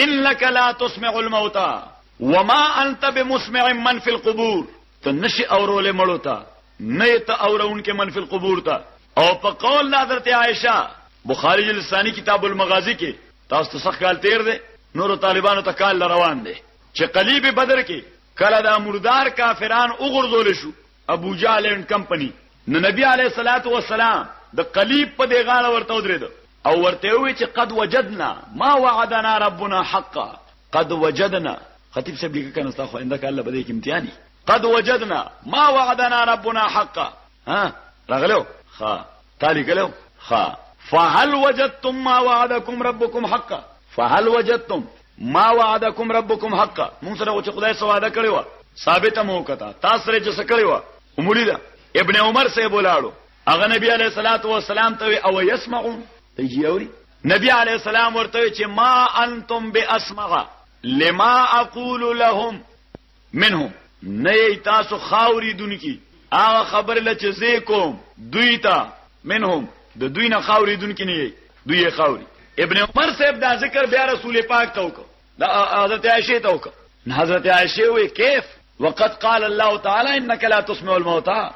انک لا تسمع الموتى وما انت بمسمع من في القبور ته نشي اورول مړو ته نه ته اورون کې من في القبور ته او په قول حضرت عائشه بخاری جلسانی کتاب المغازی کې تاسو ته څخه کال تیر دی نور طالبانو ته کال روان دی چې قلیب بدر کې کله دا مردار کافران وګرځول شو ابو جهل اند کمپنی نو نبی علیه الصلاۃ والسلام د قلیب په دی غاړه ورته ودرید او ورته وی چې قد وجدنا ما وعدنا ربنا حقا قد وجدنا خطیب صاحب لیکه کنه تاسو انده کله بده کې امتحاني قد وجدنا ما وعدنا ربنا حقا ها راغلو ها تالي کلو ها فهل وجدتم ما وعدكم ربكم حقا فهل وجدتم ما وعدکم ربکم حقا مونږ سره خو چې خدای څه وعده کړې وه ثابته مو وکړه تاسو سره چې څه کړې وه هم ولیده ابن عمر صاحب ولاړو هغه نبی علیه الصلاۃ والسلام ته وی او یسمعون ته یې اوري نبی علیه السلام ورته وی چې ما انتم باسمع لما اقول لهم منهم نه یی تاسو خاوری دونکی هغه خبر لچ زی کوم دوی تا منهم د دوی نه خاوری دونکی نه یی دوی خاوری ابن عمر صاحب دا ذکر بیا رسول پاک ته وکړ دا حضرت عائشه ته وکړ حضرت عائشه وی کیف وقد قال الله تعالی انك لا تسمع الموتى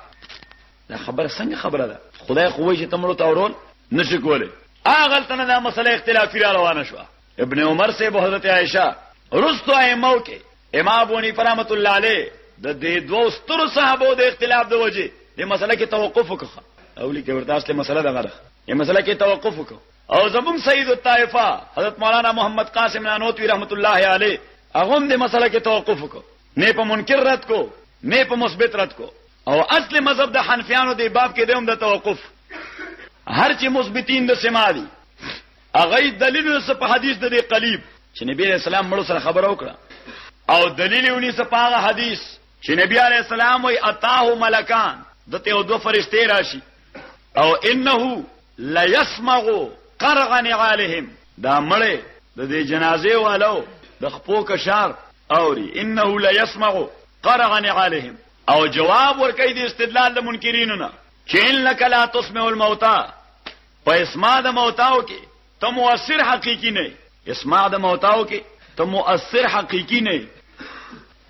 دا خبره څنګه خبره ده خدای خو وایي چې تمړو تاورول نشي کوله اغلتنه دا مسله اختلافي روانه شوه ابن عمر سے به حضرت عائشہ رستو ائمه کې امام ابو حنیفه رحمۃ اللہ علیہ د دې دوه ستر صحابو د اختلاف د وجې د مسله کې توقف وکړه او لیکه ورته اصله مسله دغه ده یې مسله کې توقف وکړه او زمون سید الطائفه حضرت مولانا محمد قاسم نانوتوی رحمۃ اللہ علیہ هغه د مسله کې توقف وکړه نه په منکر رد کو نه په مثبت رد کو او اصل مذهب د حنفیانو د باب کې د هم د توقف هر چې مثبتین د سما دي هغه یې دلیل ونیسه په حدیث د دې قلیب چې نبی علیہ السلام مړو سره خبره وکړه او دلیل ونیسه په هغه حدیث چې نبی علیہ السلام وی اتاه ملکان دته او دو فرشتي راشي او انه لا يسمع قرغ نعالهم دا مړې د دې جنازې والو د خپو کشار اوري انه لا يسمع قرغ نعالهم او جواب ورکړي د استدلال د منکرینو نه چې ان لك لا تسمع الموتى په اسماء د موتاو کې ته مؤثر حقيقي نه اسماء د موتاو کې ته مؤثر حقيقي نه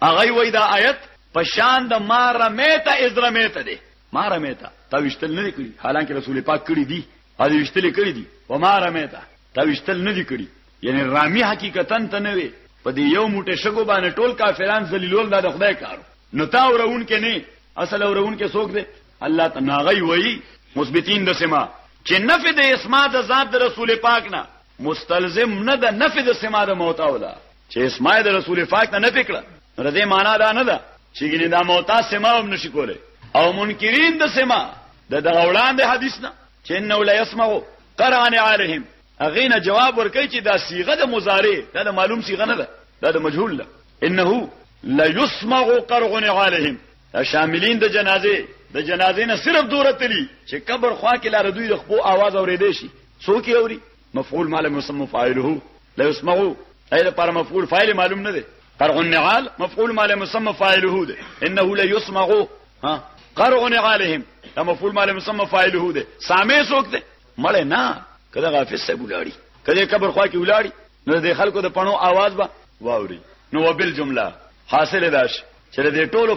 هغه وای دا آیت په شان د ما رمیتا از رمیتا دی ما رمیتا تا وشتل نه کړی حالانکه رسول پاک کړی دی او دی وشتل کړی دی و ما رمیتا تا وشتل نه کړی یعنی رامی حقیقتا ته نه وی په دې یو موټه شګو باندې ټول کافران ذلیلول دا د خدای کارو نو تا ورون کې نه اصل ورون کې څوک دی الله تناغي وای مثبتین د سما چې نفي د اسماء د ذات د رسول پاک نه مستلزم نه د نفي د سما د موتا ولا چې اسماء د رسول پاک نه نفي کړه رده معنا دا نه ده چې ګنې دا موتا سما هم نشي کوله او منکرین د سما د دغه وړاندې حدیث نه چې انه لا يسمعو قران عليهم اغه نه جواب ورکړي چې دا صيغه د مضارع دا د معلوم صيغه نه ده دا د مجهول ده انه لا يسمع قرغن عليهم دا شاملین د جنازې د جنازې نه صرف دوره تلی چې قبر خوا کې لار دوی د خپو आवाज اورېدې شي څوک یې اوري مفعول مال مسمى فاعله لا يسمعوا اي لپاره مفعول فاعل معلوم نه دی قرع النعال مفعول مال مسمى فاعله ده انه لا يسمع ها قرع نعالهم دا مفعول مال مسمى فاعله ده سامع سوک ده مړ نه کله غافل سه ګلاړي کله قبر خوا کې ولاړي نو د خلکو د پڼو आवाज به واوري نو وبال جمله حاصل داش چې د دې ټولو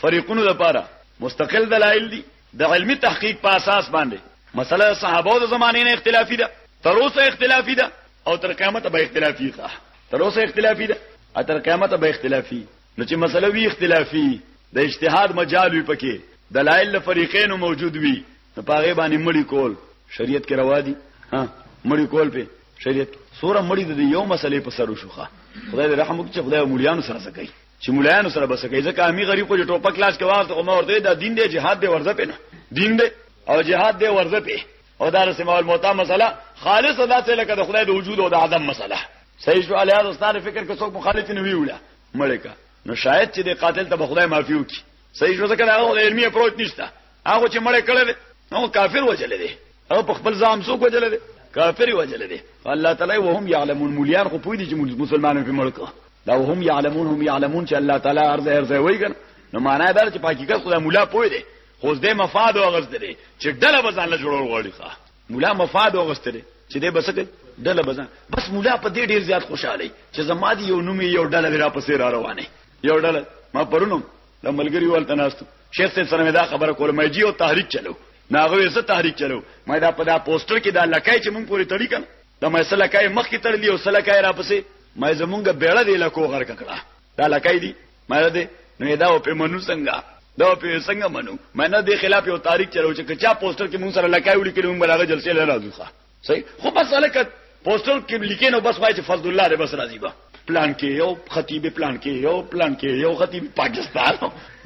فریقونو لپاره مستقل دلایل دي د علمي تحقیق په اساس باندې مسله صحابه د زمانې نه اختلافي ده تر اوسه اختلافي ده او تر قیامت به اختلافي ښه تر اوسه اختلافي ده او تر قیامت به اختلافي نو چې مسله وی اختلافي د اجتهاد مجال وي پکې دلایل فریقین موجود وي نو پاغه باندې مړی کول شریعت کې روا دي ها مړی کول په شریعت سوره مړی د یو مسلې په سر وشوخه خدای دې رحم وکړي خدای مليانو سره سکي چې مولایانو سره بس کوي ځکه امي غریب کو ټوپک لاس کې واغته او ما ورته دا دین دی جهاد دی ورځ په نه دین دی او جهاد دی ورځ په او دا رسمه الموتا مسله خالص ادا څه لکه د خدای د وجود او د عدم مسله صحیح شو علی استاد فکر کې څوک مخالف نه ویولا مړکا نو شاید چې د قاتل ته خدای معافي وکي صحیح شو ځکه هغه علمي اپروچ نشته هغه چې مړ کړل نو کافر وجل دي او په خپل ځام څوک وجل دي کافر وجل دي الله تعالی وهم يعلمون مليان خو پوي دي چې مسلمانانو په مړ کړ دا هم يعلمون هم يعلمون چې الله تعالی ارزه ارزه وایي کنه نو معنا دا چې په حقیقت خدای مولا پوي دي خو دې مفاد او غزد دي چې ډله بزان له جوړول غوړي ښا مولا مفاد او غزد دي چې دې بس کوي ډله بزان بس مولا په دې ډیر زیات خوشاله چې زما دي یو نومي یو ډله را پسې را روانه یو ډله ما پرونم د ملګری ولته ناستو شیخ صاحب سره دا خبره کوله مې جیو تحریک چلو ناغه زه تحریک چلو مې دا په دا پوسټر کې دا لکای چې مونږ پوری تړی کنه دا مې سره لکای مخ کې تړلی او سره لکای را پسې مې زمونږ بیړه دی لکو غر کړه دا لکای دی مې دې نو دا په منو څنګه دا په څنګه منو مې نه دی خلاف یو تحریک چلو چې چا پوسټر کې مونږ سره لکای وړي کړي مونږ بلاغه جلسې لراځو ښه صحیح خو بس الکه پوسټر کې لیکې نو بس وای چې فضل الله دې بس راضي به پلان کې یو خطیب پلان کې یو پلان کې یو خطیب پاکستان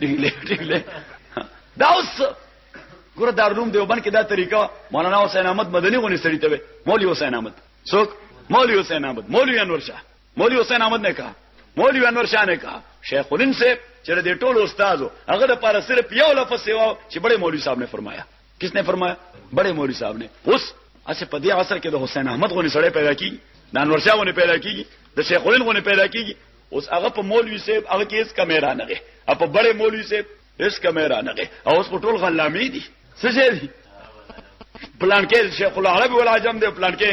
ډیله ډیله دا اوس ګور دارلوم دیوبند کې دا طریقه مولانا حسین احمد مدني غونې سړی ته مولوی حسین احمد څوک مولوی حسین احمد مولوی انور شاه مولوی حسین احمد نه کہا مولوی انور شاه نه کہا شیخ الین سے چې د ټولو استادو هغه د پاره صرف یو لفظ سیوا چې بڑے مولوی صاحب نے فرمایا کس نے فرمایا بڑے مولوی صاحب نے اوس اسه په دې عصر کې د حسین احمد غونې سړی پیدا کیږي د انور شاه غونې پیدا کیږي د شیخ ولین غونې پیدا کیږي اوس هغه په مولوی صاحب هغه کې اس کیمرا نه غي په بڑے مولوی صاحب اس کیمرا نه غي او اوس ټول غلامې دي څه شي دي پلان کې شیخ العرب والعجم دی پلان کې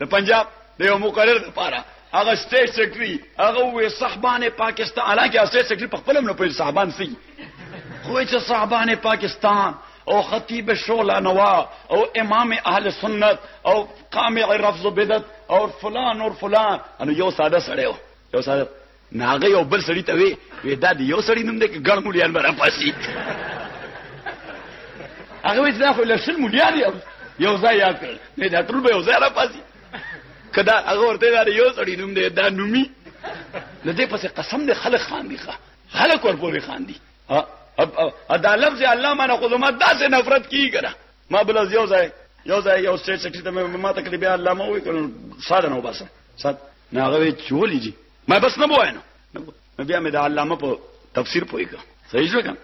د پنجاب د یو مقرر لپاره هغه سټیټ سیکرټري هغه وې صاحبانه پاکستان حالانکه سټیټ سیکرټري په خپل نه پوهیږي صاحبان سي خو چې صاحبانه پاکستان او خطیب شولا نوا او امام اهل سنت او قامع رفض بدعت او فلان او فلان انو یو ساده سره یو ساده نه هغه یو بل سړی ته وی وی دا دی یو سړی نوم دی کې ګڼ مليان برا پاسي هغه وی دا خو لشل مليان یو یو ځای یاد کړ نه دا ټول به یو ځای را پاسي کدا هغه ورته دا یو سړی نوم دی دا نومي نه دې پسې قسم دې خلک خان دي خلک ورپورې خان دي دا لفظ الله ما نه خو ما داسې نفرت کیږي ما بل یو ځای یو ځای یو سټیټ سټی ته ما ته کړی بیا الله ما وې کړو ساده نو بس ساده نو هغه وی چې ولې جی ما بس نه بوای نو بیا مې د علامه په تفسیر پوي کړ صحیح شو کنه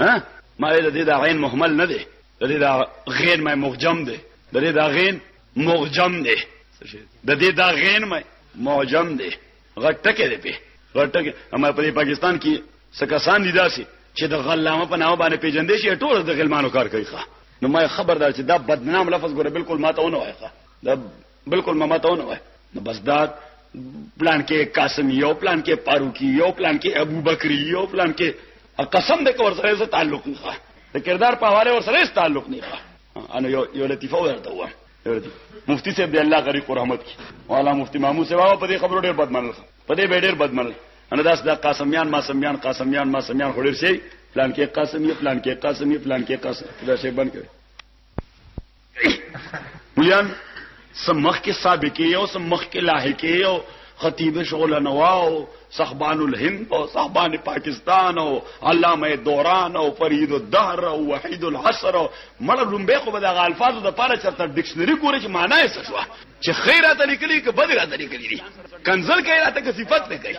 ها ما دې د عین محمل نه دی د دې دا غین مې مغجم دی د دې دا غین مغجم دی د دې دا غین مې مغجم دی غټ ټکه دی په غټ ټکه اما په پاکستان کې سکسان دي داسي چې د غلامه په نامه باندې پیژندې شي ټول د غلمانو کار کوي ښا نو ما خبردار چې دا بدنام لفظ ګوره بالکل ماته ونه وایخه دا بالکل مما ته ونه وای نو بس دا پلان کې قاسم یو پلان کې پاروکی یو پلان کې ابو بکر یو پلان کې قسم دې کور سره څه تعلق نه ښه د کردار په حواله ور سره تعلق نه ښه انا یو یو لطیفه ورته و مفتی صاحب دی الله غریق رحمت کی والا مفتی مامو سیوا په دې خبرو ډېر بدمنل په دې به ډېر بدمنل انا داس دا قاسمیان ما سمیان قاسمیان ما سمیان خوري سي پلان کې قاسم یې پلان کې قاسم یې پلان کې قاسم دا شی بند کړ بلیان سمخ کې سابقه او سمخ کې لاحقه او خطیب شغل نوا او صحبان الهند او صحبان پاکستان او علامه دوران او فرید الدهر او وحید العصر او مړ لومبه خو به د الفاظو د پاره چرته ډکشنری ګوري چې معنی یې څه شو چې خیرات لیکلي کې بدرات لیکلي کنزل کې راته صفات نه کوي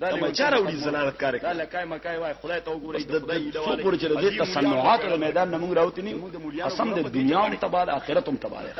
دا لېونی چا راوړي ذلالت کار کوي دا لکای مکای وای خدای ته وګورئ د خدای هیله وای څوک چې د دې تصنعات له میدان نه موږ راوتی نه قسم د دنیا هم تباہ ده آخرت هم تباہ ده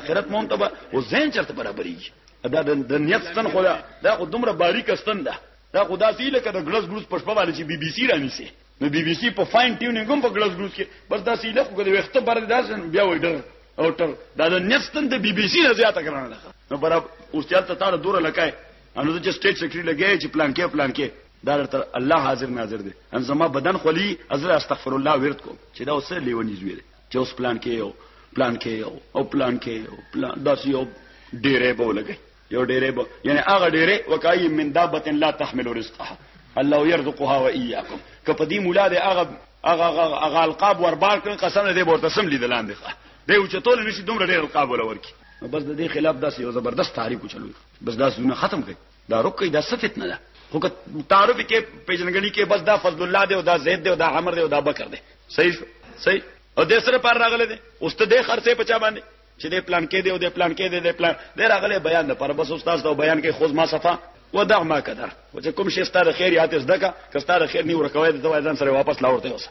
آخرت مون تباہ او زین چرته برابرېږي دا د نیت ستن خو دا دا خو دومره باریک ستن ده دا خو داسې لکه د ګلس ګلس پښپا باندې چې بي بي سي رانیسي نو بي بي سي په فاین ټیونینګ هم په ګلس ګلس کې بس داسې لکه د وخت بر داسې بیا وای ډر او ټر دا د نیت ستن د بي بي سي نه زیاته کړنه ده نو برابر اوس چلته تاره دوره لکای انو زه چې سټیټ سیکرټری لګی چې پلان کې پلان کې دا تر الله حاضر ناظر دی ان زما بدن خلی ازر استغفر الله ورت کو چې دا اوسه لیونی زوی دی چې اوس پلان کې یو پلان کې یو او پلان کې یو پلان دا یو ډیره به لګي یو ډیره به یعنی هغه ډیره وکای من دابت لا تحمل رزقها الله يرزقها واياكم کپه دی مولا دی هغه هغه هغه القاب وربار کړ قسم دې ورته سم لیدلان دی دی او چتول نشي دومره ډیر القاب ولور کی بس د دې خلاف داسې یو زبردست تحریک چلوي بس دا سونه ختم کړي دا رکې دا صفت نه ده خو تعارف کې پیژنګړي کې بس دا فضل الله دی او دا زید دی او دا عمر دی او دا بکر دی صحیح شو صحیح او د سره پر راغله دي اوس ته د خرڅه پچا باندې چې د پلان کې دی او د پلان کې دی د پلان د راغله بیان نه پر بس استاد دا بیان کې خود ما صفه ودع ما قدر و چې کوم شي ستاره خیر یاتې زده کا که ستاره خیر نیو رکوي د ځان سره واپس لاورته اوسه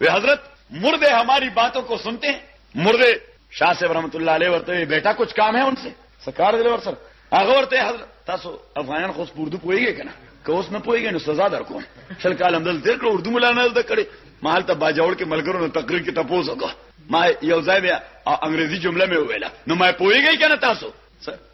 وی حضرت مردے ہماری باتوں کو سنتے ہیں مردے شاہ صاحب رحمت اللہ علیہ ورته وی بیٹا کچھ کام ہے ان سے سکار دل ور سره هغه ورته حضرت تاسو افغانان خو پردو پويږي کنه که اوس نه پويږي نو سزا درکوم شل کال هم دل تیر کړو اردو مولا نه دل کړي مال ته باجوړ کې ملګرو نو تقریر کې تاسو وکړه ما یو ځای بیا انګریزي جمله مې وویله نو ما پويږي کنه تاسو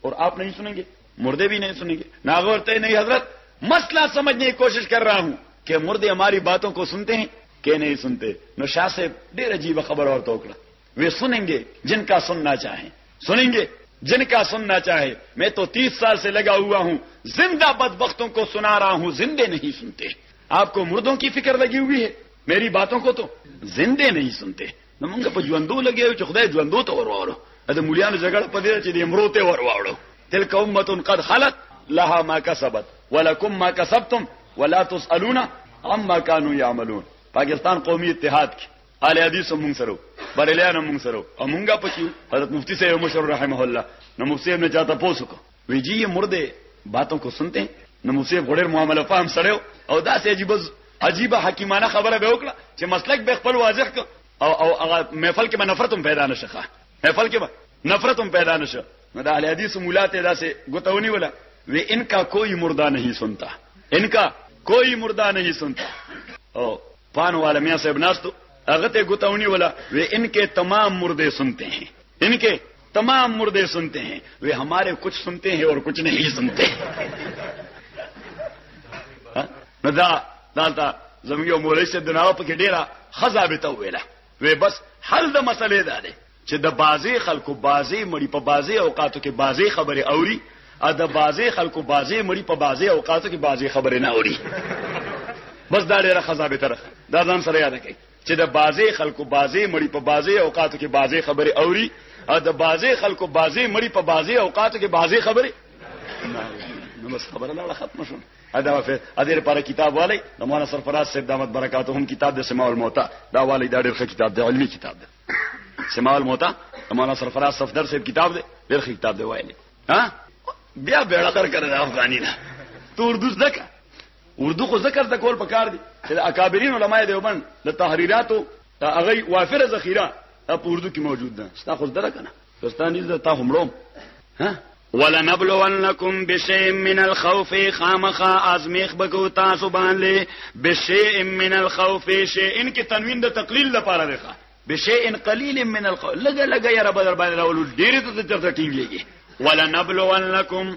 اور آپ نہیں سنیں گے مردے بھی نہیں سنیں گے نہ تے نہیں حضرت مسئلہ سمجھنے کی کوشش کر رہا ہوں کہ مردے ہماری باتوں کو سنتے ہیں کہ نہیں سنتے نو شاہ سے ڈیر عجیب خبر اور توکڑا وہ سنیں گے جن کا سننا چاہیں سنیں گے جن کا سننا چاہے میں تو تیس سال سے لگا ہوا ہوں زندہ بدبختوں کو سنا رہا ہوں زندے نہیں سنتے آپ کو مردوں کی فکر لگی ہوئی ہے میری باتوں کو تو زندے نہیں سنتے نو موږ په ژوندو لګیو چې خدای ژوندو ته ورواړو دا مولیانو جګړه په دې چې د امرو ته ورواړو تلک امه قد خلت لها ما کسبت ولکم ما کسبتم ولا تسالون عما كانوا يعملون پاکستان قومي اتحاد کې اهل حدیث مونږ سره بریلیان مونږ سره او مونږه پکې حضرت مفتی صاحب مشر رحمه الله نو مفتی صاحب نه چاته پوسوک وی جی یې مرده باتو کو سنته نو موسی غوړر معاملې فهم سره او دا سې عجیب عجیب حکیمانه خبره به وکړه چې مسلک به خپل واضح ک او او هغه محفل کې به نفرت هم پیدا نشه ښه محفل کې به نفرت هم پیدا نشه نو دا اهل حدیث مولاته دا سه غتونی ولا وی ان کا کوئی مردہ نہیں سنتا ان کا کوئی مردہ نہیں سنتا او پان والا میاں صاحب ناستو هغه ته غتونی ولا وی ان کې تمام مردے سنتے ہیں ان کې تمام مردے سنتے ہیں وہ ہمارے کچھ سنتے ہیں اور کچھ نہیں سنتے زموږ یو مولوی صاحب د ناو په کې ډیره خزا به ته ویله وې بس حل د مسلې دا دی چې د بازي خلکو بازي مړي په بازي اوقاتو کې بازي خبره اوري ا د بازي خلکو بازي مړي په بازي اوقاتو کې بازي خبره نه اوري بس دا ډیره خزا به تر دا ځان سره یاد کړئ چې د بازې خلکو بازې مړي په بازې اوقاتو کې بازې خبرې اوري او د بازې خلکو بازې مړي په بازې اوقاتو کې بازې خبرې نو بس خبره لاړه ختم شو ادا وفه ادیر پر کتاب والی د مولانا سرفراز صاحب دامت برکاتهم کتاب د سماع الموتى دا والی دا ډېر ښه کتاب دی علمي کتاب دی سماع الموتى د مولانا سرفراز صفدر صاحب کتاب دی ډېر ښه کتاب دی وایلی ها بیا بیړه کر کړه افغانی نه تور دوز دکا اردو خو ذکر د کول پکار دي چې د اکابرین علماء دیوبند د تحریراتو د هغه وافره ذخیره په اردو کې موجود ده ستا خو زده کنه دوستانی زه تا همړم ها ولنبلونکم بشیء من الخوف خامخا ازمیخ بکو تاسو باندې بشیء من الخوف شیء ان کې تنوین د تقلیل لپاره دی بشیء قلیل من الخوف لګه لګه یا رب در باندې راول ډیر ته چرته ټینګ لګي ولنبلونکم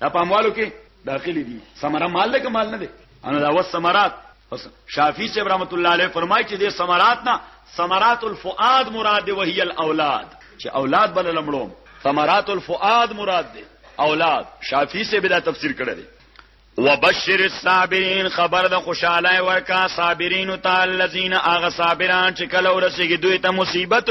دا په اموالو کې داخلي دي ثمره مال ده که مال نه ده ان دا وس ثمرات شافعي صاحب رحمت الله علیه فرمایي چې د ثمرات نه ثمرات الفؤاد مراد دی وهي الاولاد چې اولاد بل لمړو ثمرات الفؤاد مراد دی اولاد شافعي صاحب دا تفسیر کړی دی وبشر الصابرین خبر د خوشاله ورکا صابرین تعالی الذین اغه صابران چې کله ورسېږي دوی ته مصیبت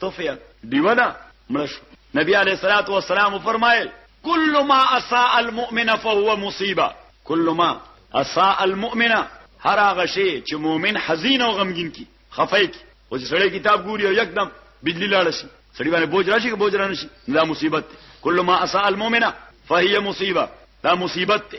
توفیت دیو ده مړ شو نبی علیه الصلاۃ والسلام فرمایل کل ما اساء المؤمن فهو مصیبه کل ما اساء المؤمن هر هغه شی چې مؤمن حزین او غمگین کی خفای کی او چې سړی کتاب ګوري او یکدم بجلی لاړ شي سړی باندې بوج راشي که بوج رانه شي دا مصیبت کل ما اساء المؤمن فهي مصیبه دا مصیبت ته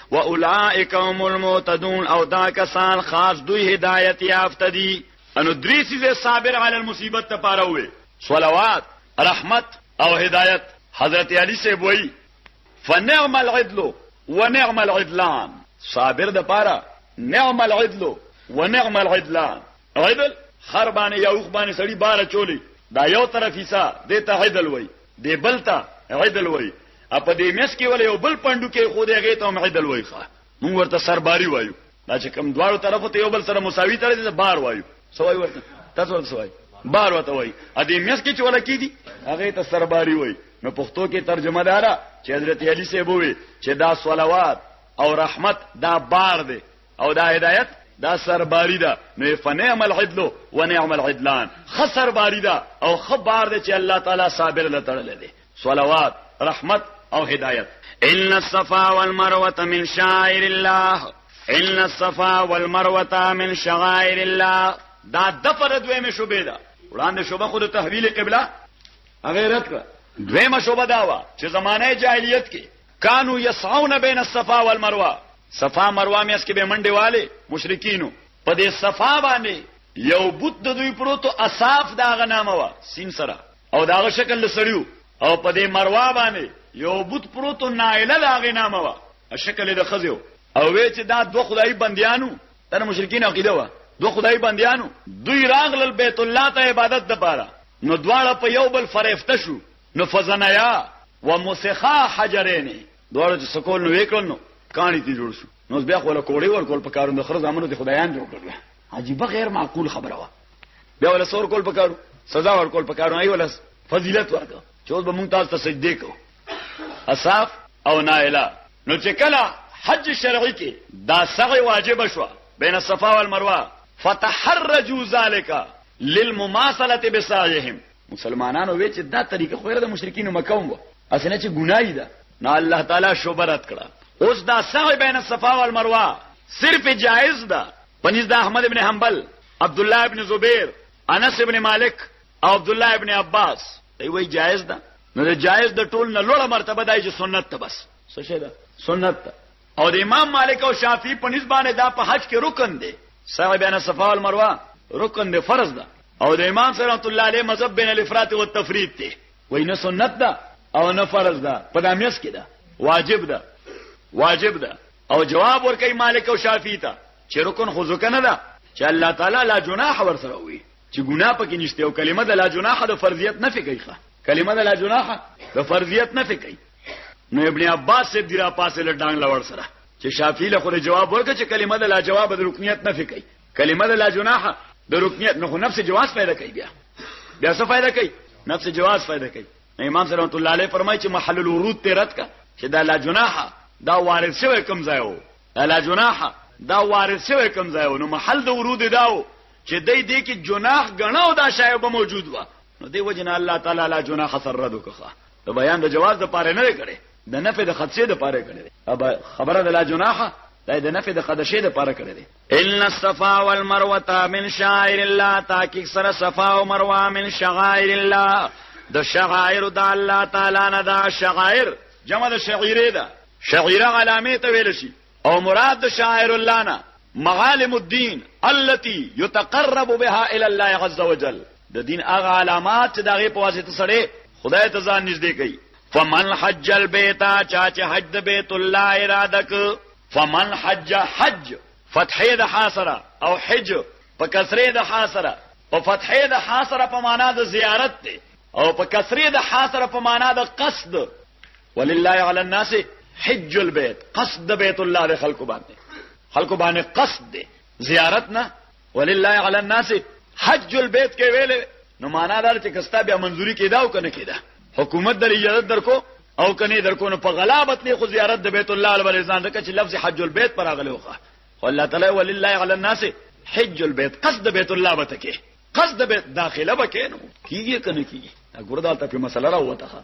واولائک هم المعتدون او دا کسان خاص دوی هدایت یافته دي انو درې سیزه صابر علی المصیبت ته پاره وي صلوات رحمت او هدایت حضرت علی سے وای فنعم العدل ونعم العدلان صابر د پاره نعم العدل ونعم العدلان عدل خربانه یا اوخبانه سړی بار چولی دا یو طرف حصہ دته عدل وای دی بل ته عدل وای ا په دې مس کې ولې یو بل پندو کې خو دې هغه ته هم عدل وای ښه موږ ورته سرباري وایو دا چې کوم دواړو طرفو ته یو بل سره مساوي تړي دي بار وایو سوای ورته تاسو ورته سوای بار وته وای ا دې مس کې چې ولا کې دي هغه ته سرباري وای نو پښتو کې ترجمه دارا چې حضرت علي سیبوي چې دا صلوات او رحمت دا بار دی او دا هدایت دا سرباری ده نو فنعم العدل ونعم العدلان خسر باری ده او خبر ده چې الله تعالی صابر لټړل دي صلوات رحمت او هدایت ان الصفا والمروه من شعائر الله ان الصفا والمروه من شعائر الله دا د پر دوی مې شوبې ده وړاندې شوبه خود تحویل قبله غیرت کړه دویمه شوبه دا وا چې زمانه جاهلیت کې کانو یسعون بین الصفا والمروه صفا مروه میس کې به منډه والے مشرکینو په دې صفا باندې یو بت د دوی پروتو اصاف دا غنامه وا سین سره او دا شکل لسړیو او په دې مروه باندې یو بت پروتو نایله دا غنامه وا شکل د خزیو او وی چې دا دوه خدای بندیانو تر مشرکین عقیده وا دوه خدای بندیانو دوی راغلل بیت الله ته عبادت د پاره نو دواړه په یو بل فرېفته شو نو فزنایا و مسخا حجرین دوړو چې سکول نو وکړل نو کانی تی جوړ شو نو بیا خو له کوړې ورکول په کارو د خره زامنو ته خدایان جوړ کړل عجیب غیر معقول خبره وا بیا ول سور کول په کارو سزا ور کول په کارو ایول فضیلت ورکړه چې اوس به مونږ تاسو ته سجده کو اصاف او نائلا نو چې کله حج شرعي کې دا سعی واجب شو بین الصفا والمروه فتحرجوا ذلك للمماثله بسعيهم مسلمانانو وی چې دا طریقه خو د مشرکین مکه وو اسنه چې ګناي ده نه الله تعالی شوبرت کړه اوس دا سعی بین الصفا والمروه صرف جائز ده پنځ د احمد ابن حنبل عبد الله ابن زبیر انس ابن مالک او عبد الله ابن عباس دی وی جائز ده نو جائز د ټول نه لوړه مرتبه دای چې سنت ته بس څه شه ده سنت ته او د امام مالک او شافعي په نسبت باندې دا په حج کې رکن دی سعی بین صفا والمروه رکن دی فرض ده او د امام صلی الله علیه مذهب بین الافراط والتفرید دی وای نه سنت ده او نه فرض ده په دامیس کې ده واجب ده واجب ده او جواب ورکړي مالک او شافعي ته چې رکن خو ځکه نه ده چې الله تعالی لا جناح ور سره وي چې ګناه پکې نشته او کلمه د لا جناح د فرضیت نه فکرې ښه کلمه د لا جناح د فرضیت نه فکرې نو ابن عباس سے دیرا پاسې لټان لور سره چې شافعی له خو جواب ورکړي چې کلمه د لا جواب د رکنیت نه فکرې کلمه د لا جناح د رکنیت نو نفس جواز پیدا کوي بیا بیا څه فائدہ کوي نفس جواز فائدہ کوي امام صلی الله علیه فرمایي چې محل الورود ته رد کا چې دا لا جناح دا وارد شوی کوم ځای وو لا جناح دا وارد شوی کوم ځای و نو محل د ورود دا و چې دای دې کې جناح غنه او دا شای به موجود و نو دی وجنه الله تعالی لا جناح سر رد وکړه ته بیان د جواز د پاره نه کړي د نفع د خدشه د پاره کړي اب خبره د لا جناح دا د نفع د خدشه د پاره کړي ان الصفا والمروه من شعائر الله تاکي سره صفا او مروه من شعائر الله د شعائر د الله تعالی نه دا شعائر جمع د شعیره ده شعیره علامه ته ویل شي او مراد شاعر الله نه معالم الدین التي يتقرب بها الى الله عز وجل د دین هغه علامات چې دغه په واسطه سره خدای ته ځان نږدې کوي فمن حج البيت چا چې حج د بیت الله اراده ک فمن حج حج فتحې د حاصره او حج په کسرې د حاصره په فتحې د حاصره په معنا د زیارت دی او په کسرې د حاصره په معنا د قصد ولله علی الناس حج البيت قصد بیت الله د خلکو باندې خلکو باندې قصد دی زیارت نه ولله علی الناس حج البيت کې ویل نو معنا دا چې کستا بیا منځوري کیدا او کنه کیدا حکومت در اجازه درکو او کنه درکو نو په غلابت نه خو زیارت د بیت الله علی ځان دغه چې لفظ حج البيت پر اغلی وخه الله تعالی ولله علی الناس حج البيت قصد بیت الله به تکي قصد بیت داخله به کینو کیږي کنه کیږي ګوردا ته په مسله راوته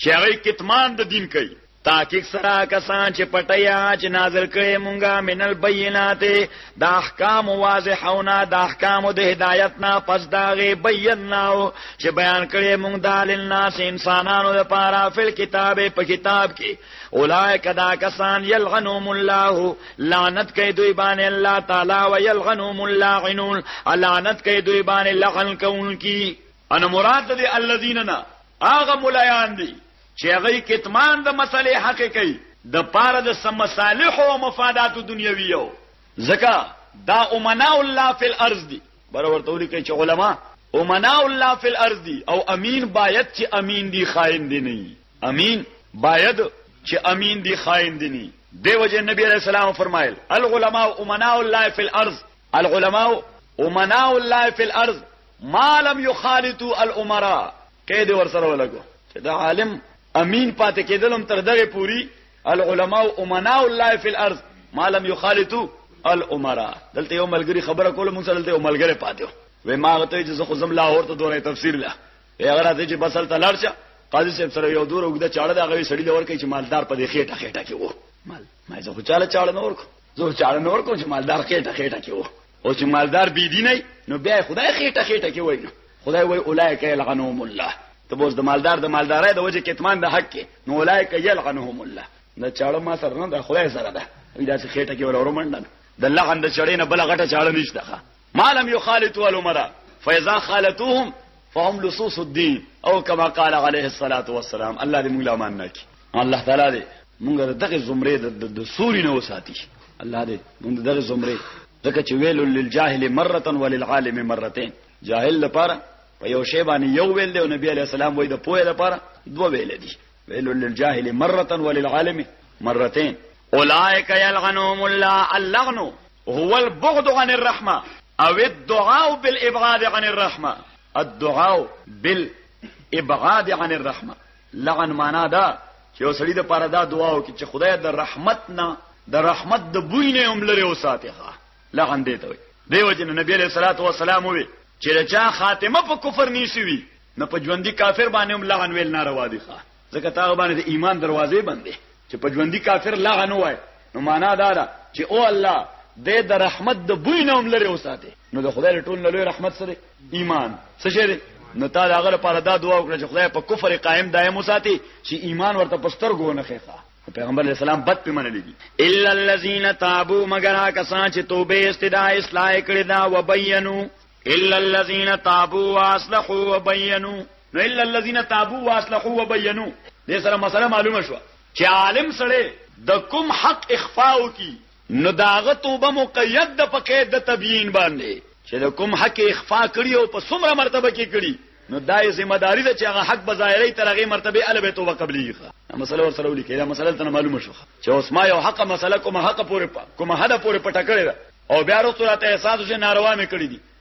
چې هغه کتمان د دین کوي تحقیق سره کسان چې پټیا چې نازل کړي مونږه من البینات د احکام واضحونه د احکام د هدایت نه پس داغه بیناو چې بیان کړي مونږ د لناس انسانانو لپاره فل کتاب په کتاب کې اولایک دا کسان یلغنهم الله لعنت کوي دوی باندې الله تعالی او یلغنهم اللاعنون لعنت کوي دوی باندې لعن کوونکی ان مراد دې الذین نه هغه ملایان دي چې هغوی کتمان د مسلې حق کوي د پاره د سم مصالح او مفادات دنیویو ځکه دا امنا الله فی الارض دي بر ورته ولیکي چې علما امنا الله فی الارض دي او امین باید چې امین دي خائن دي نه امین باید چې امین دي خائن دي نه دی وجه نبی علیہ السلام فرمایل العلماء امنا الله فی الارض العلماء امنا الله فی الارض ما لم يخالطوا الامراء قید ورسره ولګو چې د عالم امین پاتې کېدلم تر دغه پوری العلماء امناء الله فی الارض ما لم يخالطوا الامراء دلته یو ملګری خبره کوله مونږ دلته یو ملګری پاتې و ما غته چې زه خو زم لاهور ته دوره تفسیر لا هغه راته چې بسل ته لاړ شه قاضي صاحب سره یو دور وګړه چاړه دا غوي سړی لور کوي چې مالدار په دې خېټه خېټه کې وو مال ما زه خو چاله چاړه نور کو زه چاړه نور کو چې مالدار خېټه خېټه کې وو او چې مالدار بی دیني نو بیا خدای خېټه خېټه کې وای نو خدای وای اولایک یلعنهم الله ته بوز د مالدار د مالدارای د وجه کتمان د حق کې نو اولایک یلعنهم الله نه چاړه ما سره نه د خدای سره ده دا چې خېټه کې ولا ورمنډن د لغن د چړې نه بل غټه چاړه نشته مالم یو خالتو العمره فاذا خالتوهم فهم لصوص الدين او كما قال عليه الصلاه والسلام الله دې موږ لا مان نه کی الله تعالی دې موږ دغه زمره د سوري نه وساتي الله دې موږ دغه زمره ځکه چې ویل للجاهل مره وللعالم مرتين جاهل لپاره په یو شی باندې یو ویل دی او نبی عليه السلام وایي د پوهه لپاره دوه ویل دي ویل للجاهل مره وللعالم مرتين اولئک یلعنهم الله اللعنو هو البغض عن الرحمه او الدعاء بالابعاد عن الرحمه الدعاء بالابعاد عن الرحمه لعن معنا دا چې وسړي د پاره دا دعا وکړي چې خدای د رحمت نه د رحمت د بوی نه هم لري او ساتي ښه لعن دی ته دیو جن نبی علیہ الصلوۃ والسلام وی چې چا خاتمه په کفر نیسی وی نه په ژوندۍ کافر باندې هم لعن ویل ناروا دي ښه ځکه تاغه باندې د ایمان دروازې بندې چې په ژوندۍ کافر لغنه وای نو معنا دا ده چې او الله د د رحمت د بوی نه هم لري وساته نو د خدای ټول نه لوی رحمت سره ایمان څه شه دي نو تا دا غره پر دا دعا وکړه چې خدای په کفر قائم دائم وساتي چې ایمان ورته پستر گو نه خېخه پیغمبر علیہ السلام بد په منلې دي الا الذين تابوا مگر هغه کسان چې توبه استدا اصلاح کړی دا وبینو الا الذين تابوا واصلحوا وبینو نو الا الذين تابوا واصلحوا وبينوا دې سره مسله معلومه شو چې عالم سره د کوم حق اخفاء کی نو داغه توبه مقید د پکې د تبیین باندې چې د کوم حق اخفاء کړی او په څومره مرتبه کې کړی نو دای ذمہ داری ده چې هغه حق بظاهری تر هغه مرتبه البه توبه قبليږي دا مسله ور سره ولیکي دا مسله ته معلومه شو چې اوس ما یو حق مسله کوم حق پورې کوم حد پورې پټه کړی او بیا وروسته راته احساس شي ناروا مې کړی دي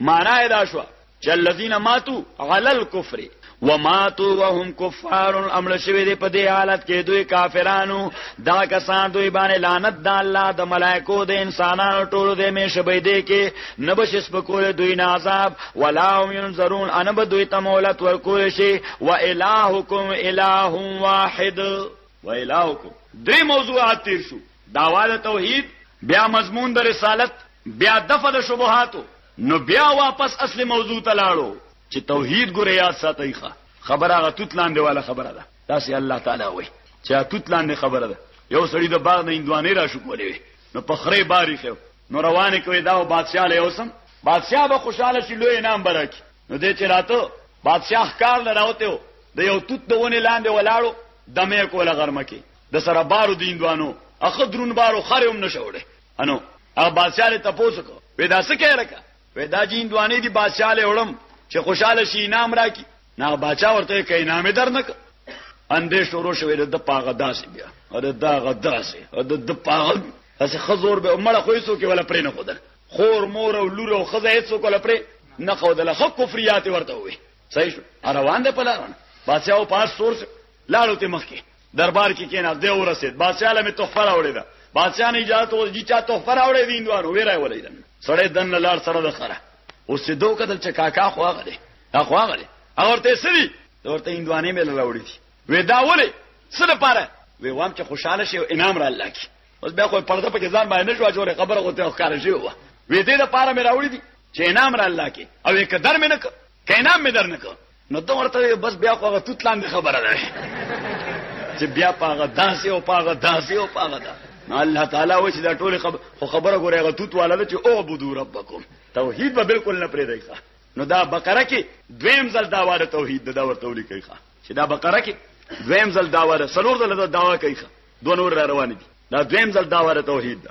مانا یې دا شوه چې الذين ماتوا على الكفر وماتوا وهم كفار امر شوی دی په دې حالت کې دوی کافرانو دا کسان دوی باندې لعنت د الله د ملائکو د انسانانو ټولو دې مې شبې دې کې نبش سپکول دوی نه عذاب ولا هم ينظرون ان به دوی ته مولت ورکول شي والهکم اله واحد والهکم درې موضوعات تیر شو دعوی د توحید، بیا مضمون د رسالت، بیا دفع د شبهاتو، نو بیا واپس اصل موضوع ته لاړو چې توحید ګورئ یاد ساتئ ښه خبره هغه توت لاندې واله خبره ده تاسې الله تعالی وایي چې هغه توت لاندې خبره ده یو سړی د باغ نه هندوانې را شو کولې وي نو په خرې باري خو نو روانې کوي دا بادشاه له اوسم بادشاه به خوشاله شي لوی انعام برکي نو دې چې راته بادشاه کار لراوته د یو توت دونه لاندې ولاړو دمه کوله غرمه کې د سره بارو د اندوانو اخه درون بارو خره هم نشه وړي انو هغه بادشاہ له تاسو کو پیدا سکه لکه پیدا جی اندوانې دی بادشاہ له وړم چې خوشاله شي انعام راکي نه بادشاہ ورته کین انعام درنک اندې شروع شوې د پاغه داسې بیا او د داغه داسې او د پاغه اسه خزور به مړه خو یسو کې ولا پرې نه خدل خور مور او لور او خزه هیڅ ولا پرې نه خدل خو کفریات ورته وي صحیح شو روان ده پلان بادشاہ او پاس سورس لاړو ته مخکې دربار کې کېناست دی ورسېد بادشاه له مې تحفه راوړې ده بادشاه نه اجازه ورکړه چې چا تحفه راوړې دي هندوانو ویرای ولې دن سړی دن لاړ سره د خره اوس چې دوه کتل چې کاکا خو هغه دی هغه هغه دی هغه ورته سړي ورته هندوانې مې راوړې دي وې دا ولې څه لپاره وې وام چې خوشاله شي او انعام را الله کی اوس بیا خو پرده پکې ځان باندې شو جوړه خبره غوته ښکار شي و وې دې لپاره مې راوړې دي چې انعام را الله کی او یک در مې نه ک کینام مې در نه ک نو ته ورته وې بس بیا خو هغه توت لاندې خبره ده چې بیا پاغه داسې او پاغه داسې او پاغه دا نو الله تعالی و چې دا ټول خبر خو خبره ګوره هغه توت والا چې او عبدو ربکم توحید به بالکل نه پرې دی نو دا بقره کې دویم ځل دا واره توحید دا ورته ولیکي چې دا بقره کې دویم ځل دا واره سلور ځل دا داوا کوي دوه نور را روان دي دا دویم ځل دا واره توحید ده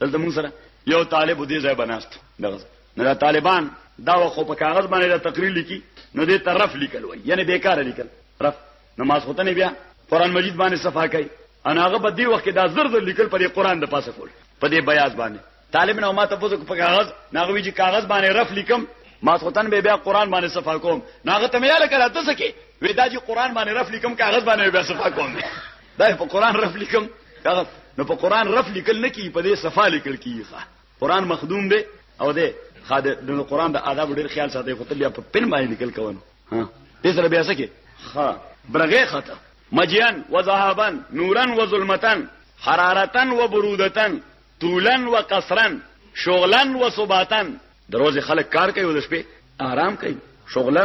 دلته موږ سره یو طالب دې ځای بناست دغه نه دا طالبان دا خو په کاغذ باندې دا تقریر لیکي نو دې طرف لیکل وای یعنی بیکار لیکل رف نماز هوته نه بیا قران مجید باندې صفا کوي ان هغه په دې وخت کې دا زر زر لیکل پر قران د پاسه کول په دې بیاض باندې طالب نه ما ته پوزو په کاغذ ناغوي چې کاغذ باندې رف لیکم ما سوتن به بیا قران باندې صفا کوم ناغه ته مې یاله کړه تاسو کې ودا چې قران باندې رف لیکم کاغذ باندې بیا صفا کوم دا په قران رف لیکم هغه نو په قران رف لیکل نه کی په دې صفه لیکل کیږي قران مخدوم دی او دی خا د قران د آداب ډیر خیال ساتي خو ته بیا په پن باندې لیکل کوونه ها دې سره بیا سکه ها برغه خطه مجيان وذهبا نورا وظلمتا حرارتا وبرودا طولا وقصرا شغلا وصباتا دروازه خلک کار کوي او د شپې آرام کوي شغلا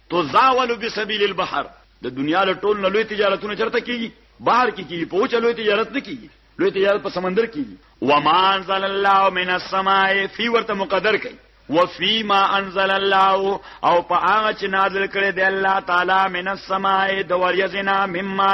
تزاول بسبیل البحر د دنیا له ټول نه لوی تجارتونه چرته کیږي بحر کې کیږي په وچه لوی تجارت نه کیږي لوی تجارت په سمندر کیږي وما انزل الله من السماء فی ورته مقدر کوي وفي ما انزل الله او په هغه چې نازل کړي دی الله تعالی من السماء د وریزنا مما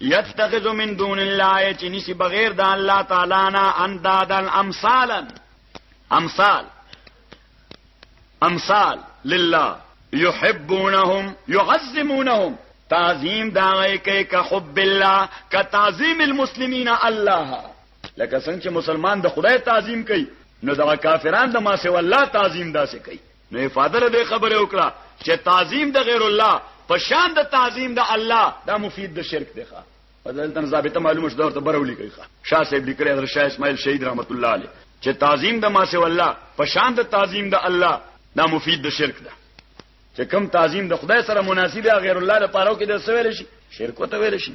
یتخذ من دون الله چې نسی بغیر د الله تعالی نه اندادن امثالا امثال امثال لله يحبونهم يعظمونهم تعظیم دا غي کوي که حب الله که تعظیم المسلمین الله لکه څنګه چې مسلمان د خدای تعظیم کوي نو دا کافران د ما سي والله تعظیم داسې کوي نو افاده له دې خبره وکړه چې تعظیم د غیر الله په شان د تعظیم د الله دا مفید د شرک دی ښا دلته ضابطه معلومه شو ورته برولې کوي ښا شاه صاحب لیکلی حضرت شاه اسماعیل شهید رحمت الله علیه چې تعظیم د ما سو الله په شان د تعظیم د الله دا مفید د شرک ده چې کم تعظیم د خدای سره مناسب دی غیر الله لپاره کې د سویل شي شرک وته ویل شي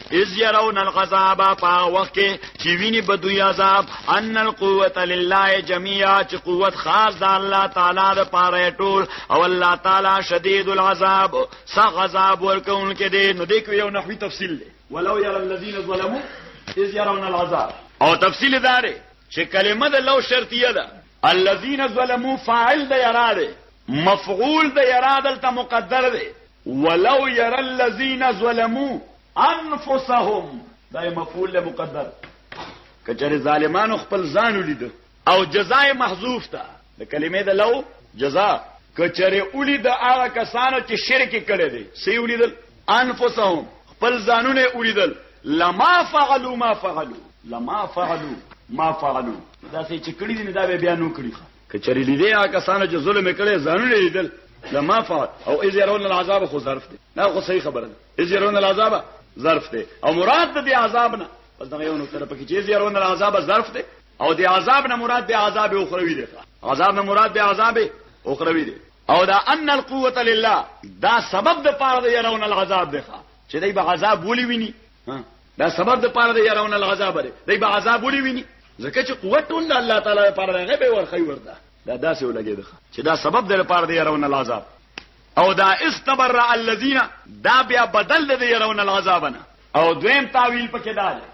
اذ يرون العذاب پا وخت کې چې ویني بدوی عذاب ان القوه لله جميعا چې قوت خاص د الله تعالی د پاره ټول او الله تعالی شدید العذاب سخت عذاب ورکون کې دی نو دې کې یو نحوی تفصیل دی ولو ير الذين ظلموا اذ يرون العذاب او تفصیل دار چې کلمه د لو شرطیه ده الذين ظلموا فاعل د یراده مفعول د یراده ته مقدر دی ولو يرى الذين ظلمو انفسهم دا یې مفعول له مقدر که چېرې ظالمانو خپل ځان ولید او جزاء محذوف ده د کلمې د لو جزاء که چېرې ولید هغه کسانو چې شرک کړی دی سی ولیدل انفسهم خپل ځانونه ولیدل لما فعلوا ما فعلوا لما فعلوا ما فعلوا دا څه چې کړی دی دا بیا نو کړی که چېرې لیدې هغه کسانو چې ظلم یې کړی ځانونه یې لیدل لما فعل او اذ يرون العذاب خو ظرف دی دا خو صحیح خبره ده اذ يرون العذاب ظرف دی او مراد د دې عذاب نه بس دا یو نقطه پکې چې اذ يرون العذاب ظرف دی او د عذاب نه مراد د عذاب اخروی دی عذاب نه مراد د عذاب اخروی دی او دا ان القوت لله دا سبب د پاره د يرون العذاب دی چې دای به عذاب ولي ویني ها دا سبب د پاره د يرون العذاب دی دی به عذاب ولي ویني ځکه چې قوت ټول الله تعالی لپاره راغی به ورخی ورته دا داسې ولګي ده چې دا سبب د لپاره د يرون العذاب او دا استبر الذين دا بیا بدل د يرون العذاب نه او دویم تعویل پکې دا دی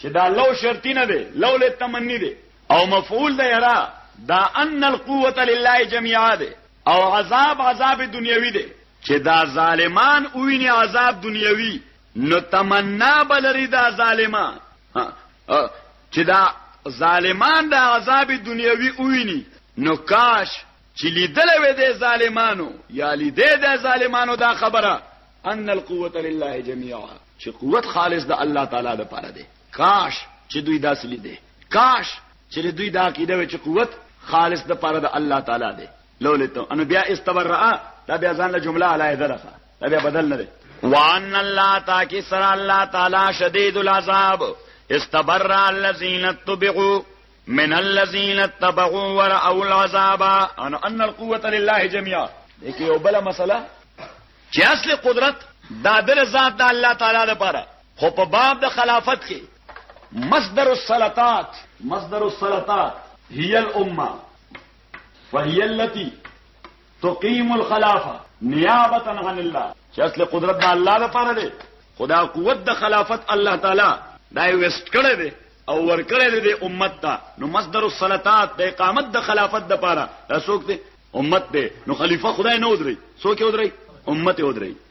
چې دا لو شرطی نه دی لو له تمنی دی او مفعول د یرا دا ان القوه لله جميعا دی او عذاب عذاب دنیوی دی چې دا ظالمان وویني عذاب دنیوی نو تمنا بلری دا ظالمان چې دا ظالمان دا عذاب دنیوی وویني نو کاش چې لیدل وې د ظالمانو یا لیدې د ظالمانو دا خبره ان القوه لله جميعا چې قوت خالص د الله تعالی لپاره دی کاش چې دوی داسې لیدې کاش چې د دوی دا عقیده وي چې قوت خالص د پاره د الله تعالی دی لولته ان بیا استبرأ دا بیا ځان له جمله علیه ده دا بیا بدل نه دی وان الله تاکي سر الله تعالی شدید العذاب استبرأ الذين اتبعوا من الذين اتبعوا ورأوا العذاب ان ان القوه لله جميعا دغه یو بل مسله چې اصل قدرت دا در ذات د الله تعالی لپاره خو په باب د خلافت کې مصدر السلطات مصدر السلطات هي الامه فهي التي تقيم الخلافه نيابه عن الله چې اصل قدرت د الله لپاره دی خدا قوت د خلافت الله تعالی دا وست کړی دی او ور کړی دی امت ته نو مصدر السلطات د اقامت د خلافت د پاره دا څوک دی امت دی نو خلیفہ خدای نه ودري څوک ودري امت ودري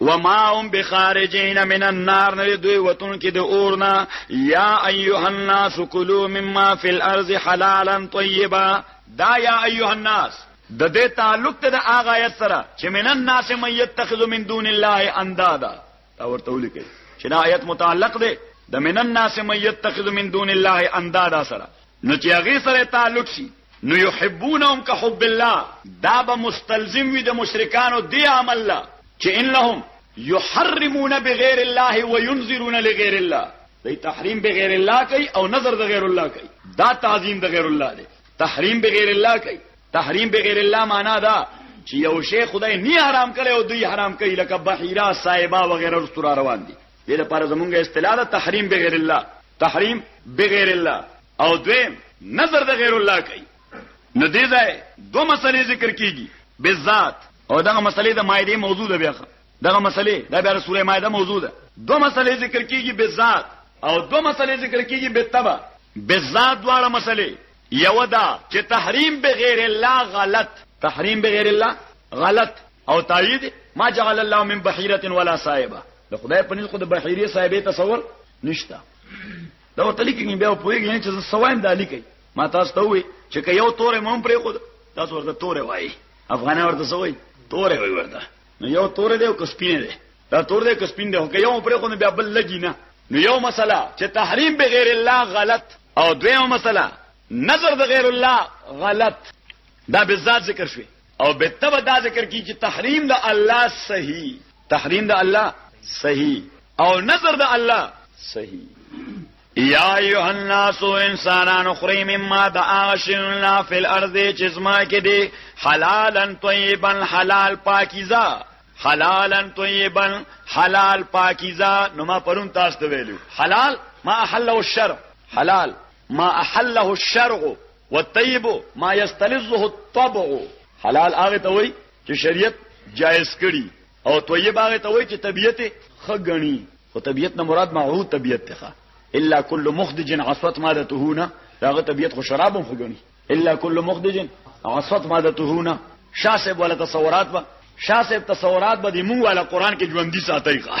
وما هم بخارجین من النار نه دوی وتون کې د اورنا یا ایها الناس کلوا مما فی الارض حلالا طیبا دا یا ایها الناس د دې تعلق ته د هغه آیت سره چې من الناس من يتخذ من دون الله اندادا دا ورته ولیکي چې دا آیت متعلق دی د من الناس من يتخذ من دون الله اندادا سره نو چې هغه سره تعلق شي نو يحبونهم کحب الله دا به مستلزم وي د مشرکانو دې عمل له چې انهم يحرمون بغير الله وينذرون لغير الله دی تحریم بغیر الله کوي او نظر د غیر الله کوي دا تعظیم د غیر الله دی تحریم بغیر الله کوي تحریم بغیر الله معنا دا چې یو شی خدای نه حرام کړي او دوی حرام کوي لکه بحیرا صایبا وغیرہ رستور روان دي دې لپاره زمونږه اصطلاح ده تحریم بغیر الله تحریم بغیر الله او دویم نذر د غیر الله کوي نو دې ځای دوه مسلې ذکر کیږي بالذات او دغه مسلې د مائده موضوع ده بیا دغه مسلې د بیا سوره مائده موضوع ده دوه مسلې ذکر کیږي بالذات او دوه مسلې ذکر کیږي بالتبع بالذات دواړه مسلې یو دا چې تحریم بغیر الله غلط تحریم بغیر الله غلط او تایید ما جعل الله من بحیره ولا صائبه د خدای په نس خو د بحیره صاحبې تصور نشته دا ورته لیکي بیا پوهیږي نه چې زه سوایم دا لیکي ما تاسو ته وې چې که یو تورې مون پرې خو تاسو ورته تورې وایي افغان ورته سوې تورې وایي ورته نو یو تورې دی او کسپینه دی دا تور دی کسپین دی که یو پرې خو بیا بل لګی نه نو یو مسله چې تحریم بغیر الله غلط او دویمه مسله نظر د غیر الله غلط دا به ذات ذکر شوی او به ته به دا ذکر کی چې تحریم د الله صحیح تحریم د الله صحیح او نظر د الله صحیح یا ایها الناس انسانان خری مما دعاشن لا فی الارض جسما کې دی حلالا طیبا حلال پاکیزه حلالا طیبا حلال پاکیزه نو ما پرون تاسو ته ویلو حلال ما احله الشرع حلال ما احله الشرع والطيب ما يستلذه الطبع حلال هغه ته وای چې شریعت جایز کړي او طیب هغه ته وای چې طبیعت خګنی خو طبیعت نه مراد معهود طبیعت ته الا كل مخدج عصت مادته نه داغه طبیعت خو شراب هم خګنی الا كل مخدج عصت مادته نه شاسب ولا تصورات با شاسب تصورات به د مونږ ولا قران کې ژوندۍ ساتي ښه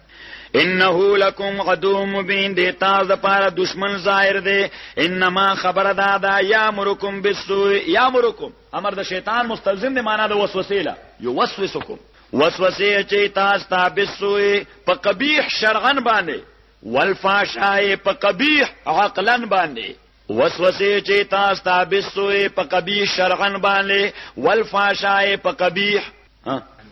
انه لکم عدو مبین دی تاسو د پاره دشمن ظاهر دی انما خبر دا دا یا مرکم بالسوء یا مرکم امر د شیطان مستلزم دی معنا د وسوسه لا یو وسوسکم وسوسه چې تاسو ته بالسوء په قبیح شرعن باندې والفاشای په قبیح عقلن باندې وسوسه چې تاسو ته بالسوء په قبیح شرعن باندې والفاشای په قبیح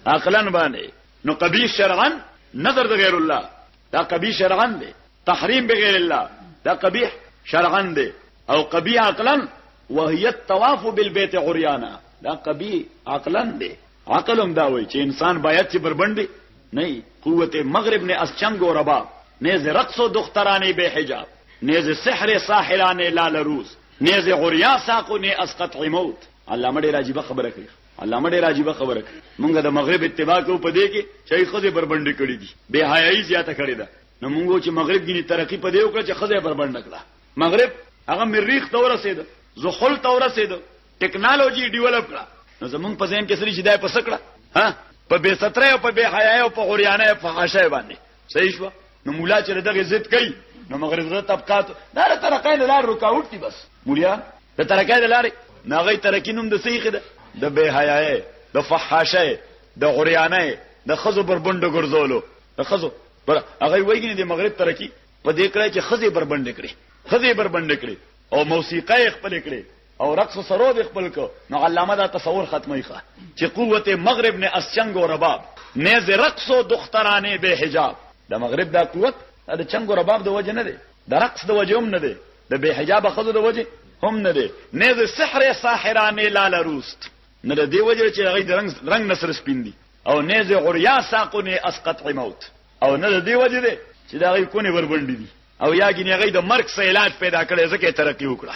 عقلن باندې نو قبیح شرعا نظر د غیر الله دا قبیح شرعا دی تحریم بغیر الله دا قبیح شرعا دی او قبیح عقلا وهي الطواف بالبيت عريانا دا قبیح عقلا دی عقل هم دا وایي چې انسان باید چې بربندي نه قوت مغرب نه از چنگ و رباب نیز رقص و دخترانی به حجاب نیز سحر ساحران لال روز نیز غریا ساقو نه از قطع موت علامه ډیر عجیب خبره کوي علامه ډېر عجیب خبره کوي مونږه د مغرب اتباع کو په دې کې چې خزه بربند کړي دي به حیاي زیاته کړي ده نو مونږ چې مغرب ګینه ترقی په دې وکړه چې خزه بربند کړه مغرب هغه مریخ ته ورسېد زحل ته ورسېد ټیکنالوژي ډیولپ کړه نو زمونږ په ذهن کې سړي چې دای په سکړه ها په بے ستره او په بے حیاي او په غریانه په حاشه باندې صحیح شو نو مولا چې دغه ضد کوي نو مغرب زړه طبقات دا ترقې نه لار رکاوټ دي بس مولا د ترکای د لارې نو هغه ترکی نوم د سیخ ده د بے حیاي د فحاشه د غریانه د خزو بربند ګرځولو د خزو پر هغه وایي د مغرب ترکی په دې کړه چې خزي بربند کړي خزي بربند کړي او موسیقي خپل کړي او رقص سرو د خپل کو نو علامه دا تصور ختمي ښه چې قوت مغرب نه اسچنګ او رباب نه ز رقص او دخترانه به حجاب د مغرب دا قوت د چنګ او رباب د وجه نه دی د رقص د وجه هم نه دی د بې حجابه ښځو د وجې هم نه دی نه د سحر ساحرانې لاله روست نه د دې وجې چې هغوی د رنګ رنګ نه سره سپین دي او نه د عریا ساقونې از قطع موت او نه د دې وجې دی چې د هغوی کونې وربنډې دي او یا ګینې هغوی د مرګ څه علاج پیدا کړی ځکه یې ترقي وکړه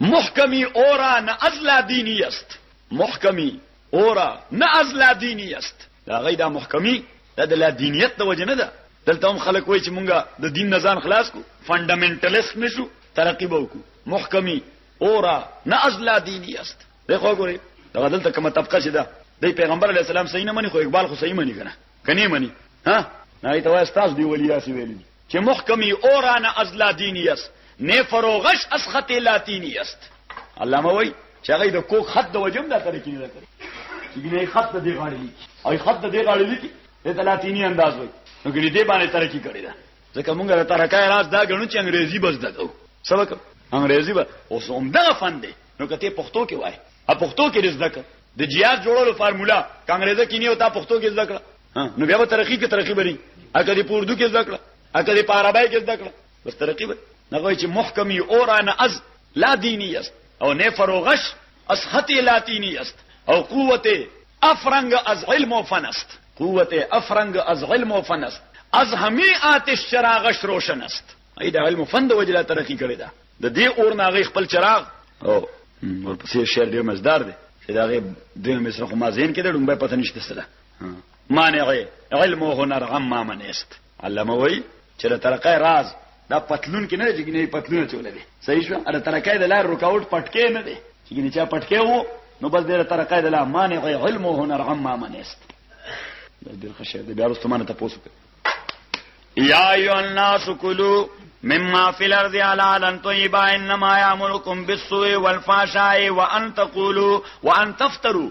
محکمي اورا نه ازلا دیني است محکمي اورا نه ازلا دیني است دا غي دا محکمي دا د لا دینیت د وجه نه ده دلته هم خلک وایي چې مونږه د دین نه ځان خلاص کو فندامنټالیست نشو ترقی به وکړو محکمي اورا نه از لا دینی است دغه ګوري دا دلته کومه طبقه شي ده د پیغمبر علی السلام صحیح نه مني خو اقبال خو صحیح مني کنه کني مني ها نه ته وای استاد دی ولیا سی ویلی که محکمی او رانه از لادینی است نه فروغش از خط لاتینی است علامه وای چې هغه د کوک خط د وجم دا طریقې نه کړی چې ګنې خط د دې غاړې لیکي او خط د دې غاړې لیکي د لاتینی انداز وای نو ګنې دې باندې ترقی کړی دا ځکه مونږ له ترکای راز دا غنو چې انګریزي بس دغو سبق انګریزي به اوس هم دا فن دی نو کته پښتو کې وای ا پښتو کې رز دک د جیاز جوړولو فارمولا کانګریزه کې نه وتا پښتو کې زده کړه ها نو بیا به ترقی کې ترقی بری اګه دې پوردو کې ذکر اګه دې پارابای کې ذکر بس ترقی به نه وای چې محکمی اورانه از لا دینی است او نه فروغش از خط لاتینی است او قوت افرنگ از علم و فن است قوت افرنگ از علم و فن است از همه آتش چراغش روشن است ای د علم و فن د وجلا ترقی کړی دا د دې اور ناغې خپل چراغ او ورپسې شعر ډیر مزدار دی چې دا غي دوی مې سره خو ما زین کې د ډومبه پته نشته سره مانع علم او هنر عما من است علامه وای چې د ترقې راز دا پتلون کې نه جګنی پتلون چولې دي صحیح شو اره ترقې د لار رکاوټ پټکې نه دي چې نه چا پټکې وو نو بس د ترقې د لار مانع علم او هنر عما من است بس ډیر خشه دی بیا رستمانه تاسو یا ایو الناس کلو مما فی الارض علالا طیبا انما یامرکم بالسوء والفحشاء وان تقولوا وان تفتروا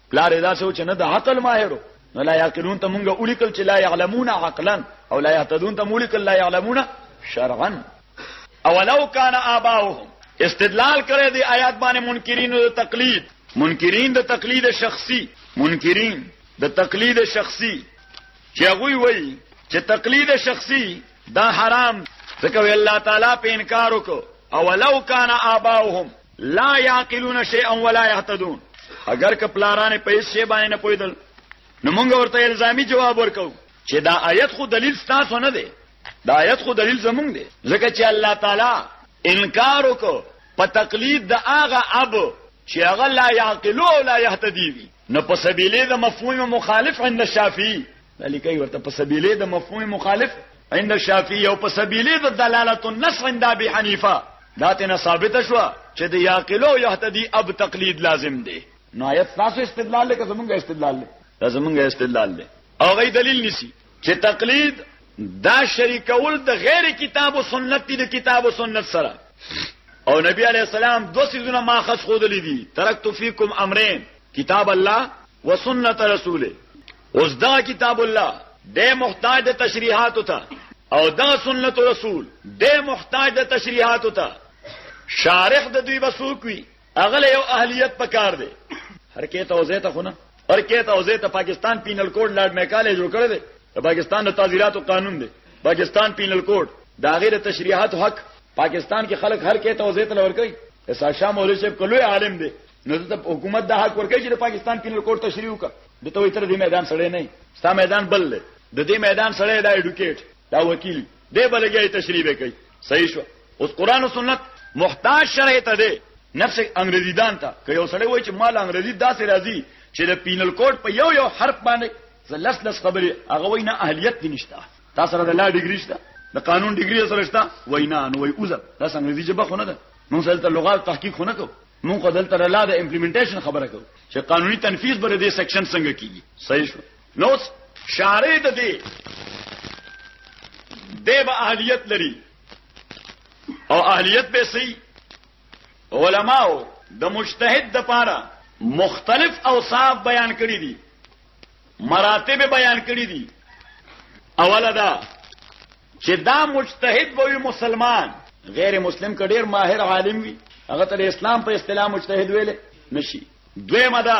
پلار یې داسې و چې نه د عقل ماهر نو لا یعقلون ته مونږه ولیکل چې لا یعلمون عقلا او لا یهتدون ته ولیکل لا یعلمون شرعا اولو کان آباؤهم استدلال کړی دی آیات باندې منکرین د تقلید منکرین د تقلید شخصی منکرین د تقلید شخصی چې هغه وایي چې تقلید شخصی دا حرام ځکه الله تعالی په انکار وکړو اولو کان آباؤهم لا یعقلون شیئا ولا یهتدون اگر که پلاران په هیڅ شی باندې نه پویدل نو موږ ورته الزامي جواب ورکو چې دا آیت خو دلیل ستاسو نه دی دا آیت خو دلیل زمونږ دی ځکه چې الله تعالی انکار وکړ په تقلید د هغه اب چې هغه لا یعقلو او لا یهتدی وي نو په سبيله د مفهوم مخالف عند الشافعي لکه ورته په سبيله د مفهوم مخالف عند الشافعي او په سبيله د دلالت النص عند ابي حنيفه دا تنه ثابت شو چې د یاقلو یهتدی اب تقلید لازم دی نو آیت تاسو استدلال لکه زمونږ استدلال لکه زمونږ استدلال دی او غي دلیل نسی چې تقلید دا شریکول د غیر کتاب او سنت دی د کتاب او سنت سره او نبی علی السلام دو سیزونه ما خص خود لیدي ترکت فیکم امرین کتاب الله وسنت رسوله اوس دا کتاب الله د محتاج د تشریحات ته او دا سنت رسول د محتاج د تشریحات ته شارح د دوی بسوک وی هغه له یو اهلیت پکار دی حرکت او زیته خونه حرکت او زیته پاکستان پینل کوډ لارډ میکاله جوړ کړی دی د پاکستان د تعزیراتو قانون دی پاکستان پینل کوډ دا غیر تشریحات حق پاکستان کې خلک هر کې توزیع ته لور کوي اسا شاه مولوی صاحب کلوې عالم دی نو ته حکومت د حق ورکړي چې د پاکستان پینل کوډ تشریح وکړي د توې تر دې میدان سره نه ستا میدان بل دی د دې میدان سره دا ایډوکیټ دا وکیل دی بلګی تشریح به کوي صحیح شو اوس قران او سنت محتاج شرع ته دی نفس انګریزی دان ته که یو سړی وای چې مال انګریزی داسې راځي چې د پینل کوډ په یو یو حرف باندې زلس لس خبره هغه وای نه اهلیت دی نشته تاسو سره د لا ډیګری شته د قانون ډیګری سره شته وای نه نو وای اوزه دا انګریزی جبه خونه ده نو سلته لغات تحقیق خونه کو مونږ خو دلته لا د امپلیمنټیشن خبره کوو چې قانوني تنفیذ بر دې سیکشن څنګه کیږي صحیح شو نو اوس شارې د دې دی به اهلیت لري او اهلیت به سي علماو د مجتهد د پاره مختلف اوصاف بیان کړی دي مراتب بیان کړی دي اوله دا چې دا مجتهد به مسلمان غیر مسلم کډیر ماهر عالم وي هغه ته اسلام په اصطلاح مجتهد ویل نشي دویمه دا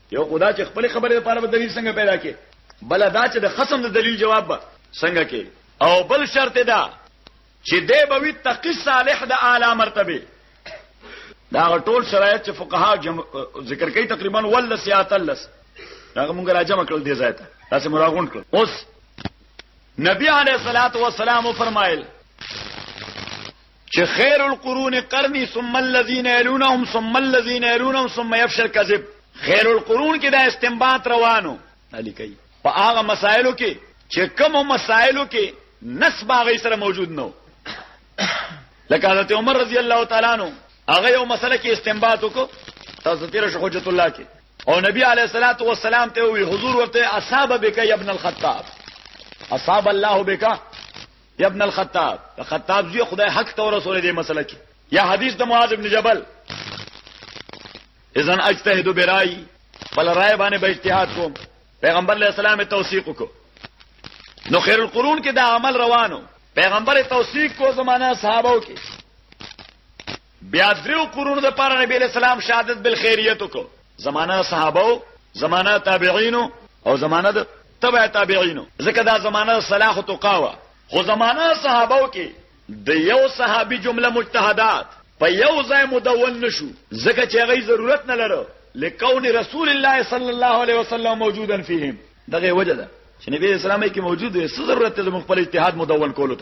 یو خو دا چې خپلې خبرې لپاره به دلیل څنګه پیدا کړي، بله دا چې د خصم د دلیل جواب به څنګه کوي او بل شرط یې دا چې دی به وي تقي صالح د اعلی مرتبه. دا هغه ټول شرایط چې فقها جم... ذکر کوي تقریبا ولس یا تلس هغه مونږ راجمع کړل دې ځای ته تاسو مراغون کړل اوس نبی علیه الصلاۃ والسلام فرمایل چې خیر القرون قرنی ثم الذين يلونهم ثم الذين يلونهم ثم يفشل كذب خیر القرون کې دا استنباط روانو علي کوي په هغه مسائلو کې چې کوم مسائلو کې نس باغې سره موجود نو لکه حضرت عمر رضی الله تعالی عنہ هغه یو مسله کې استنباط وکړو تاسو تیر شو حجت الله کې او نبی علیه الصلاۃ والسلام ته وی حضور ورته اصحاب بک ابن الخطاب اصحاب الله بک یا ابن الخطاب د خطاب زوی خدای حق ته ورسول دي مسله کې یا حدیث د معاذ ابن جبل اذن اجتهد برای بل رائے باندې به اجتهاد کوم پیغمبر علیہ السلام توثیق کو نو خیر القرون کې دا عمل روانو پیغمبر توثیق کو زمانہ صحابه کې بیا دریو قرونو د پاره نبی اسلام شهادت بالخیریت کو زمانہ صحابه زمانہ تابعین او زمانہ د تبع تابعین ځکه دا زمانہ صلاح او تقوا خو زمانہ صحابه کې د یو صحابي جمله مجتهدات په یو ځای مدون نشو ځکه چې هغه ضرورت نه لرو لکون رسول الله صلی الله علیه وسلم موجودا فیهم دغه وجه ده چې نبی اسلام کې موجود دی څه ضرورت ته مخبل اجتهاد مدون کولو ته